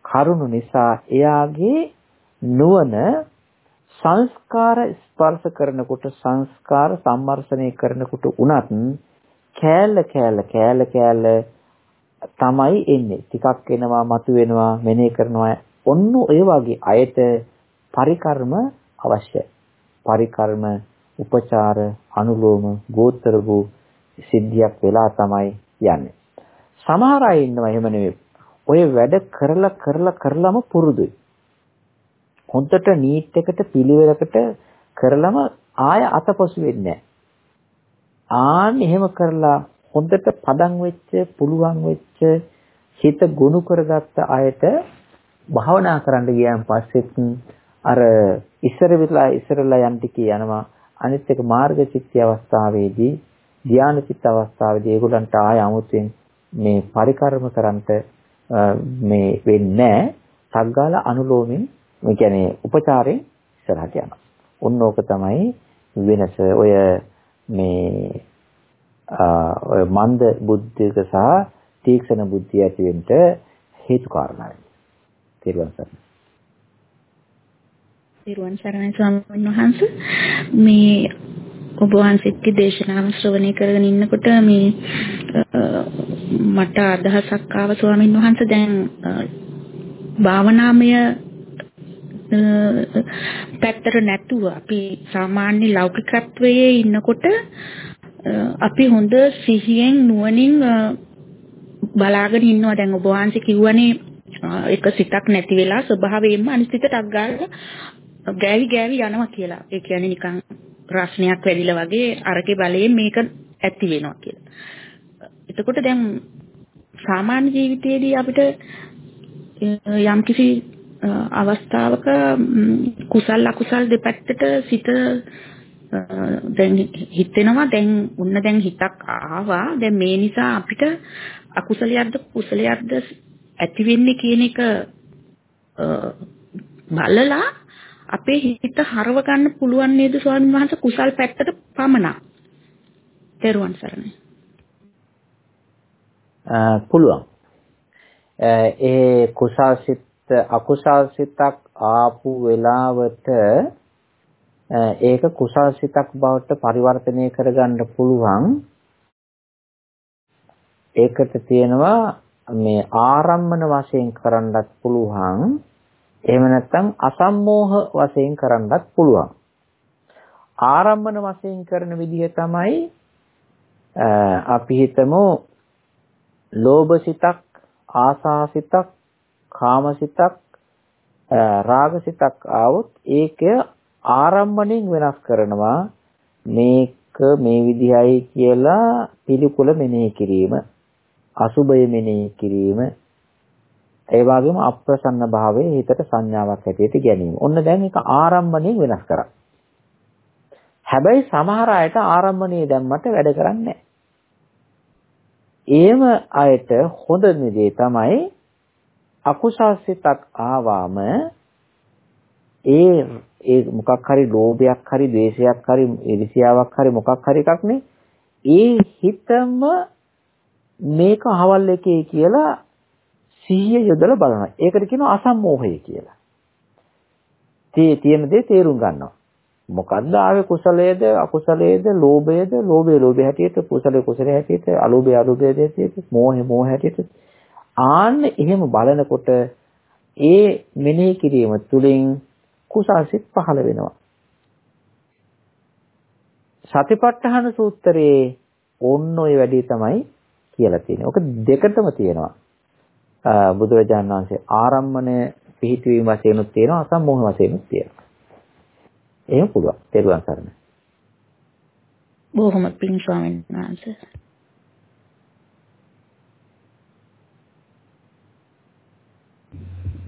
Speaker 1: කරුණු නිසා එයාගේ නුවණ සංස්කාර ස්පර්ශ කරනකොට සංස්කාර සම්මර්ෂණය කරනකොට උනත් කෑල්ල කෑල්ල කෑල්ල කෑල්ල තමයි එන්නේ. ටිකක් එනවා මතු වෙනවා මෙනේ කරනවා. ඔන්න ඔය වගේ අයට පරිකර්ම අවශ්‍යයි. පරිකර්ම උපචාර අනුලෝම ගෝත්‍ර වූ සිද්ධියක් වෙලා තමයි යන්නේ. සමහර අය ඉන්නවා එහෙම නෙවෙයි. ඔය වැඩ කරලා කරලා කරලම පුරුදුයි. හොඳට නීට් එකට පිළිවෙලකට කරලම ආය අතපසු වෙන්නේ ආන් එහෙම කරලා හොඳට පදම් වෙච්ච පුළුවන් වෙච්ච හිත ගොනු කරගත්ත අයට භාවනා කරන්න ගියන් පස්සෙත් අර ඉස්සර විලා ඉස්සරලා යන් ටිකේ යනවා අනිත් එක මාර්ග චිත්ත අවස්ථාවේදී ධානය චිත්ත අවස්ථාවේදී ඒගොල්ලන්ට ආය 아무තෙන් මේ පරිකර්ම කරන්ට මේ වෙන්නේ සග්ගාල අනුලෝමෙන් මේ කියන්නේ උපචාරයෙන් ඉස්සරහට යනවා. ඔන්න ඕක තමයි වෙනස. ඔය මේ ඔය මන්ද බුද්ධික සහ තීක්ෂණ බුද්ධිය ඇති වෙන්න හේතු කාරණායි. තෙරුවන් සරණයි.
Speaker 5: තෙරුවන් සරණයි ස්වාමීන් වහන්සේ මේ ඔබ වහන්සේගේ දේශනාව ශ්‍රවණය කරගෙන ඉන්නකොට මේ මට අදහසක් ආව ස්වාමීන් වහන්සේ දැන් භාවනාමය පැත්තට නැතුව අපි සාමාන්‍ය ලෞකිකත්වයේ ඉන්නකොට අපි හොඳ සිහියෙන් නුවණින් බලාගෙන ඉන්නවා දැන් ඔබ වහන්සේ කිව්වනේ එක සිතක් නැති වෙලා ස්වභාවයෙන්ම අනිත් සිතට අග්ගාලා ගෑවි ගෑවි යනවා කියලා. ඒ කියන්නේ නිකන් රස්නයක් වැඩිලා වගේ අරගේ බලයෙන් මේක ඇති වෙනවා කියලා. එතකොට දැන් සාමාන්‍ය ජීවිතයේදී අපිට යම්කිසි අවස්ථාවක කුසල් අකුසල් දෙපැත්තට සිත දැන් හිතෙනවා දැන් උන්න දැන් හිතක් ආවා දැන් මේ නිසා අපිට අකුසලයක්ද කුසලයක්ද ඇති වෙන්නේ කියන එක බලලා අපේ හිත හරව ගන්න පුළුවන් නේද ස්වාමීන් වහන්සේ කුසල් පැත්තට පමණක්. තෙරුවන් සරණයි.
Speaker 1: පුළුවන්. ඒ කුසල් සිත් අකුසල් සිතක් ආපු වෙලාවට ඒක කුසල් සිතක් බවට පරිවර්තනය කරගන්න පුළුවන් ඒකට තියෙනවා මේ ආරම්මන වශයෙන් කරන්නත් පුළුවන් එහෙම නැත්නම් අසම්මෝහ වශයෙන් කරන්නත් පුළුවන්. ආරම්මන වශයෙන් කරන විදිහ තමයි අපි හිතමු ලෝභ සිතක් ආසාසිතක් කාමසිතක් රාගසිතක් ආවොත් ඒක ආරම්මණයෙන් වෙනස් කරනවා. මේක මේ විදිහයි කියලා පිළිකුල මෙනෙහි කිරීම අසුබය මෙනෙහි කිරීම ඒ වගේම අප්‍රසන්න භාවයේ හිතට සංඥාවක් ඇටියට ගැනීම. ඔන්න දැන් ඒක ආරම්මණයෙන් වෙනස් කරා. හැබැයි සමහර අයට ආරම්මණයේ දැම්මට වැඩ කරන්නේ එහෙම අයට හොඳ දේ තමයි අකුසල් සිතක් ආවාම ඒ ඒ මොකක් හරි ලෝභයක් හරි ද්වේෂයක් හරි ඉරිසියාවක් හරි මොකක් හරි එකක් නේ ඒ හිතම මේක අහවල් එකේ කියලා සිහිය යොදලා බලනවා. ඒකට කියනවා අසම්මෝහය කියලා. තේ තියෙන දේ තේරුම් ගන්නවා. මොකද්ද ආවේ කුසලයේද අකුසලයේද ලෝභයේද ලෝභය ලෝභය හැටියට කුසලයේ කුසලයේ හැටියට අලෝභය අලෝභය හැටියට මෝහය මෝහ හැටියට ආන්න එහෙම බලනකොට ඒ මෙනෙහි කිරීම තුළින් කුසල්සිත පහළ වෙනවා සතිපට්ඨාන සූත්‍රයේ ඕන්න ඔය වැඩි තමයි කියලා තියෙන්නේ. ඔක දෙකටම තියෙනවා. බුදුරජාණන් වහන්සේ ආරම්මණය පිහිටවීම වශයෙන්ුත් තියෙනවා අසම්මෝහ වශයෙන්ුත් තියෙනවා. එහෙම පුළුවන්. තෙරුවන් සරණයි.
Speaker 5: බොහොම පිං ස්වාමීන් වහන්සේ.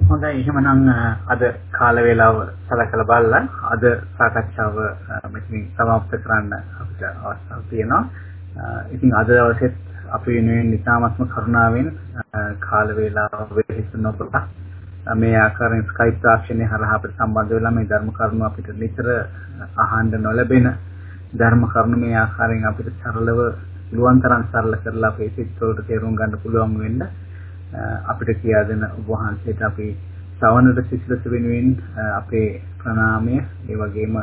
Speaker 2: හොඳයි එහෙමනම් අද කාල වේලාව සලකලා බලලා අද සාකච්ඡාව මෙතනින් සමාප්ත කරන්න අපිට අවස්ථාවක් තියෙනවා. ඉතින් අද දවසෙත් අපි වෙනුවෙන් ඉතාමත්ම කරුණාවෙන් කාල වේලාව වෙහෙසුන ඔබට මේ ආකාරයෙන් ස්කයිප් තාක්ෂණය හරහා අපිට සම්බන්ධ වෙලා මේ ධර්ම කරුණු අපිට නිතර අහන්න නොලැබෙන ධර්ම කරුණු මේ ආකාරයෙන් අපිට සරලව පුළුවන් තරම් සරල කරලා අපේ සිත් වලට තේරුම් ගන්න පුළුවන් වෙන්න අපිට කියා දෙන ඔබ වහන්සේට අපි සවනට සිසිලස වෙනුවෙන් අපේ ප්‍රණාමය ඒ වගේම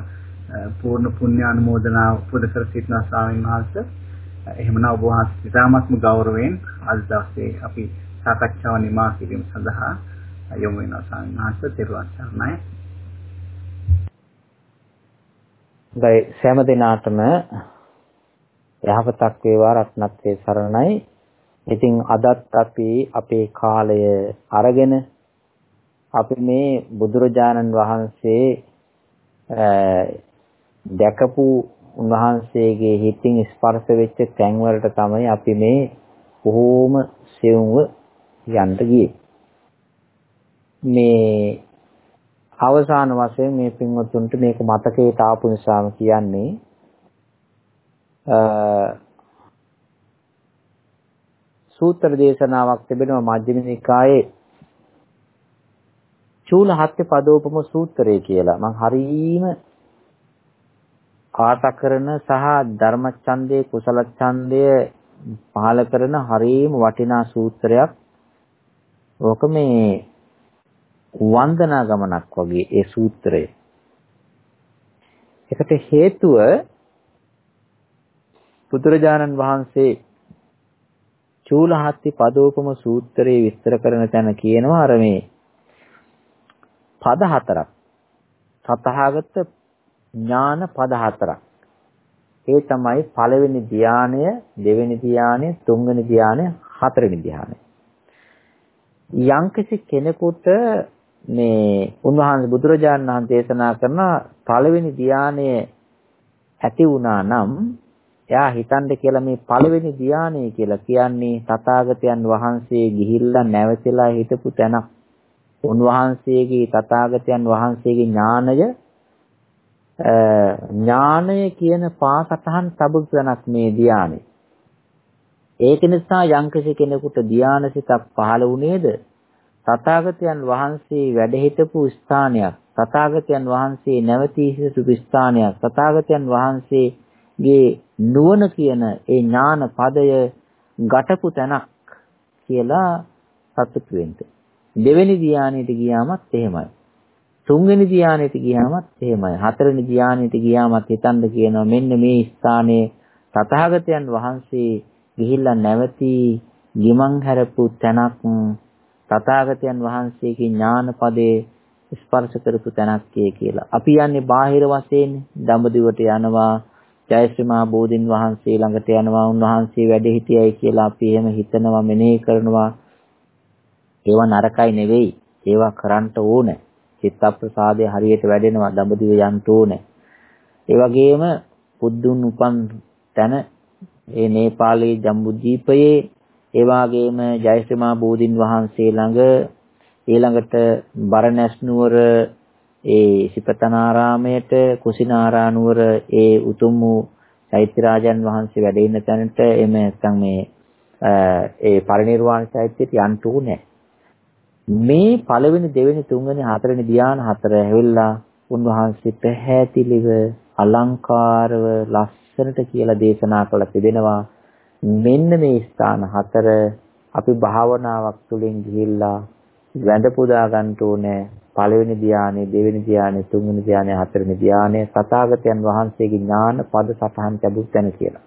Speaker 2: පූර්ණ පුණ්‍ය අනුමෝදනාව පුද කර සිටින ස්වාමීන් වහන්සේ එහෙමනම් ඔබ වහන්සේ ඉතාමත්ම ගෞරවයෙන් අද දවසේ අපි සාකච්ඡාව නිමා කිරීම සඳහා යොමු වෙනවා ස්වාමීන් වහන්සේ තෙරුවන් සරණයි.
Speaker 1: ගයි සෑම දිනාටම යහපතක් වේවා රත්නත්‍රේ සරණයි. ඉතින් අදත් අපි අපේ කාලය අරගෙන අපි මේ බුදුරජාණන් වහන්සේ දැකපු උන්වහන්සේගේ හිතින් ස්පර්ශ වෙච්ච තැන් වලට තමයි අපි මේ බොහෝම සෙවුම්ව යන්න ගියේ. මේ අවසාන වශයෙන් මේ පින්වත්තුන්ට මේක මතකයට ආපු නිසාම කියන්නේ සූත්‍ර දේශනාවක් තිබෙනවා මජ්ක්‍ධිම නිකායේ චූලහත්ත්‍ය පදෝපම සූත්‍රය කියලා. මම හරීම ආශා කරන සහ ධර්මචන්දයේ කුසල ඡන්දය පහල කරන හරීම වටිනා සූත්‍රයක්. ඕක මේ වන්දනා ගමනක් වගේ ඒ සූත්‍රය. ඒකට හේතුව බුදුරජාණන් වහන්සේ චූලහත්ති පදෝපම සූත්‍රයේ විස්තර කරන තැන කියනවා අර මේ පද හතරක් සතහාගත ඥාන පද හතරක්. ඒ තමයි පළවෙනි ධානය, දෙවෙනි ධානය, තුන්වෙනි ධානය, හතරවෙනි ධානය. යම්කිසි කෙනෙකුට මේ උන්වහන්සේ බුදුරජාණන් වහන්සේ දේශනා කරන පළවෙනි ධානය ඇති වුණා නම් එයා හිතන්න කියලා මේ පළවෙනි ධානය කියලා කියන්නේ තථාගතයන් වහන්සේ ගිහිල්ලා නැවතිලා හිටපු තැනක්. උන්වහන්සේගේ තථාගතයන් වහන්සේගේ ඥානය ඥානය කියන පාසටහන් තබුසනක් මේ ධානය. ඒක නිසා යම්කිසි කෙනෙකුට ධානසිතක් පහළ වුණේද තථාගතයන් වහන්සේ වැඩ හිටපු ස්ථානයක් තථාගතයන් වහන්සේ නැවතී සිටු ස්ථානයක් තථාගතයන් වහන්සේගේ නුවණ කියන ඒ ඥාන පදය ගටපු තැනක් කියලා සතුටු වෙන්න. දෙවෙනි ධානයට ගියාමත් එහෙමයි. තුන්වෙනි ධානයට ගියාමත් එහෙමයි. හතරවෙනි ධානයට ගියාමත් හිතන්න කියනවා මෙන්න මේ ස්ථානයේ තථාගතයන් වහන්සේ ගිහිල්ලා නැවති ගිමන් හැරපු තැනක් තථාගතයන් වහන්සේගේ ඥානපදේ ස්පර්ශ කරපු තැනක් කියලා. අපි යන්නේ බාහිර වශයෙන් දඹදිවට යනවා ජයශ්‍රී මහ බෝධින් වහන්සේ ළඟට යනවා උන්වහන්සේ වැඩ හිටියයි කියලා අපි එහෙම හිතනවා මෙනෙහි කරනවා ඒවා නරකයි නෙවෙයි ඒවා කරන්න ඕනේ චිත්තප්‍රසාදය හරියට වැඩෙනවා දඹදිව යන්න ඕනේ ඒ වගේම බුදුන් උපන් තැන ඒ නේපාලයේ ජම්බුද්වීපයේ ඒ වගේම ජයශ්‍රී මහ බෝධින් වහන්සේ ළඟ ඊළඟට බරණැස් නුවර ඒ සිපතනාරාමයට කුසිනාරා නුවර ඒ උතුම් වූ චෛත්‍යරාජන් වහන්සේ වැඩ ඉන්න තැනට එමෙ නැත්නම් මේ ඒ පරිණිරවාණ චෛත්‍යයට යන්න උනේ. මේ පළවෙනි දෙවෙනි තුන්වෙනි හතරවෙනි ධ්‍යාන හතර ඇවිල්ලා උන්වහන්සේ පැහැදිලිව අලංකාරව ලස්සනට කියලා දේශනා කළ තිබෙනවා. මෙන්න මේ ස්ථාන හතර අපි භාවනාවක් තුළින් ගිහිල්ලා වැඳ පුදා ගන්න ඕනේ පළවෙනි ධානය, දෙවෙනි ධානය, තුන්වෙනි ධානය, හතරවෙනි ධානය තථාගතයන් වහන්සේගේ ඥාන පද සටහන් ලැබුත් තැන කියලා.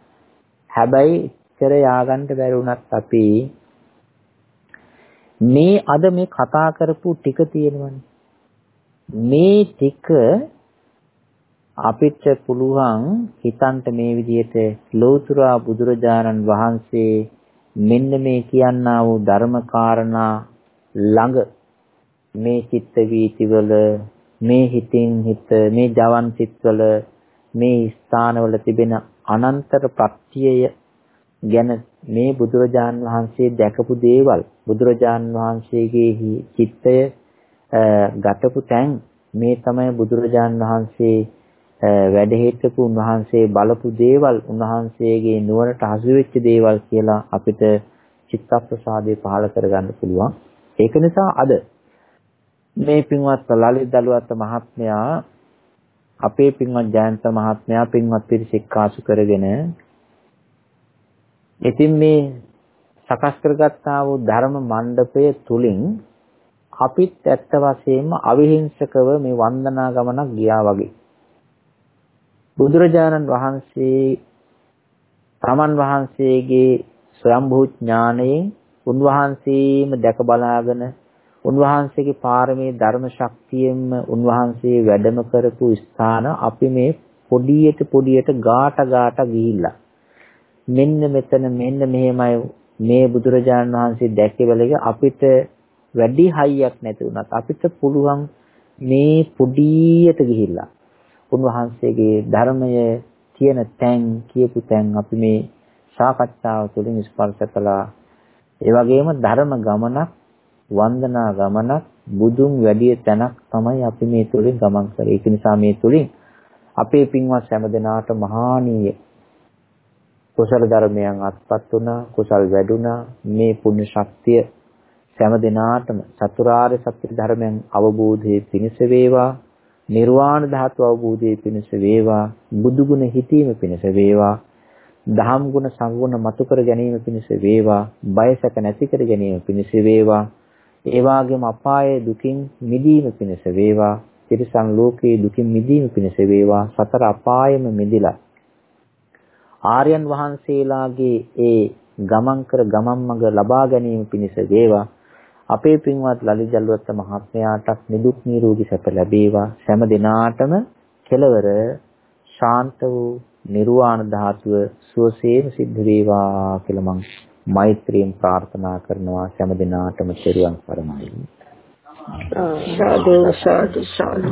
Speaker 1: හැබැයි ඉතර යාගන්න බැරි වුණත් අපි මේ අද මේ කතා කරපු ටික තියෙනවනේ. මේ ටික අපිට පුළුවන් හිතන්ට මේ විදිහට ලෝතුරා බුදුරජාණන් වහන්සේ මෙන්න මේ කියන්නා වූ ධර්ම කාරණා ළඟ මේ චිත්ත වීතිවල මේ හිතින් හිත මේ ජවන් සිත්වල මේ ස්ථානවල තිබෙන අනන්තර ප්‍රත්‍යය ගැන මේ බුදුරජාන් වහන්සේ දැකපු දේවල් බුදුරජාන් වහන්සේගේ චිත්තය ගතපු තැන් මේ තමයි බුදුරජාන් වහන්සේ වැඩ හිටපු උන්වහන්සේ බලපු දේවල් උන්වහන්සේගේ නුවණට හසු වෙච්ච දේවල් කියලා අපිට චිත්තප්‍රසාදේ පහළ කරගන්න පුළුවන්. ඒක නිසා අද මේ පින්වත් ලලිත් දලුවත් මහත්මයා අපේ පින්වත් ජයන්ත මහත්මයා පින්වත් පිරිස එක්කාසු කරගෙන ඉතින් මේ සකස් කරගත්තා වූ ධර්ම මණ්ඩපය තුලින් අපිත් ඇත්ත වශයෙන්ම අවිහිංසකව මේ වන්දනා ගමනක් ගියා වගේ. බුදුරජාණන් වහන්සේ තමන් වහන්සේගේ ස්වයම්භූ ඥානයෙන් උන්වහන්සේම දැක බලාගෙන උන්වහන්සේගේ පාරමී ධර්ම ශක්තියෙන්ම උන්වහන්සේ වැඩම කරපු ස්ථාන අපි මේ පොඩියට පොඩියට ගාට ගාට ගිහිල්ලා මෙන්න මෙතන මෙන්න මෙහෙමයි මේ බුදුරජාණන් වහන්සේ දැක්කේ බලක අපිට වැඩි හයියක් නැති වුණත් අපිට පුළුවන් මේ පොඩියට ගිහිල්ලා උන්වහන්සේගේ ධර්මය කියන තැන් කියපු තැන් අපි මේ සාකච්ඡාව තුළින් ස්පර්ශ කළා ඒ වගේම ධර්ම ගමනක් වන්දනා ගමනක් බුදුන් වැඩි තැනක් තමයි අපි මේ තුලින් ගමන් කරේ. ඒක නිසා මේ තුලින් අපේ පින්වත් හැම දෙනාට මහානීය කුසල ධර්මයන් අත්පත් වුණා, කුසල් වැඩුණා. මේ පුණ්‍ය ශක්තිය හැම දිනාටම චතුරාර්ය සත්‍ය ධර්මයන් අවබෝධයේ පිණිස වේවා. නිර්වාණ ධාතු අවබෝධයේ පිණිස වේවා. බුදු ගුණ හිතීම පිණිස වේවා. දහම් ගුණ සංගුණ මතු කර ගැනීම පිණිස වේවා. බයසක නැති කර ගැනීම පිණිස වේවා. ඒ වගේම අපායේ දුකින් මිදීම පිණිස වේවා. තිරිසන් ලෝකයේ දුකින් මිදීම පිණිස වේවා. සතර අපායෙම මිදිලා ආර්යයන් වහන්සේලාගේ ඒ ගමන් කර ගමන් මඟ ලබා ගැනීම පිණිස වේවා. අපේ පින්වත් ලලිත ජල්වත් මහත්මයාටත් නිදුක් නිරෝගී සැප ලැබේවා. හැම දිනාටම කෙලවර ශාන්ත වූ නිර්වාණ ධාතුව සුවසේම සිද්ධ වේවා කියලා මම මෛත්‍රියෙන් ප්‍රාර්ථනා කරනවා. හැම දිනාටම චරියන් පරමයි.
Speaker 6: සාදු සාදු සාදු.